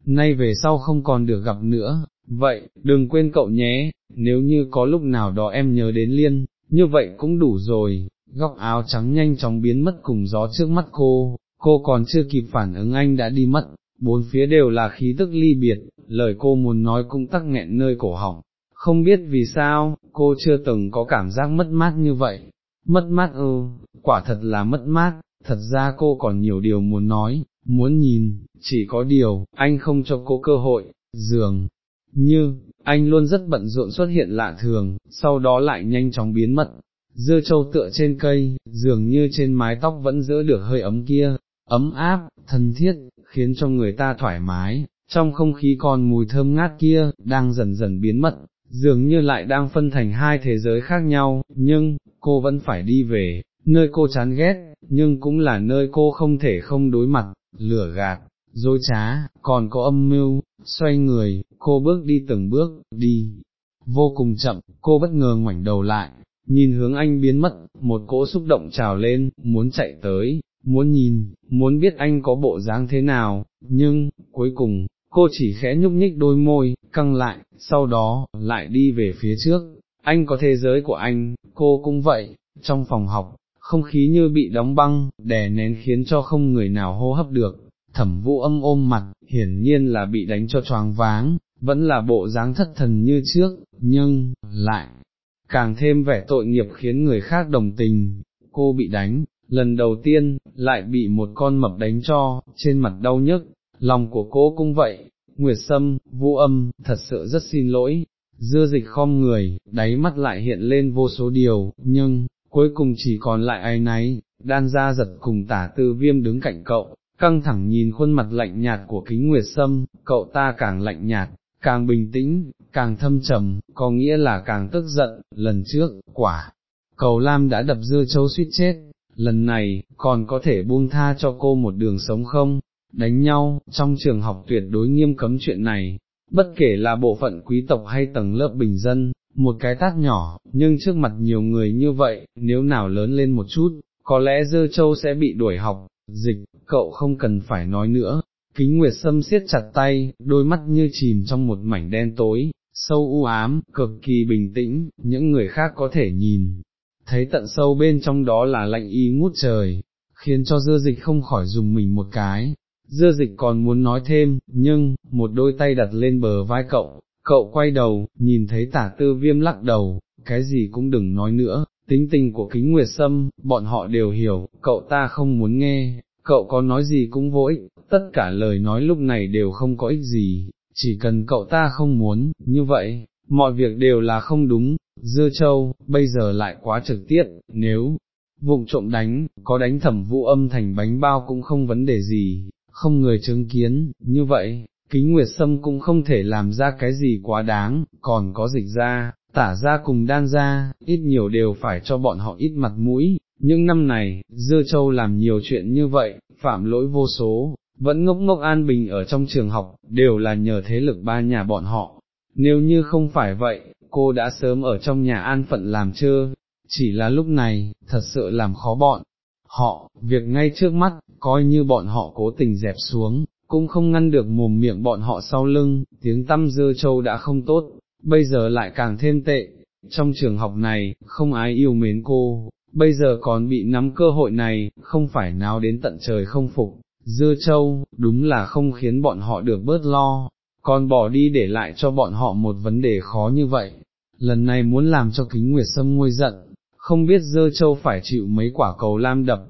nay về sau không còn được gặp nữa, vậy, đừng quên cậu nhé, nếu như có lúc nào đó em nhớ đến liên, như vậy cũng đủ rồi, góc áo trắng nhanh chóng biến mất cùng gió trước mắt cô, cô còn chưa kịp phản ứng anh đã đi mất, bốn phía đều là khí tức ly biệt, lời cô muốn nói cũng tắc nghẹn nơi cổ họng, không biết vì sao, cô chưa từng có cảm giác mất mát như vậy, mất mát ư, quả thật là mất mát, thật ra cô còn nhiều điều muốn nói, muốn nhìn, chỉ có điều, anh không cho cô cơ hội, dường, như, anh luôn rất bận rộn xuất hiện lạ thường, sau đó lại nhanh chóng biến mất, dưa châu tựa trên cây, dường như trên mái tóc vẫn giữ được hơi ấm kia, ấm áp, thân thiết, khiến cho người ta thoải mái, trong không khí còn mùi thơm ngát kia, đang dần dần biến mất, dường như lại đang phân thành hai thế giới khác nhau, nhưng, cô vẫn phải đi về, nơi cô chán ghét, nhưng cũng là nơi cô không thể không đối mặt, lửa gạt, dối trá, còn có âm mưu, xoay người, cô bước đi từng bước, đi, vô cùng chậm, cô bất ngờ ngoảnh đầu lại, nhìn hướng anh biến mất, một cỗ xúc động trào lên, muốn chạy tới, muốn nhìn, muốn biết anh có bộ dáng thế nào, nhưng, cuối cùng, cô chỉ khẽ nhúc nhích đôi môi, căng lại, sau đó, lại đi về phía trước, anh có thế giới của anh, cô cũng vậy, trong phòng học, không khí như bị đóng băng, đè nén khiến cho không người nào hô hấp được, thẩm vũ âm ôm mặt, hiển nhiên là bị đánh cho choáng váng, vẫn là bộ dáng thất thần như trước, nhưng, lại, càng thêm vẻ tội nghiệp khiến người khác đồng tình, cô bị đánh, lần đầu tiên, lại bị một con mập đánh cho, trên mặt đau nhức, lòng của cô cũng vậy, Nguyệt Sâm, Vũ Âm, thật sự rất xin lỗi, dưa dịch khom người, đáy mắt lại hiện lên vô số điều, nhưng, cuối cùng chỉ còn lại ai nấy, đan ra giật cùng tả tư viêm đứng cạnh cậu, căng thẳng nhìn khuôn mặt lạnh nhạt của kính Nguyệt Sâm, cậu ta càng lạnh nhạt, càng bình tĩnh, càng thâm trầm, có nghĩa là càng tức giận, lần trước, quả, cầu lam đã đập dưa châu suýt chết, lần này, còn có thể buông tha cho cô một đường sống không, đánh nhau, trong trường học tuyệt đối nghiêm cấm chuyện này, bất kể là bộ phận quý tộc hay tầng lớp bình dân, một cái tát nhỏ, nhưng trước mặt nhiều người như vậy, nếu nào lớn lên một chút, có lẽ dơ châu sẽ bị đuổi học, dịch, cậu không cần phải nói nữa. Kính Nguyệt Sâm siết chặt tay, đôi mắt như chìm trong một mảnh đen tối, sâu u ám, cực kỳ bình tĩnh, những người khác có thể nhìn, thấy tận sâu bên trong đó là lạnh ý ngút trời, khiến cho dưa dịch không khỏi dùng mình một cái, dưa dịch còn muốn nói thêm, nhưng, một đôi tay đặt lên bờ vai cậu, cậu quay đầu, nhìn thấy tả tư viêm lắc đầu, cái gì cũng đừng nói nữa, tính tình của kính nguyệt sâm, bọn họ đều hiểu, cậu ta không muốn nghe, cậu có nói gì cũng vô ích, tất cả lời nói lúc này đều không có ích gì, chỉ cần cậu ta không muốn, như vậy, mọi việc đều là không đúng, dưa châu, bây giờ lại quá trực tiếp, nếu vụng trộm đánh, có đánh thẩm vũ âm thành bánh bao cũng không vấn đề gì, không người chứng kiến, như vậy, kính nguyệt sâm cũng không thể làm ra cái gì quá đáng, còn có dịch ra, tả ra cùng đan ra, ít nhiều đều phải cho bọn họ ít mặt mũi, những năm này, Dưa Châu làm nhiều chuyện như vậy, phạm lỗi vô số, vẫn ngốc ngốc an bình ở trong trường học, đều là nhờ thế lực ba nhà bọn họ. Nếu như không phải vậy, cô đã sớm ở trong nhà an phận làm chưa, chỉ là lúc này, thật sự làm khó bọn. Họ, việc ngay trước mắt, coi như bọn họ cố tình dẹp xuống, cũng không ngăn được mồm miệng bọn họ sau lưng, tiếng tâm dơ châu đã không tốt, bây giờ lại càng thêm tệ. Trong trường học này, không ai yêu mến cô, bây giờ còn bị nắm cơ hội này, không phải nào đến tận trời không phục, dưa châu, đúng là không khiến bọn họ được bớt lo, còn bỏ đi để lại cho bọn họ một vấn đề khó như vậy, lần này muốn làm cho kính nguyệt sâm nguôi giận, không biết dơ châu phải chịu mấy quả cầu lam đập.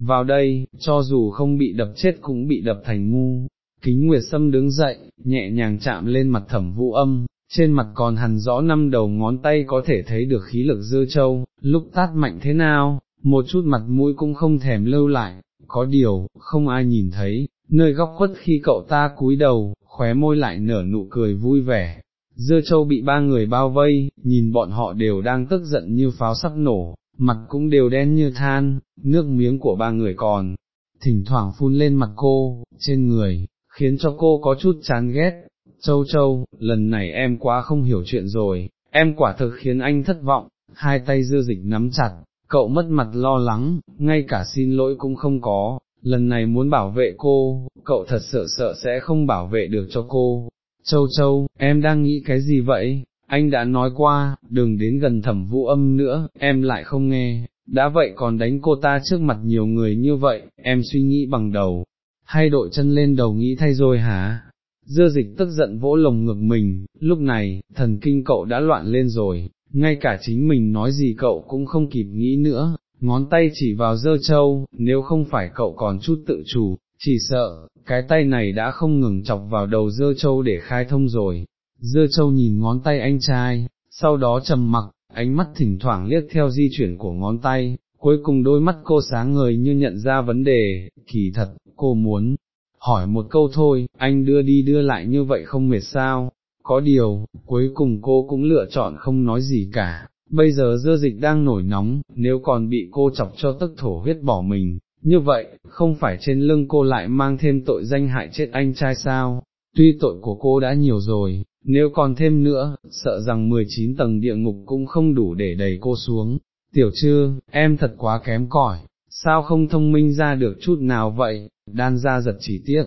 Vào đây, cho dù không bị đập chết cũng bị đập thành ngu, kính nguyệt sâm đứng dậy, nhẹ nhàng chạm lên mặt thẩm vũ âm, trên mặt còn hằn rõ năm đầu ngón tay có thể thấy được khí lực dư châu, lúc tát mạnh thế nào, một chút mặt mũi cũng không thèm lâu lại, có điều, không ai nhìn thấy, nơi góc khuất khi cậu ta cúi đầu, khóe môi lại nở nụ cười vui vẻ. Dưa châu bị ba người bao vây, nhìn bọn họ đều đang tức giận như pháo sắp nổ, mặt cũng đều đen như than, nước miếng của ba người còn, thỉnh thoảng phun lên mặt cô, trên người, khiến cho cô có chút chán ghét, châu châu, lần này em quá không hiểu chuyện rồi, em quả thực khiến anh thất vọng, hai tay dưa dịch nắm chặt, cậu mất mặt lo lắng, ngay cả xin lỗi cũng không có, lần này muốn bảo vệ cô, cậu thật sợ sợ sẽ không bảo vệ được cho cô. Châu châu, em đang nghĩ cái gì vậy? Anh đã nói qua, đừng đến gần thẩm vũ âm nữa, em lại không nghe, đã vậy còn đánh cô ta trước mặt nhiều người như vậy, em suy nghĩ bằng đầu, hay đội chân lên đầu nghĩ thay rồi hả? Dưa dịch tức giận vỗ lồng ngực mình, lúc này, thần kinh cậu đã loạn lên rồi, ngay cả chính mình nói gì cậu cũng không kịp nghĩ nữa, ngón tay chỉ vào dơ châu, nếu không phải cậu còn chút tự chủ, chỉ sợ, cái tay này đã không ngừng chọc vào đầu dơ châu để khai thông rồi. Dưa châu nhìn ngón tay anh trai, sau đó trầm mặc, ánh mắt thỉnh thoảng liếc theo di chuyển của ngón tay, cuối cùng đôi mắt cô sáng ngời như nhận ra vấn đề, kỳ thật, cô muốn, hỏi một câu thôi, anh đưa đi đưa lại như vậy không mệt sao, có điều, cuối cùng cô cũng lựa chọn không nói gì cả, bây giờ dưa dịch đang nổi nóng, nếu còn bị cô chọc cho tức thổ huyết bỏ mình, như vậy, không phải trên lưng cô lại mang thêm tội danh hại chết anh trai sao, tuy tội của cô đã nhiều rồi, nếu còn thêm nữa, sợ rằng 19 tầng địa ngục cũng không đủ để đẩy cô xuống, tiểu trư, em thật quá kém cỏi, sao không thông minh ra được chút nào vậy, đan ra giật chỉ tiếc.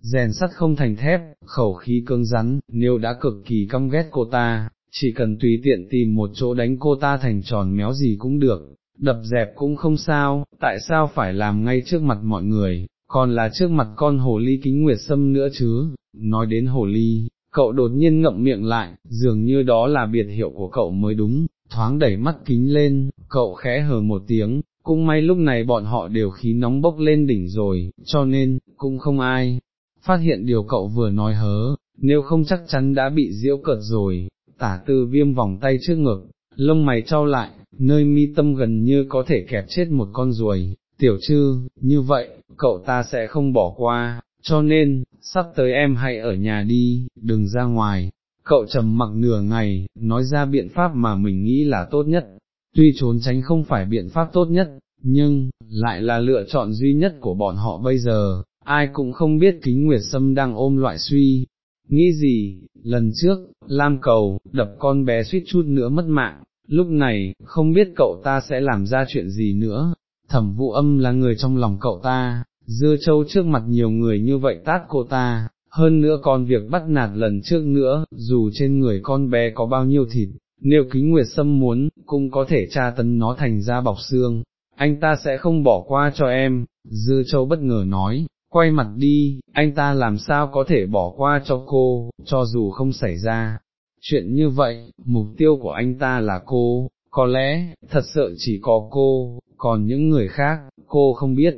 Rèn sắt không thành thép, khẩu khí cứng rắn, nếu đã cực kỳ căm ghét cô ta, chỉ cần tùy tiện tìm một chỗ đánh cô ta thành tròn méo gì cũng được, đập dẹp cũng không sao, tại sao phải làm ngay trước mặt mọi người, còn là trước mặt con hồ ly kính nguyệt sâm nữa chứ, nói đến hồ ly, cậu đột nhiên ngậm miệng lại, dường như đó là biệt hiệu của cậu mới đúng, thoáng đẩy mắt kính lên, cậu khẽ hờ một tiếng, cũng may lúc này bọn họ đều khí nóng bốc lên đỉnh rồi, cho nên, cũng không ai phát hiện điều cậu vừa nói hớ, nếu không chắc chắn đã bị diễu cợt rồi, tả tư viêm vòng tay trước ngực, lông mày trao lại, nơi mi tâm gần như có thể kẹp chết một con ruồi, tiểu trư, như vậy, cậu ta sẽ không bỏ qua, cho nên, sắp tới em hãy ở nhà đi, đừng ra ngoài. Cậu trầm mặc nửa ngày, nói ra biện pháp mà mình nghĩ là tốt nhất, tuy trốn tránh không phải biện pháp tốt nhất, nhưng, lại là lựa chọn duy nhất của bọn họ bây giờ, ai cũng không biết kính nguyệt sâm đang ôm loại suy. Nghĩ gì, lần trước, Lam cầu, đập con bé suýt chút nữa mất mạng, lúc này, không biết cậu ta sẽ làm ra chuyện gì nữa, thẩm vụ âm là người trong lòng cậu ta, dưa châu trước mặt nhiều người như vậy tát cô ta, hơn nữa còn việc bắt nạt lần trước nữa, dù trên người con bé có bao nhiêu thịt, nếu kính nguyệt sâm muốn, cũng có thể tra tấn nó thành ra bọc xương, anh ta sẽ không bỏ qua cho em, dưa châu bất ngờ nói, quay mặt đi, anh ta làm sao có thể bỏ qua cho cô, cho dù không xảy ra. Chuyện như vậy, mục tiêu của anh ta là cô, có lẽ, thật sự chỉ có cô, còn những người khác, cô không biết.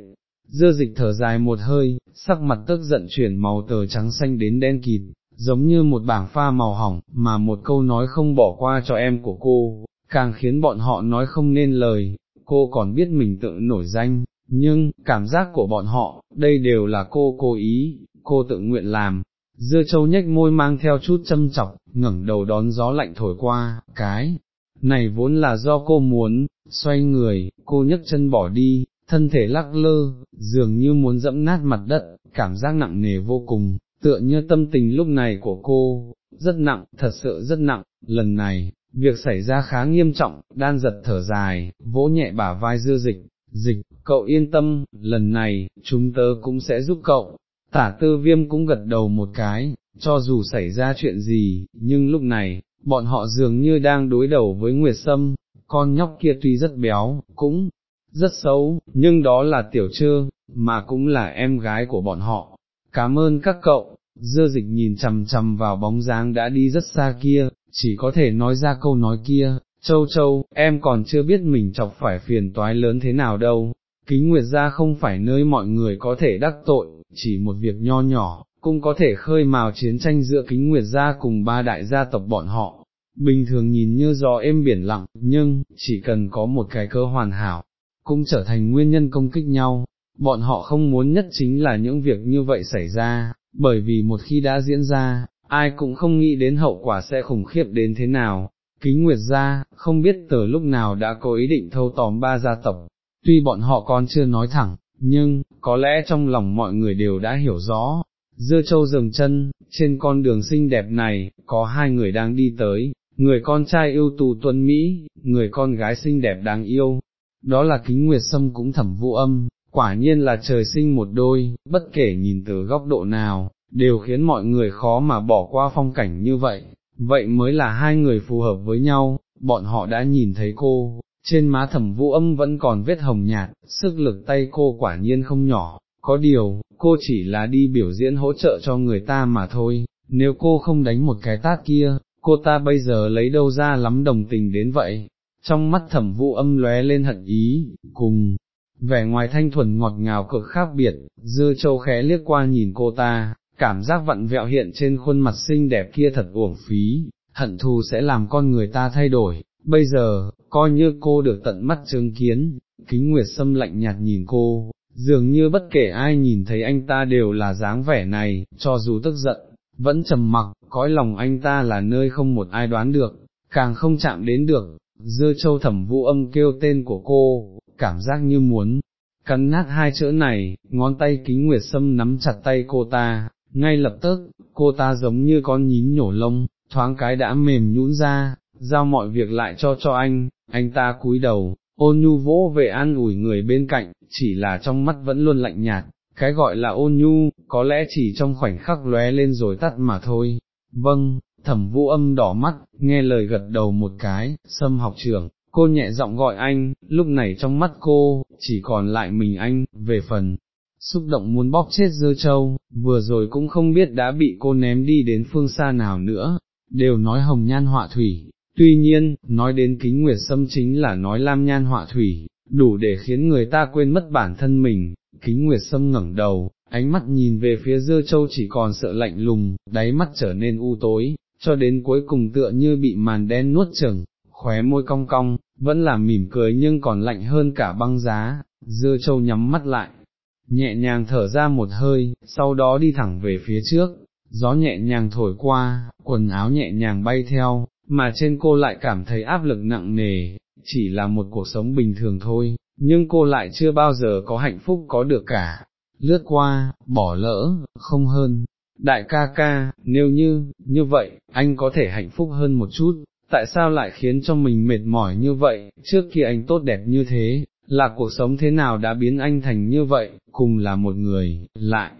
Dưa dịch thở dài một hơi, sắc mặt tức giận chuyển màu tờ trắng xanh đến đen kịt, giống như một bảng pha màu hỏng, mà một câu nói không bỏ qua cho em của cô, càng khiến bọn họ nói không nên lời, cô còn biết mình tự nổi danh, nhưng, cảm giác của bọn họ, đây đều là cô cố ý, cô tự nguyện làm. Dưa châu nhếch môi mang theo chút châm chọc, ngẩng đầu đón gió lạnh thổi qua, cái, này vốn là do cô muốn, xoay người, cô nhấc chân bỏ đi, thân thể lắc lơ, dường như muốn dẫm nát mặt đất, cảm giác nặng nề vô cùng, tựa như tâm tình lúc này của cô, rất nặng, thật sự rất nặng, lần này, việc xảy ra khá nghiêm trọng, đan giật thở dài, vỗ nhẹ bả vai dưa dịch, dịch, cậu yên tâm, lần này, chúng tớ cũng sẽ giúp cậu, tả tư viêm cũng gật đầu một cái, cho dù xảy ra chuyện gì, nhưng lúc này, bọn họ dường như đang đối đầu với Nguyệt Sâm, con nhóc kia tuy rất béo, cũng rất xấu, nhưng đó là tiểu trơ, mà cũng là em gái của bọn họ. Cảm ơn các cậu, dưa dịch nhìn chằm chằm vào bóng dáng đã đi rất xa kia, chỉ có thể nói ra câu nói kia, châu châu, em còn chưa biết mình chọc phải phiền toái lớn thế nào đâu, kính nguyệt gia không phải nơi mọi người có thể đắc tội, chỉ một việc nho nhỏ, cũng có thể khơi mào chiến tranh giữa kính nguyệt gia cùng ba đại gia tộc bọn họ. Bình thường nhìn như gió êm biển lặng, nhưng, chỉ cần có một cái cơ hoàn hảo, cũng trở thành nguyên nhân công kích nhau, bọn họ không muốn nhất chính là những việc như vậy xảy ra, bởi vì một khi đã diễn ra, ai cũng không nghĩ đến hậu quả sẽ khủng khiếp đến thế nào. Kính Nguyệt gia, không biết từ lúc nào đã có ý định thâu tóm ba gia tộc, tuy bọn họ còn chưa nói thẳng, nhưng, có lẽ trong lòng mọi người đều đã hiểu rõ. Dưa châu dừng chân, trên con đường xinh đẹp này, có hai người đang đi tới, người con trai yêu tù tuân Mỹ, người con gái xinh đẹp đáng yêu, đó là kính nguyệt sâm cũng thẩm vũ âm, quả nhiên là trời sinh một đôi, bất kể nhìn từ góc độ nào, đều khiến mọi người khó mà bỏ qua phong cảnh như vậy, vậy mới là hai người phù hợp với nhau, bọn họ đã nhìn thấy cô, trên má thẩm vũ âm vẫn còn vết hồng nhạt, sức lực tay cô quả nhiên không nhỏ, có điều, cô chỉ là đi biểu diễn hỗ trợ cho người ta mà thôi, nếu cô không đánh một cái tát kia, cô ta bây giờ lấy đâu ra lắm đồng tình đến vậy, trong mắt thẩm vụ âm lóe lên hận ý, cùng, vẻ ngoài thanh thuần ngọt ngào cực khác biệt, dưa châu khẽ liếc qua nhìn cô ta, cảm giác vặn vẹo hiện trên khuôn mặt xinh đẹp kia thật uổng phí, hận thù sẽ làm con người ta thay đổi, bây giờ, coi như cô được tận mắt chứng kiến, kính nguyệt sâm lạnh nhạt nhìn cô, dường như bất kể ai nhìn thấy anh ta đều là dáng vẻ này, cho dù tức giận, vẫn trầm mặc, cõi lòng anh ta là nơi không một ai đoán được, càng không chạm đến được, dưa châu thẩm vũ âm kêu tên của cô, cảm giác như muốn cắn nát hai chữ này, ngón tay kính nguyệt sâm nắm chặt tay cô ta, ngay lập tức, cô ta giống như con nhím nhổ lông, thoáng cái đã mềm nhũn ra, giao mọi việc lại cho cho anh, anh ta cúi đầu, ôn nhu vỗ về an ủi người bên cạnh, chỉ là trong mắt vẫn luôn lạnh nhạt, cái gọi là ôn nhu, có lẽ chỉ trong khoảnh khắc lóe lên rồi tắt mà thôi. Vâng, thẩm vũ âm đỏ mắt, nghe lời gật đầu một cái, sâm học trưởng, cô nhẹ giọng gọi anh, lúc này trong mắt cô, chỉ còn lại mình anh, về phần, xúc động muốn bóp chết dơ châu, vừa rồi cũng không biết đã bị cô ném đi đến phương xa nào nữa, đều nói hồng nhan họa thủy, tuy nhiên, nói đến kính nguyệt sâm chính là nói lam nhan họa thủy, đủ để khiến người ta quên mất bản thân mình, kính nguyệt sâm ngẩng đầu, ánh mắt nhìn về phía Dưa châu chỉ còn sợ lạnh lùng, đáy mắt trở nên u tối, cho đến cuối cùng tựa như bị màn đen nuốt chừng, khóe môi cong cong, vẫn là mỉm cười nhưng còn lạnh hơn cả băng giá, Dưa châu nhắm mắt lại, nhẹ nhàng thở ra một hơi, sau đó đi thẳng về phía trước, gió nhẹ nhàng thổi qua, quần áo nhẹ nhàng bay theo, mà trên cô lại cảm thấy áp lực nặng nề, chỉ là một cuộc sống bình thường thôi, nhưng cô lại chưa bao giờ có hạnh phúc có được cả, lướt qua, bỏ lỡ, không hơn. Đại ca ca, nếu như, như vậy, anh có thể hạnh phúc hơn một chút, tại sao lại khiến cho mình mệt mỏi như vậy, trước khi anh tốt đẹp như thế, là cuộc sống thế nào đã biến anh thành như vậy, cùng là một người, lại,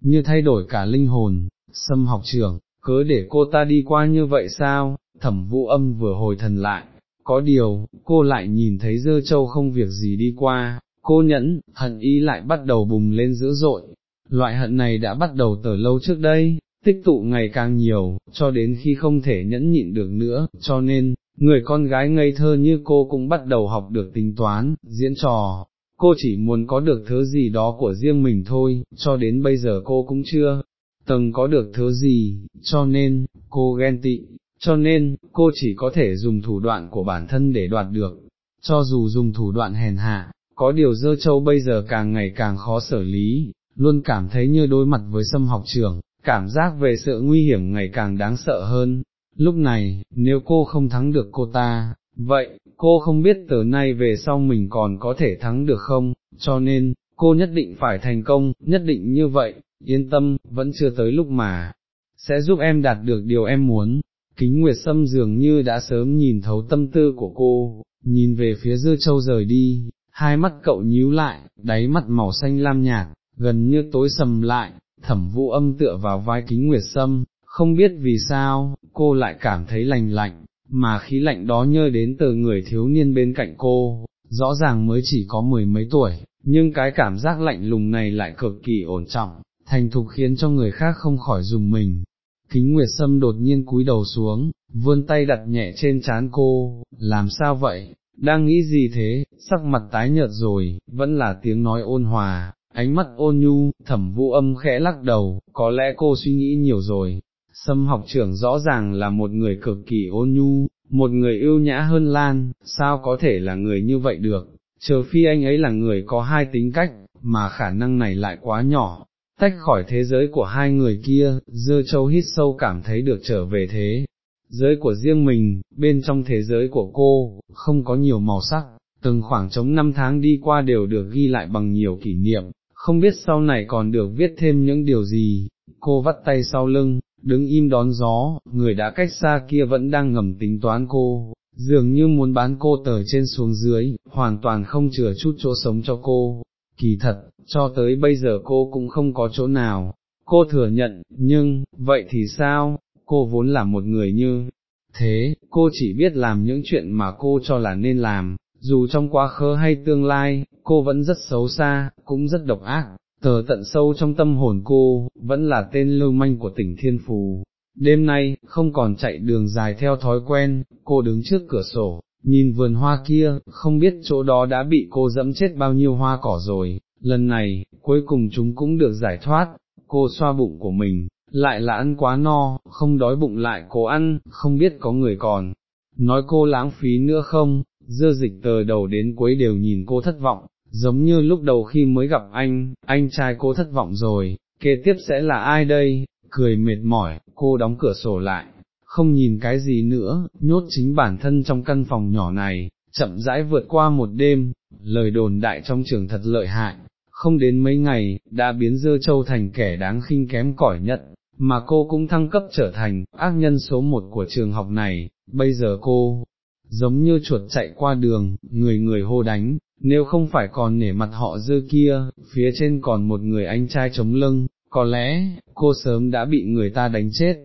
như thay đổi cả linh hồn, xâm học trưởng, cớ để cô ta đi qua như vậy sao, thẩm vũ âm vừa hồi thần lại, có điều, cô lại nhìn thấy dơ châu không việc gì đi qua, cô nhẫn, hận ý lại bắt đầu bùng lên dữ dội, loại hận này đã bắt đầu từ lâu trước đây, tích tụ ngày càng nhiều, cho đến khi không thể nhẫn nhịn được nữa, cho nên, người con gái ngây thơ như cô cũng bắt đầu học được tính toán, diễn trò, cô chỉ muốn có được thứ gì đó của riêng mình thôi, cho đến bây giờ cô cũng chưa từng có được thứ gì, cho nên, cô ghen tị, cho nên, cô chỉ có thể dùng thủ đoạn của bản thân để đoạt được, cho dù dùng thủ đoạn hèn hạ, có điều dơ châu bây giờ càng ngày càng khó xử lý, luôn cảm thấy như đối mặt với xâm học trường, cảm giác về sự nguy hiểm ngày càng đáng sợ hơn. Lúc này, nếu cô không thắng được cô ta, vậy, cô không biết từ nay về sau mình còn có thể thắng được không, cho nên, cô nhất định phải thành công, nhất định như vậy, yên tâm, vẫn chưa tới lúc mà, sẽ giúp em đạt được điều em muốn. Kính Nguyệt Sâm dường như đã sớm nhìn thấu tâm tư của cô, nhìn về phía dư châu rời đi, hai mắt cậu nhíu lại, đáy mắt màu xanh lam nhạt, gần như tối sầm lại, thẩm vũ âm tựa vào vai kính nguyệt sâm, không biết vì sao, cô lại cảm thấy lành lạnh, mà khí lạnh đó nhơ đến từ người thiếu niên bên cạnh cô, rõ ràng mới chỉ có mười mấy tuổi, nhưng cái cảm giác lạnh lùng này lại cực kỳ ổn trọng, thành thục khiến cho người khác không khỏi dùng mình. Kính Nguyệt Sâm đột nhiên cúi đầu xuống, vươn tay đặt nhẹ trên trán cô, làm sao vậy, đang nghĩ gì thế, sắc mặt tái nhợt rồi, vẫn là tiếng nói ôn hòa, ánh mắt ôn nhu, thẩm vũ âm khẽ lắc đầu, có lẽ cô suy nghĩ nhiều rồi, Sâm học trưởng rõ ràng là một người cực kỳ ôn nhu, một người yêu nhã hơn Lan, sao có thể là người như vậy được, chờ phi anh ấy là người có hai tính cách, mà khả năng này lại quá nhỏ, tách khỏi thế giới của hai người kia, dơ châu hít sâu cảm thấy được trở về thế. Giới của riêng mình, bên trong thế giới của cô, không có nhiều màu sắc, từng khoảng trống năm tháng đi qua đều được ghi lại bằng nhiều kỷ niệm, không biết sau này còn được viết thêm những điều gì, cô vắt tay sau lưng, đứng im đón gió, người đã cách xa kia vẫn đang ngầm tính toán cô, dường như muốn bán cô tờ trên xuống dưới, hoàn toàn không chừa chút chỗ sống cho cô. Kỳ thật, cho tới bây giờ cô cũng không có chỗ nào, cô thừa nhận, nhưng, vậy thì sao, cô vốn là một người như thế, cô chỉ biết làm những chuyện mà cô cho là nên làm, dù trong quá khứ hay tương lai, cô vẫn rất xấu xa, cũng rất độc ác, tờ tận sâu trong tâm hồn cô, vẫn là tên lưu manh của tỉnh Thiên Phù. Đêm nay, không còn chạy đường dài theo thói quen, cô đứng trước cửa sổ, nhìn vườn hoa kia, không biết chỗ đó đã bị cô dẫm chết bao nhiêu hoa cỏ rồi, lần này, cuối cùng chúng cũng được giải thoát, cô xoa bụng của mình, lại là ăn quá no, không đói bụng lại cố ăn, không biết có người còn, nói cô lãng phí nữa không, dưa dịch từ đầu đến cuối đều nhìn cô thất vọng, giống như lúc đầu khi mới gặp anh, anh trai cô thất vọng rồi, kế tiếp sẽ là ai đây, cười mệt mỏi, cô đóng cửa sổ lại, không nhìn cái gì nữa, nhốt chính bản thân trong căn phòng nhỏ này, chậm rãi vượt qua một đêm, lời đồn đại trong trường thật lợi hại, không đến mấy ngày, đã biến dơ châu thành kẻ đáng khinh kém cỏi nhất, mà cô cũng thăng cấp trở thành ác nhân số một của trường học này, bây giờ cô, giống như chuột chạy qua đường, người người hô đánh, nếu không phải còn nể mặt họ dơ kia, phía trên còn một người anh trai chống lưng, có lẽ, cô sớm đã bị người ta đánh chết.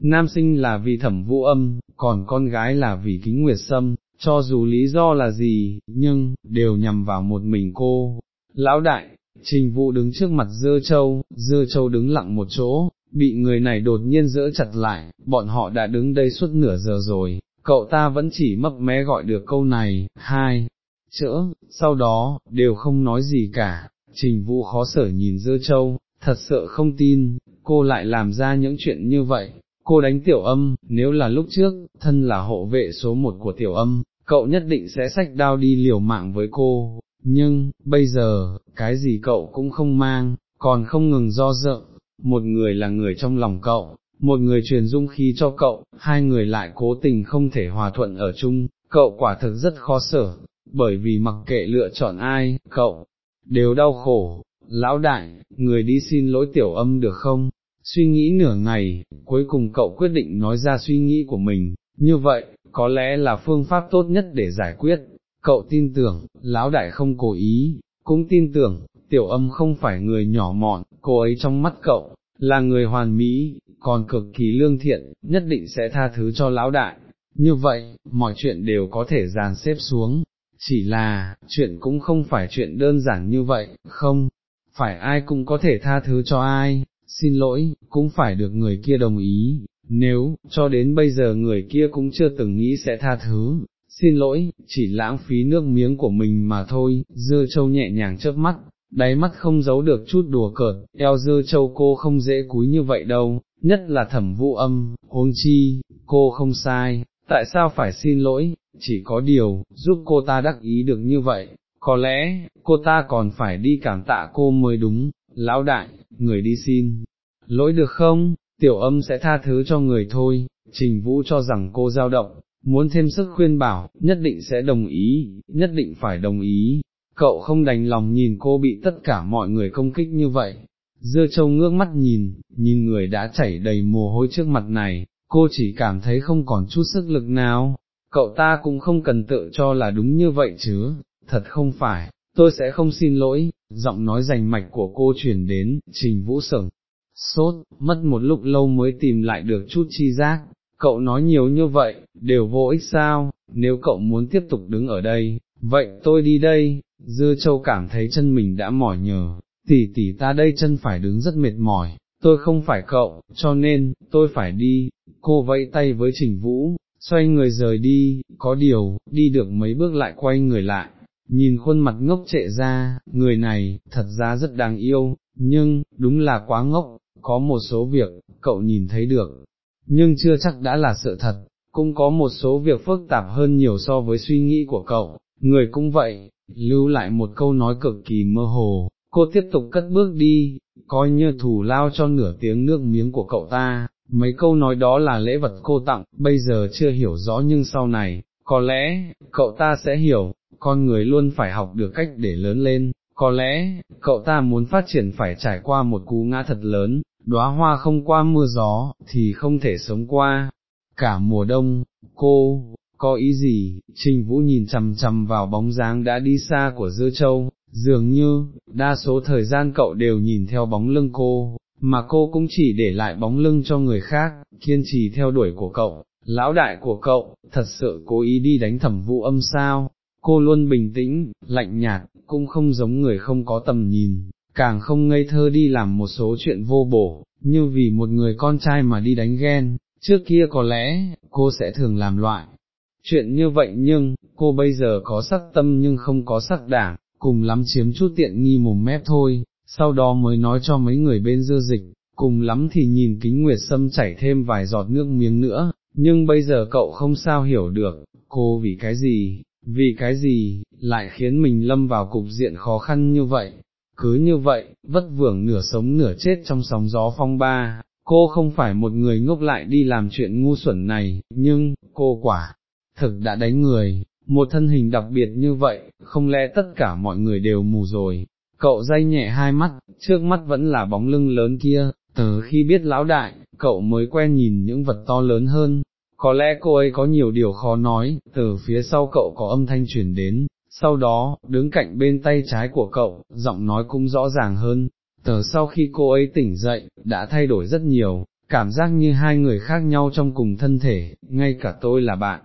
Nam sinh là vì thẩm vũ âm, còn con gái là vì kính nguyệt sâm, cho dù lý do là gì, nhưng, đều nhằm vào một mình cô. Lão đại, trình vụ đứng trước mặt dơ châu, dơ châu đứng lặng một chỗ, bị người này đột nhiên dỡ chặt lại, bọn họ đã đứng đây suốt nửa giờ rồi, cậu ta vẫn chỉ mấp mé gọi được câu này, hai, chữa, sau đó, đều không nói gì cả, trình vụ khó sở nhìn dơ châu, thật sợ không tin, cô lại làm ra những chuyện như vậy, cô đánh tiểu âm, nếu là lúc trước, thân là hộ vệ số một của tiểu âm, cậu nhất định sẽ sách đao đi liều mạng với cô, nhưng, bây giờ, cái gì cậu cũng không mang, còn không ngừng do dự, một người là người trong lòng cậu, một người truyền dung khí cho cậu, hai người lại cố tình không thể hòa thuận ở chung, cậu quả thực rất khó sở, bởi vì mặc kệ lựa chọn ai, cậu, đều đau khổ, lão đại, người đi xin lỗi tiểu âm được không? Suy nghĩ nửa ngày, cuối cùng cậu quyết định nói ra suy nghĩ của mình, như vậy, có lẽ là phương pháp tốt nhất để giải quyết, cậu tin tưởng, lão đại không cố ý, cũng tin tưởng, tiểu âm không phải người nhỏ mọn, cô ấy trong mắt cậu, là người hoàn mỹ, còn cực kỳ lương thiện, nhất định sẽ tha thứ cho lão đại. Như vậy, mọi chuyện đều có thể dàn xếp xuống, chỉ là, chuyện cũng không phải chuyện đơn giản như vậy, không, phải ai cũng có thể tha thứ cho ai, xin lỗi, cũng phải được người kia đồng ý, nếu, cho đến bây giờ người kia cũng chưa từng nghĩ sẽ tha thứ, xin lỗi, chỉ lãng phí nước miếng của mình mà thôi, dưa châu nhẹ nhàng chớp mắt, đáy mắt không giấu được chút đùa cợt, eo dơ châu cô không dễ cúi như vậy đâu, nhất là thẩm vũ âm, huống chi, cô không sai, tại sao phải xin lỗi, chỉ có điều, giúp cô ta đắc ý được như vậy, có lẽ, cô ta còn phải đi cảm tạ cô mới đúng, lão đại, người đi xin, lỗi được không, tiểu âm sẽ tha thứ cho người thôi, trình vũ cho rằng cô dao động, muốn thêm sức khuyên bảo, nhất định sẽ đồng ý, nhất định phải đồng ý, cậu không đành lòng nhìn cô bị tất cả mọi người công kích như vậy. Dưa châu ngước mắt nhìn, nhìn người đã chảy đầy mồ hôi trước mặt này, cô chỉ cảm thấy không còn chút sức lực nào, cậu ta cũng không cần tự cho là đúng như vậy chứ, thật không phải, tôi sẽ không xin lỗi, giọng nói rành mạch của cô chuyển đến, trình vũ sửng, sốt, mất một lúc lâu mới tìm lại được chút chi giác, cậu nói nhiều như vậy, đều vô ích sao, nếu cậu muốn tiếp tục đứng ở đây, vậy tôi đi đây, dưa châu cảm thấy chân mình đã mỏi nhờ, tỷ tỷ ta đây chân phải đứng rất mệt mỏi, tôi không phải cậu, cho nên, tôi phải đi, cô vẫy tay với trình vũ, xoay người rời đi, có điều, đi được mấy bước lại quay người lại, nhìn khuôn mặt ngốc trệ ra, người này, thật ra rất đáng yêu, nhưng, đúng là quá ngốc, có một số việc, cậu nhìn thấy được, nhưng chưa chắc đã là sự thật, cũng có một số việc phức tạp hơn nhiều so với suy nghĩ của cậu, người cũng vậy, lưu lại một câu nói cực kỳ mơ hồ, cô tiếp tục cất bước đi, coi như thù lao cho nửa tiếng nước miếng của cậu ta, mấy câu nói đó là lễ vật cô tặng, bây giờ chưa hiểu rõ nhưng sau này, có lẽ, cậu ta sẽ hiểu, con người luôn phải học được cách để lớn lên, có lẽ, cậu ta muốn phát triển phải trải qua một cú ngã thật lớn, đóa hoa không qua mưa gió, thì không thể sống qua. Cả mùa đông, cô, có ý gì, Trình Vũ nhìn chằm chằm vào bóng dáng đã đi xa của Dư Châu, dường như, đa số thời gian cậu đều nhìn theo bóng lưng cô, mà cô cũng chỉ để lại bóng lưng cho người khác, kiên trì theo đuổi của cậu, lão đại của cậu, thật sự cố ý đi đánh thẩm vũ âm sao, cô luôn bình tĩnh, lạnh nhạt, cũng không giống người không có tầm nhìn, càng không ngây thơ đi làm một số chuyện vô bổ, như vì một người con trai mà đi đánh ghen, trước kia có lẽ, cô sẽ thường làm loại. Chuyện như vậy nhưng, cô bây giờ có sắc tâm nhưng không có sắc đảng, cùng lắm chiếm chút tiện nghi mồm mép thôi, sau đó mới nói cho mấy người bên dưa dịch, cùng lắm thì nhìn kính nguyệt sâm chảy thêm vài giọt nước miếng nữa, nhưng bây giờ cậu không sao hiểu được, cô vì cái gì, vì cái gì, lại khiến mình lâm vào cục diện khó khăn như vậy, cứ như vậy, vất vưởng nửa sống nửa chết trong sóng gió phong ba, cô không phải một người ngốc lại đi làm chuyện ngu xuẩn này, nhưng, cô quả, thực đã đánh người, một thân hình đặc biệt như vậy, không lẽ tất cả mọi người đều mù rồi, cậu dây nhẹ hai mắt, trước mắt vẫn là bóng lưng lớn kia, từ khi biết lão đại, cậu mới quen nhìn những vật to lớn hơn, có lẽ cô ấy có nhiều điều khó nói, từ phía sau cậu có âm thanh chuyển đến, sau đó, đứng cạnh bên tay trái của cậu, giọng nói cũng rõ ràng hơn, từ sau khi cô ấy tỉnh dậy, đã thay đổi rất nhiều, cảm giác như hai người khác nhau trong cùng thân thể, ngay cả tôi là bạn.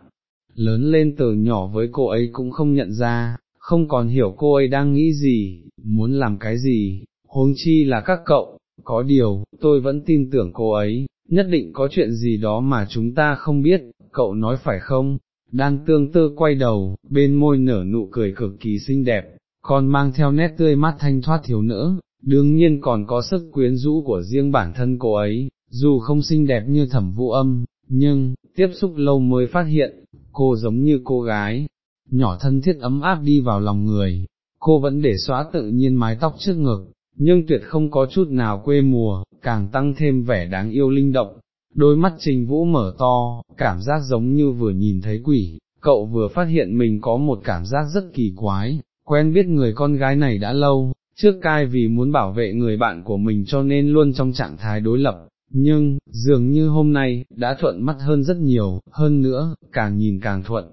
Lớn lên từ nhỏ với cô ấy cũng không nhận ra, không còn hiểu cô ấy đang nghĩ gì, muốn làm cái gì, huống chi là các cậu, có điều, tôi vẫn tin tưởng cô ấy, nhất định có chuyện gì đó mà chúng ta không biết, cậu nói phải không? Đan tương tư quay đầu, bên môi nở nụ cười cực kỳ xinh đẹp, còn mang theo nét tươi mát thanh thoát thiếu nữ, đương nhiên còn có sức quyến rũ của riêng bản thân cô ấy, dù không xinh đẹp như thẩm vũ âm, nhưng, tiếp xúc lâu mới phát hiện, cô giống như cô gái, nhỏ thân thiết ấm áp đi vào lòng người, cô vẫn để xóa tự nhiên mái tóc trước ngực, nhưng tuyệt không có chút nào quê mùa, càng tăng thêm vẻ đáng yêu linh động. Đôi mắt trình vũ mở to, cảm giác giống như vừa nhìn thấy quỷ, cậu vừa phát hiện mình có một cảm giác rất kỳ quái, quen biết người con gái này đã lâu, trước cai vì muốn bảo vệ người bạn của mình cho nên luôn trong trạng thái đối lập, nhưng, dường như hôm nay, đã thuận mắt hơn rất nhiều, hơn nữa, càng nhìn càng thuận.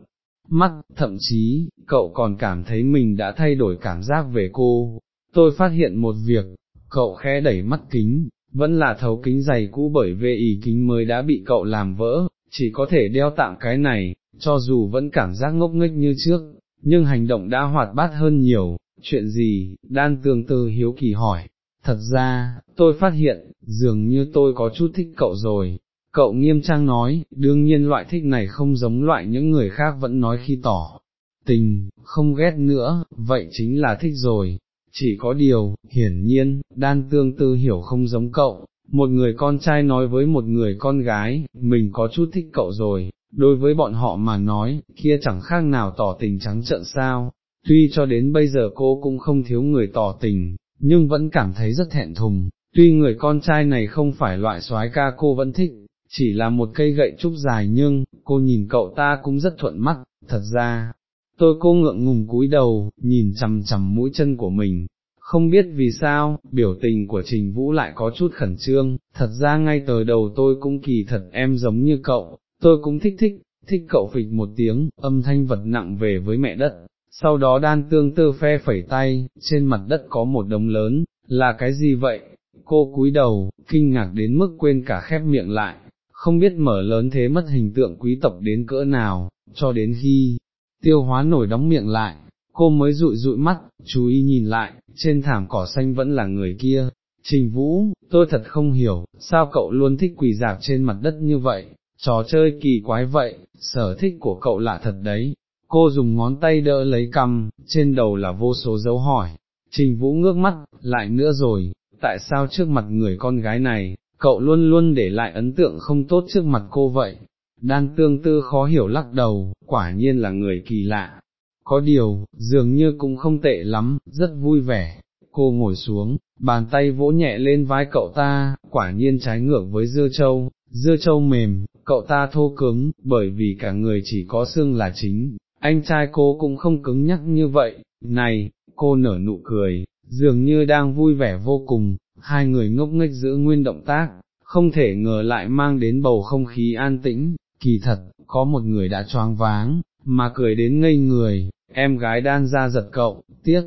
Mắt, thậm chí, cậu còn cảm thấy mình đã thay đổi cảm giác về cô, tôi phát hiện một việc, cậu khẽ đẩy mắt kính, vẫn là thấu kính dày cũ bởi vì ý kính mới đã bị cậu làm vỡ, chỉ có thể đeo tạm cái này, cho dù vẫn cảm giác ngốc nghếch như trước, nhưng hành động đã hoạt bát hơn nhiều, chuyện gì, đan tương tư hiếu kỳ hỏi, thật ra, tôi phát hiện, dường như tôi có chút thích cậu rồi. Cậu nghiêm trang nói, đương nhiên loại thích này không giống loại những người khác vẫn nói khi tỏ tình, không ghét nữa, vậy chính là thích rồi, chỉ có điều, hiển nhiên, đan tương tư hiểu không giống cậu, một người con trai nói với một người con gái, mình có chút thích cậu rồi, đối với bọn họ mà nói, kia chẳng khác nào tỏ tình trắng trợn sao, tuy cho đến bây giờ cô cũng không thiếu người tỏ tình, nhưng vẫn cảm thấy rất thẹn thùng, tuy người con trai này không phải loại soái ca cô vẫn thích, chỉ là một cây gậy trúc dài nhưng, cô nhìn cậu ta cũng rất thuận mắt, thật ra, tôi cô ngượng ngùng cúi đầu, nhìn chằm chằm mũi chân của mình, không biết vì sao, biểu tình của Trình Vũ lại có chút khẩn trương, thật ra ngay từ đầu tôi cũng kỳ thật em giống như cậu, tôi cũng thích thích, thích cậu phịch một tiếng, âm thanh vật nặng về với mẹ đất, sau đó đan tương tư phe phẩy tay, trên mặt đất có một đống lớn, là cái gì vậy? Cô cúi đầu, kinh ngạc đến mức quên cả khép miệng lại, không biết mở lớn thế mất hình tượng quý tộc đến cỡ nào, cho đến khi, tiêu hóa nổi đóng miệng lại, cô mới rụi rụi mắt, chú ý nhìn lại, trên thảm cỏ xanh vẫn là người kia. Trình Vũ, tôi thật không hiểu, sao cậu luôn thích quỳ dạp trên mặt đất như vậy, trò chơi kỳ quái vậy, sở thích của cậu lạ thật đấy. Cô dùng ngón tay đỡ lấy cầm, trên đầu là vô số dấu hỏi. Trình Vũ ngước mắt, lại nữa rồi, tại sao trước mặt người con gái này, cậu luôn luôn để lại ấn tượng không tốt trước mặt cô vậy? Đan tương tư khó hiểu lắc đầu, quả nhiên là người kỳ lạ, có điều, dường như cũng không tệ lắm, rất vui vẻ, cô ngồi xuống, bàn tay vỗ nhẹ lên vai cậu ta, quả nhiên trái ngược với dưa châu, dưa châu mềm, cậu ta thô cứng, bởi vì cả người chỉ có xương là chính, anh trai cô cũng không cứng nhắc như vậy, này, cô nở nụ cười, dường như đang vui vẻ vô cùng, hai người ngốc nghếch giữ nguyên động tác, không thể ngờ lại mang đến bầu không khí an tĩnh, kỳ thật, có một người đã choáng váng, mà cười đến ngây người, em gái đan ra giật cậu, tiếc,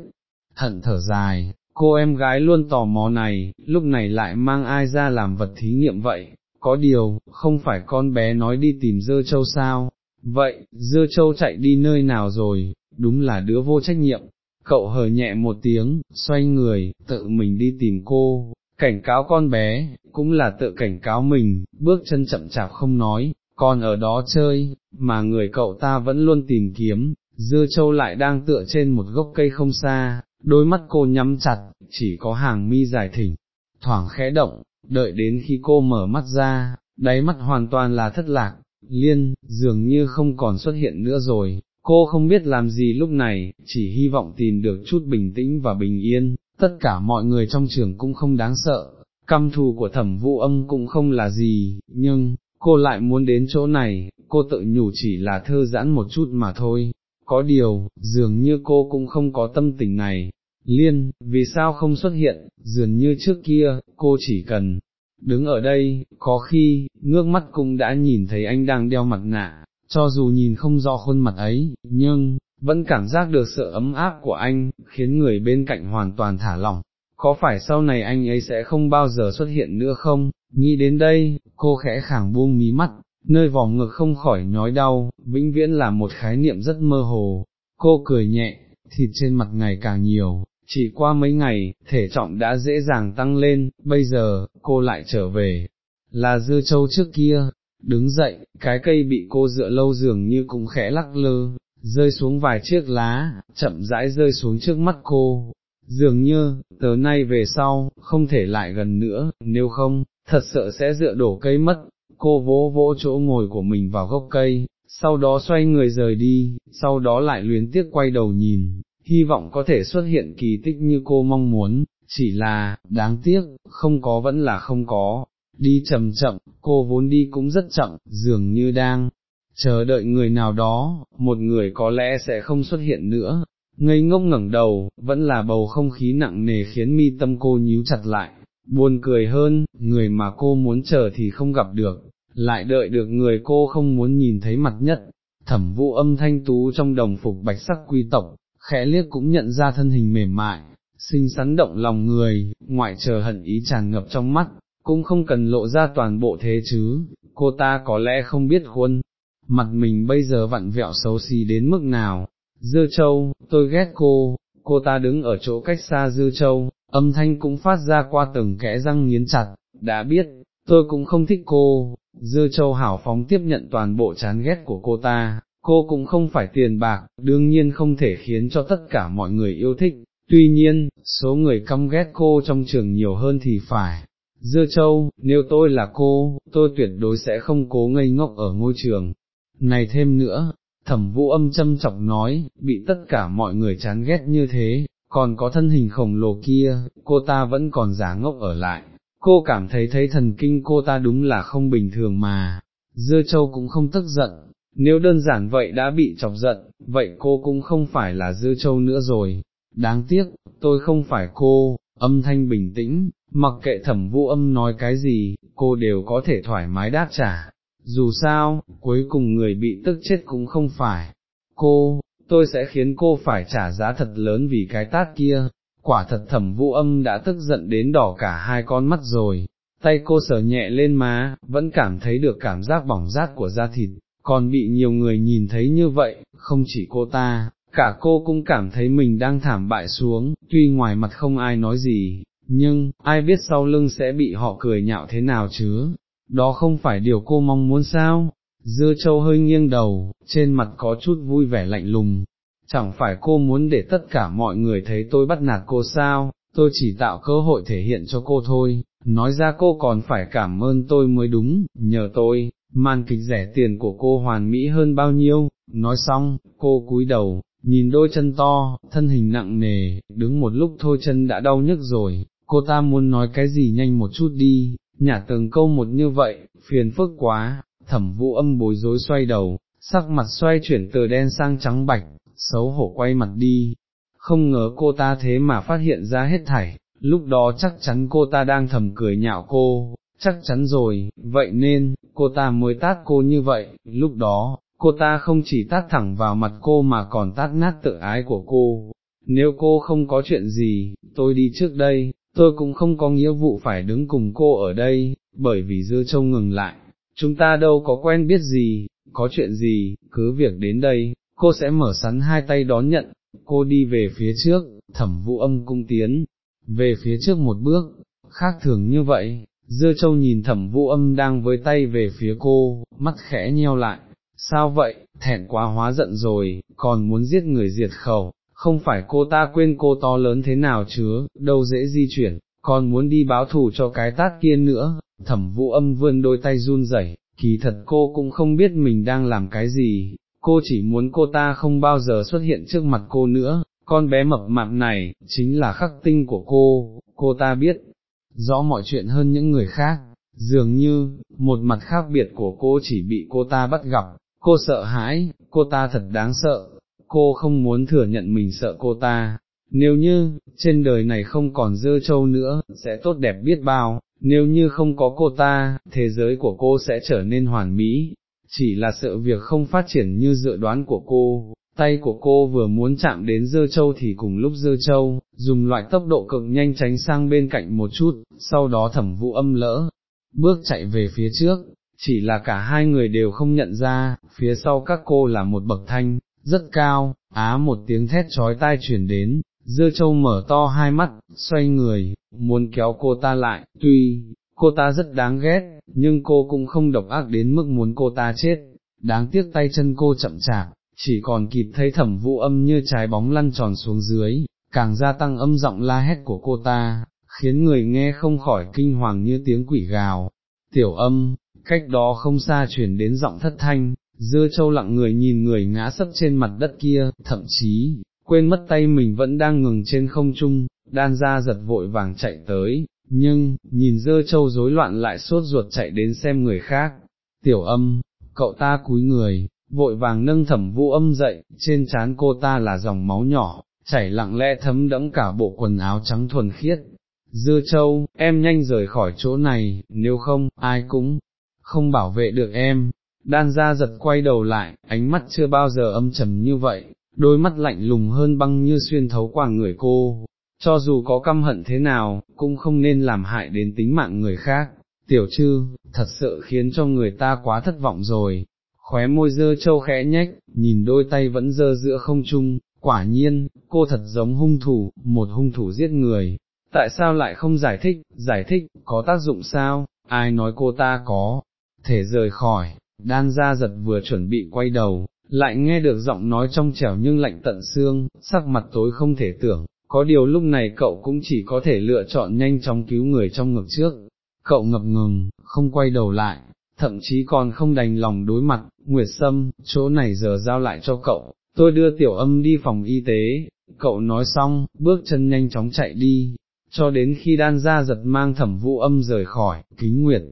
thận thở dài, cô em gái luôn tò mò này, lúc này lại mang ai ra làm vật thí nghiệm vậy, có điều, không phải con bé nói đi tìm dơ châu sao, vậy, dưa châu chạy đi nơi nào rồi, đúng là đứa vô trách nhiệm, cậu hờ nhẹ một tiếng, xoay người, tự mình đi tìm cô, cảnh cáo con bé, cũng là tự cảnh cáo mình, bước chân chậm chạp không nói, còn ở đó chơi, mà người cậu ta vẫn luôn tìm kiếm, dưa châu lại đang tựa trên một gốc cây không xa, đôi mắt cô nhắm chặt, chỉ có hàng mi dài thỉnh, thoảng khẽ động, đợi đến khi cô mở mắt ra, đáy mắt hoàn toàn là thất lạc, liên, dường như không còn xuất hiện nữa rồi, cô không biết làm gì lúc này, chỉ hy vọng tìm được chút bình tĩnh và bình yên, tất cả mọi người trong trường cũng không đáng sợ, căm thù của thẩm vũ âm cũng không là gì, nhưng, cô lại muốn đến chỗ này, cô tự nhủ chỉ là thư giãn một chút mà thôi, có điều, dường như cô cũng không có tâm tình này. Liên, vì sao không xuất hiện, dường như trước kia, cô chỉ cần đứng ở đây, có khi, ngước mắt cũng đã nhìn thấy anh đang đeo mặt nạ, cho dù nhìn không rõ khuôn mặt ấy, nhưng, vẫn cảm giác được sự ấm áp của anh, khiến người bên cạnh hoàn toàn thả lỏng. Có phải sau này anh ấy sẽ không bao giờ xuất hiện nữa không? Nghĩ đến đây, cô khẽ khàng buông mí mắt, nơi vòng ngực không khỏi nhói đau, vĩnh viễn là một khái niệm rất mơ hồ. Cô cười nhẹ, thịt trên mặt ngày càng nhiều, chỉ qua mấy ngày, thể trọng đã dễ dàng tăng lên, bây giờ, cô lại trở về. Là dư châu trước kia, đứng dậy, cái cây bị cô dựa lâu dường như cũng khẽ lắc lơ, rơi xuống vài chiếc lá, chậm rãi rơi xuống trước mắt cô. Dường như, từ nay về sau, không thể lại gần nữa, nếu không, thật sợ sẽ dựa đổ cây mất, cô vỗ vỗ chỗ ngồi của mình vào gốc cây, sau đó xoay người rời đi, sau đó lại luyến tiếc quay đầu nhìn, hy vọng có thể xuất hiện kỳ tích như cô mong muốn, chỉ là, đáng tiếc, không có vẫn là không có, đi chậm chậm, cô vốn đi cũng rất chậm, dường như đang chờ đợi người nào đó, một người có lẽ sẽ không xuất hiện nữa. Ngây ngốc ngẩng đầu, vẫn là bầu không khí nặng nề khiến mi tâm cô nhíu chặt lại, buồn cười hơn, người mà cô muốn chờ thì không gặp được, lại đợi được người cô không muốn nhìn thấy mặt nhất. Thẩm vũ âm thanh tú trong đồng phục bạch sắc quy tộc, khẽ liếc cũng nhận ra thân hình mềm mại, xinh xắn động lòng người, ngoại chờ hận ý tràn ngập trong mắt, cũng không cần lộ ra toàn bộ thế chứ, cô ta có lẽ không biết khuôn, mặt mình bây giờ vặn vẹo xấu xí đến mức nào. Dư châu, tôi ghét cô, cô ta đứng ở chỗ cách xa dư châu, âm thanh cũng phát ra qua từng kẽ răng nghiến chặt, đã biết, tôi cũng không thích cô, dư châu hảo phóng tiếp nhận toàn bộ chán ghét của cô ta, cô cũng không phải tiền bạc, đương nhiên không thể khiến cho tất cả mọi người yêu thích, tuy nhiên, số người căm ghét cô trong trường nhiều hơn thì phải. Dưa châu, nếu tôi là cô, tôi tuyệt đối sẽ không cố ngây ngốc ở ngôi trường. Này thêm nữa, thẩm vũ âm châm chọc nói, bị tất cả mọi người chán ghét như thế, còn có thân hình khổng lồ kia, cô ta vẫn còn giả ngốc ở lại. Cô cảm thấy thấy thần kinh cô ta đúng là không bình thường mà. Dưa châu cũng không tức giận, nếu đơn giản vậy đã bị chọc giận, vậy cô cũng không phải là dư châu nữa rồi, đáng tiếc, tôi không phải cô, âm thanh bình tĩnh, mặc kệ thẩm vũ âm nói cái gì, cô đều có thể thoải mái đáp trả, dù sao, cuối cùng người bị tức chết cũng không phải, cô, tôi sẽ khiến cô phải trả giá thật lớn vì cái tát kia, quả thật thẩm vũ âm đã tức giận đến đỏ cả hai con mắt rồi, tay cô sờ nhẹ lên má, vẫn cảm thấy được cảm giác bỏng rát của da thịt, còn bị nhiều người nhìn thấy như vậy, không chỉ cô ta, cả cô cũng cảm thấy mình đang thảm bại xuống, tuy ngoài mặt không ai nói gì, nhưng, ai biết sau lưng sẽ bị họ cười nhạo thế nào chứ, đó không phải điều cô mong muốn sao, dưa châu hơi nghiêng đầu, trên mặt có chút vui vẻ lạnh lùng, chẳng phải cô muốn để tất cả mọi người thấy tôi bắt nạt cô sao, tôi chỉ tạo cơ hội thể hiện cho cô thôi, nói ra cô còn phải cảm ơn tôi mới đúng, nhờ tôi, màn kịch rẻ tiền của cô hoàn mỹ hơn bao nhiêu, nói xong, cô cúi đầu, nhìn đôi chân to, thân hình nặng nề, đứng một lúc thôi chân đã đau nhức rồi, cô ta muốn nói cái gì nhanh một chút đi, nhả từng câu một như vậy, phiền phức quá, thẩm vũ âm bối rối xoay đầu, sắc mặt xoay chuyển từ đen sang trắng bạch, xấu hổ quay mặt đi, không ngờ cô ta thế mà phát hiện ra hết thảy, lúc đó chắc chắn cô ta đang thầm cười nhạo cô, chắc chắn rồi, vậy nên, cô ta mới tát cô như vậy, lúc đó, cô ta không chỉ tát thẳng vào mặt cô mà còn tát nát tự ái của cô. Nếu cô không có chuyện gì, tôi đi trước đây, tôi cũng không có nghĩa vụ phải đứng cùng cô ở đây, bởi vì dưa trông ngừng lại, chúng ta đâu có quen biết gì, có chuyện gì, cứ việc đến đây, cô sẽ mở sắn hai tay đón nhận, cô đi về phía trước, thẩm vũ âm cung tiến, về phía trước một bước, khác thường như vậy, dưa châu nhìn thẩm vũ âm đang với tay về phía cô, mắt khẽ nheo lại, sao vậy, thẹn quá hóa giận rồi, còn muốn giết người diệt khẩu, không phải cô ta quên cô to lớn thế nào chứ, đâu dễ di chuyển, còn muốn đi báo thù cho cái tát kia nữa, thẩm vũ âm vươn đôi tay run rẩy, kỳ thật cô cũng không biết mình đang làm cái gì, cô chỉ muốn cô ta không bao giờ xuất hiện trước mặt cô nữa, con bé mập mạp này, chính là khắc tinh của cô, cô ta biết, rõ mọi chuyện hơn những người khác, dường như, một mặt khác biệt của cô chỉ bị cô ta bắt gặp, cô sợ hãi, cô ta thật đáng sợ, cô không muốn thừa nhận mình sợ cô ta. Nếu như, trên đời này không còn dơ châu nữa, sẽ tốt đẹp biết bao, nếu như không có cô ta, thế giới của cô sẽ trở nên hoàn mỹ, chỉ là sợ việc không phát triển như dự đoán của cô, tay của cô vừa muốn chạm đến dơ châu thì cùng lúc dơ châu, dùng loại tốc độ cực nhanh tránh sang bên cạnh một chút, sau đó thẩm vụ âm lỡ, bước chạy về phía trước, chỉ là cả hai người đều không nhận ra, phía sau các cô là một bậc thanh, rất cao, á một tiếng thét trói tai chuyển đến, dơ châu mở to hai mắt, xoay người, muốn kéo cô ta lại, tuy, cô ta rất đáng ghét, nhưng cô cũng không độc ác đến mức muốn cô ta chết, đáng tiếc tay chân cô chậm chạp, chỉ còn kịp thấy thẩm vũ âm như trái bóng lăn tròn xuống dưới, càng gia tăng âm giọng la hét của cô ta, khiến người nghe không khỏi kinh hoàng như tiếng quỷ gào. Tiểu âm, cách đó không xa chuyển đến giọng thất thanh, dưa châu lặng người nhìn người ngã sấp trên mặt đất kia, thậm chí, quên mất tay mình vẫn đang ngừng trên không trung, đan ra giật vội vàng chạy tới, nhưng, nhìn dơ châu rối loạn lại suốt ruột chạy đến xem người khác, tiểu âm, cậu ta cúi người, vội vàng nâng thẩm vũ âm dậy, trên trán cô ta là dòng máu nhỏ, chảy lặng lẽ thấm đẫm cả bộ quần áo trắng thuần khiết. Dưa châu, em nhanh rời khỏi chỗ này, nếu không, ai cũng không bảo vệ được em. Đan ra giật quay đầu lại, ánh mắt chưa bao giờ âm trầm như vậy, đôi mắt lạnh lùng hơn băng như xuyên thấu qua người cô, cho dù có căm hận thế nào, cũng không nên làm hại đến tính mạng người khác. Tiểu trư, thật sự khiến cho người ta quá thất vọng rồi, khóe môi dơ châu khẽ nhách, nhìn đôi tay vẫn dơ giữa không trung, quả nhiên, cô thật giống hung thủ, một hung thủ giết người, tại sao lại không giải thích, giải thích, có tác dụng sao, ai nói cô ta có, thể rời khỏi, đan ra giật vừa chuẩn bị quay đầu, lại nghe được giọng nói trong trẻo nhưng lạnh tận xương, sắc mặt tối không thể tưởng, có điều lúc này cậu cũng chỉ có thể lựa chọn nhanh chóng cứu người trong ngực trước, cậu ngập ngừng, không quay đầu lại, thậm chí còn không đành lòng đối mặt, Nguyệt Sâm, chỗ này giờ giao lại cho cậu, tôi đưa tiểu âm đi phòng y tế, cậu nói xong, bước chân nhanh chóng chạy đi, cho đến khi đan ra giật mang thẩm vũ âm rời khỏi, kính Nguyệt.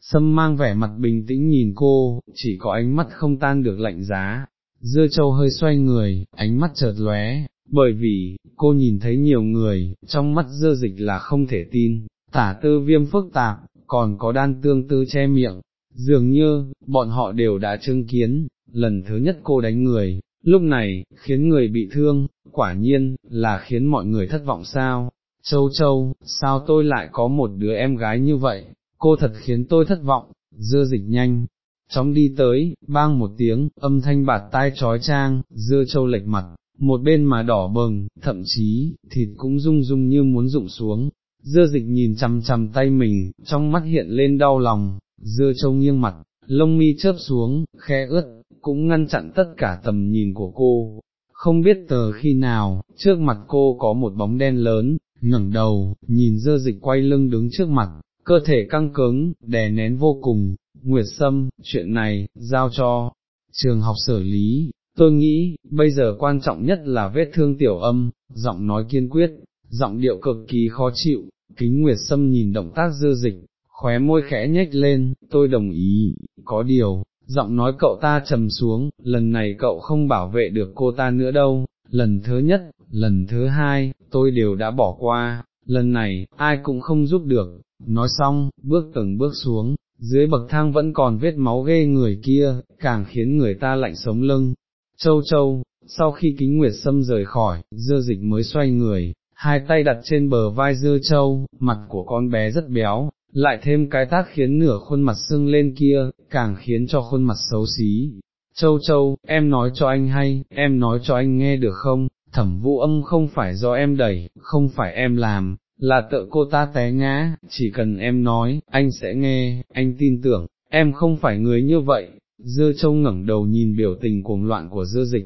Sâm mang vẻ mặt bình tĩnh nhìn cô, chỉ có ánh mắt không tan được lạnh giá, dưa châu hơi xoay người, ánh mắt chợt lóe, bởi vì, cô nhìn thấy nhiều người, trong mắt Dưa dịch là không thể tin, tả tư viêm phức tạp, còn có đan tương tư che miệng, dường như, bọn họ đều đã chứng kiến, lần thứ nhất cô đánh người, lúc này, khiến người bị thương, quả nhiên, là khiến mọi người thất vọng sao, châu châu, sao tôi lại có một đứa em gái như vậy, cô thật khiến tôi thất vọng, dưa dịch nhanh. Chóng đi tới, bang một tiếng, âm thanh bạt tai trói trang, dưa châu lệch mặt, một bên mà đỏ bừng, thậm chí, thịt cũng rung rung như muốn rụng xuống, dưa dịch nhìn chằm chằm tay mình, trong mắt hiện lên đau lòng, dưa trâu nghiêng mặt, lông mi chớp xuống, khe ướt, cũng ngăn chặn tất cả tầm nhìn của cô. Không biết tờ khi nào, trước mặt cô có một bóng đen lớn, ngẩng đầu, nhìn dơ dịch quay lưng đứng trước mặt, cơ thể căng cứng, đè nén vô cùng, Nguyệt Sâm, chuyện này, giao cho, trường học xử lý, tôi nghĩ, bây giờ quan trọng nhất là vết thương tiểu âm, giọng nói kiên quyết, giọng điệu cực kỳ khó chịu, kính Nguyệt Sâm nhìn động tác dơ dịch, khóe môi khẽ nhếch lên, tôi đồng ý, có điều, giọng nói cậu ta trầm xuống, lần này cậu không bảo vệ được cô ta nữa đâu, lần thứ nhất, lần thứ hai, tôi đều đã bỏ qua, lần này, ai cũng không giúp được, nói xong, bước từng bước xuống, dưới bậc thang vẫn còn vết máu ghê người kia, càng khiến người ta lạnh sống lưng. Châu châu, sau khi kính nguyệt sâm rời khỏi, Dưa dịch mới xoay người, hai tay đặt trên bờ vai dưa châu, mặt của con bé rất béo, lại thêm cái tác khiến nửa khuôn mặt sưng lên kia, càng khiến cho khuôn mặt xấu xí. Châu châu, em nói cho anh hay, em nói cho anh nghe được không, thẩm vũ âm không phải do em đẩy, không phải em làm, là tự cô ta té ngã, chỉ cần em nói, anh sẽ nghe, anh tin tưởng, em không phải người như vậy. Dưa châu ngẩng đầu nhìn biểu tình cuồng loạn của dưa dịch,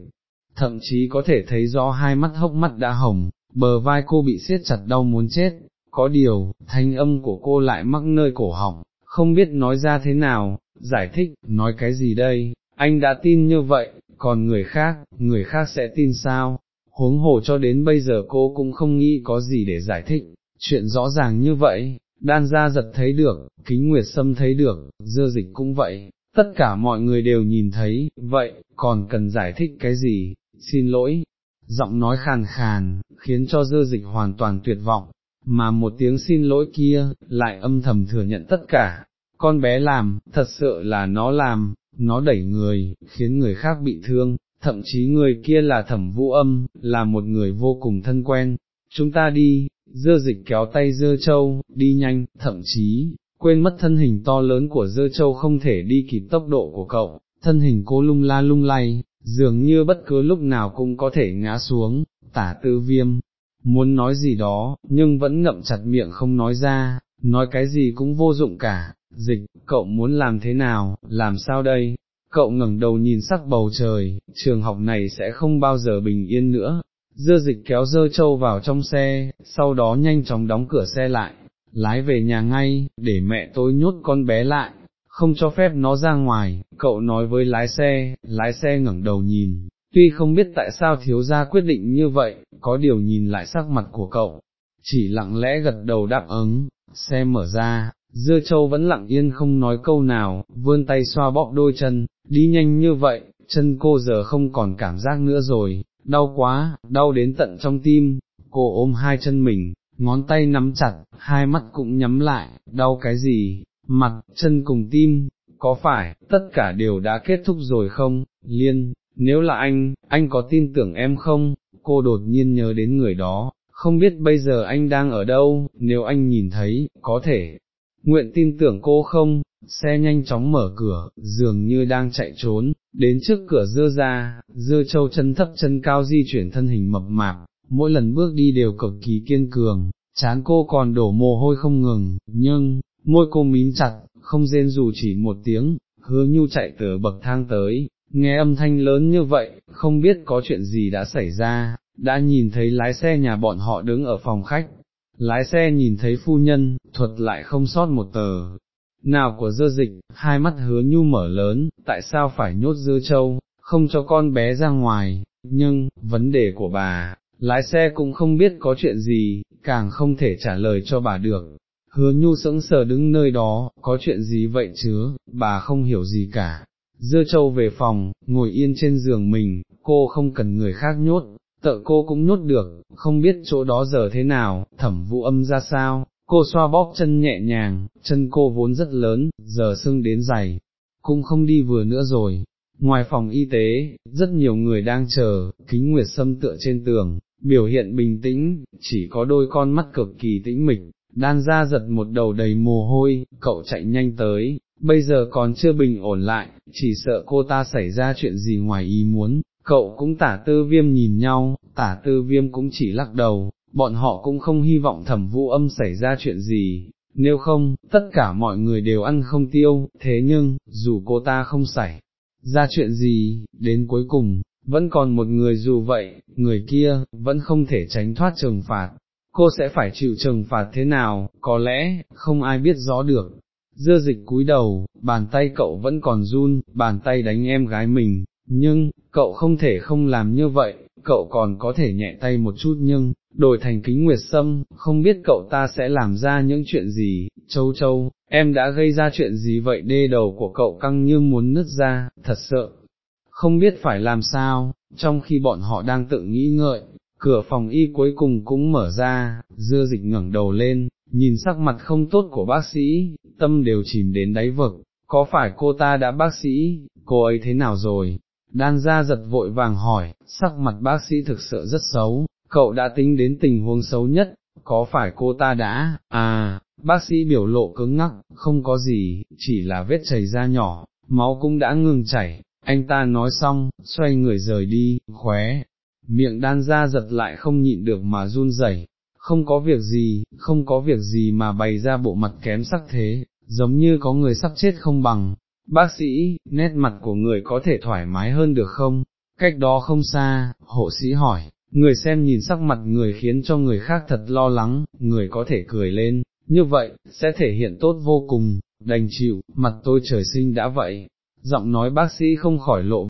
thậm chí có thể thấy rõ hai mắt hốc mắt đã hồng, bờ vai cô bị siết chặt đau muốn chết, có điều, thanh âm của cô lại mắc nơi cổ họng, không biết nói ra thế nào, giải thích, nói cái gì đây, anh đã tin như vậy, còn người khác, người khác sẽ tin sao, huống hồ cho đến bây giờ cô cũng không nghĩ có gì để giải thích, chuyện rõ ràng như vậy, đan Ra giật thấy được, kính nguyệt sâm thấy được, dưa dịch cũng vậy, tất cả mọi người đều nhìn thấy, vậy, còn cần giải thích cái gì, xin lỗi, giọng nói khàn khàn, khiến cho dơ dịch hoàn toàn tuyệt vọng, mà một tiếng xin lỗi kia, lại âm thầm thừa nhận tất cả, con bé làm, thật sự là nó làm, nó đẩy người, khiến người khác bị thương, thậm chí người kia là thẩm vũ âm, là một người vô cùng thân quen, chúng ta đi, dơ dịch kéo tay dơ châu, đi nhanh, thậm chí, quên mất thân hình to lớn của dơ châu không thể đi kịp tốc độ của cậu, thân hình cô lung la lung lay, dường như bất cứ lúc nào cũng có thể ngã xuống, tả tư viêm, muốn nói gì đó, nhưng vẫn ngậm chặt miệng không nói ra, nói cái gì cũng vô dụng cả, dịch, cậu muốn làm thế nào, làm sao đây, cậu ngẩng đầu nhìn sắc bầu trời, trường học này sẽ không bao giờ bình yên nữa, dưa dịch kéo dơ châu vào trong xe, sau đó nhanh chóng đóng cửa xe lại, lái về nhà ngay, để mẹ tôi nhốt con bé lại, không cho phép nó ra ngoài, cậu nói với lái xe, lái xe ngẩng đầu nhìn, tuy không biết tại sao thiếu gia quyết định như vậy, có điều nhìn lại sắc mặt của cậu, chỉ lặng lẽ gật đầu đáp ứng, xe mở ra, dưa châu vẫn lặng yên không nói câu nào, vươn tay xoa bóp đôi chân, đi nhanh như vậy, chân cô giờ không còn cảm giác nữa rồi, đau quá, đau đến tận trong tim, cô ôm hai chân mình, ngón tay nắm chặt, hai mắt cũng nhắm lại, đau cái gì, mặt, chân cùng tim, có phải, tất cả đều đã kết thúc rồi không, liên, nếu là anh, anh có tin tưởng em không, cô đột nhiên nhớ đến người đó, không biết bây giờ anh đang ở đâu, nếu anh nhìn thấy, có thể, nguyện tin tưởng cô không, xe nhanh chóng mở cửa, dường như đang chạy trốn, đến trước cửa dưa ra, dưa châu chân thấp chân cao di chuyển thân hình mập mạp, mỗi lần bước đi đều cực kỳ kiên cường, chán cô còn đổ mồ hôi không ngừng, nhưng, môi cô mím chặt, không rên dù chỉ một tiếng, hứa nhu chạy từ bậc thang tới, nghe âm thanh lớn như vậy, không biết có chuyện gì đã xảy ra, đã nhìn thấy lái xe nhà bọn họ đứng ở phòng khách, lái xe nhìn thấy phu nhân, thuật lại không sót một tờ. Nào của dơ dịch, hai mắt hứa nhu mở lớn, tại sao phải nhốt dưa châu, không cho con bé ra ngoài, nhưng, vấn đề của bà, lái xe cũng không biết có chuyện gì, càng không thể trả lời cho bà được. Hứa nhu sững sờ đứng nơi đó, có chuyện gì vậy chứ, bà không hiểu gì cả. Dưa châu về phòng, ngồi yên trên giường mình, cô không cần người khác nhốt, tợ cô cũng nhốt được, không biết chỗ đó giờ thế nào, thẩm vụ âm ra sao, cô xoa bóp chân nhẹ nhàng, chân cô vốn rất lớn, giờ sưng đến dày, cũng không đi vừa nữa rồi. Ngoài phòng y tế, rất nhiều người đang chờ, kính nguyệt sâm tựa trên tường, biểu hiện bình tĩnh, chỉ có đôi con mắt cực kỳ tĩnh mịch, đan ra giật một đầu đầy mồ hôi, cậu chạy nhanh tới, bây giờ còn chưa bình ổn lại, chỉ sợ cô ta xảy ra chuyện gì ngoài ý muốn, cậu cũng tả tư viêm nhìn nhau, tả tư viêm cũng chỉ lắc đầu, bọn họ cũng không hy vọng thẩm vũ âm xảy ra chuyện gì, nếu không, tất cả mọi người đều ăn không tiêu, thế nhưng, dù cô ta không xảy ra chuyện gì, đến cuối cùng, vẫn còn một người dù vậy, người kia, vẫn không thể tránh thoát trừng phạt, cô sẽ phải chịu trừng phạt thế nào, có lẽ, không ai biết rõ được. Dưa dịch cúi đầu, bàn tay cậu vẫn còn run, bàn tay đánh em gái mình, nhưng, cậu không thể không làm như vậy, cậu còn có thể nhẹ tay một chút nhưng, đổi thành kính nguyệt sâm, không biết cậu ta sẽ làm ra những chuyện gì, châu châu, em đã gây ra chuyện gì vậy? Đê đầu của cậu căng như muốn nứt ra, thật sợ, không biết phải làm sao, trong khi bọn họ đang tự nghĩ ngợi, cửa phòng y cuối cùng cũng mở ra, dưa dịch ngẩng đầu lên, nhìn sắc mặt không tốt của bác sĩ, tâm đều chìm đến đáy vực, có phải cô ta đã bác sĩ, cô ấy thế nào rồi? Đan ra giật vội vàng hỏi, sắc mặt bác sĩ thực sự rất xấu, cậu đã tính đến tình huống xấu nhất, có phải cô ta đã, à, bác sĩ biểu lộ cứng ngắc, không có gì, chỉ là vết chảy da nhỏ, máu cũng đã ngừng chảy, anh ta nói xong, xoay người rời đi, khóe, miệng đan ra giật lại không nhịn được mà run rẩy không có việc gì, không có việc gì mà bày ra bộ mặt kém sắc thế, giống như có người sắp chết không bằng. Bác sĩ, nét mặt của người có thể thoải mái hơn được không? Cách đó không xa, hộ sĩ hỏi, người xem nhìn sắc mặt người khiến cho người khác thật lo lắng, người có thể cười lên, như vậy, sẽ thể hiện tốt vô cùng, đành chịu, mặt tôi trời sinh đã vậy, giọng nói bác sĩ không khỏi lộ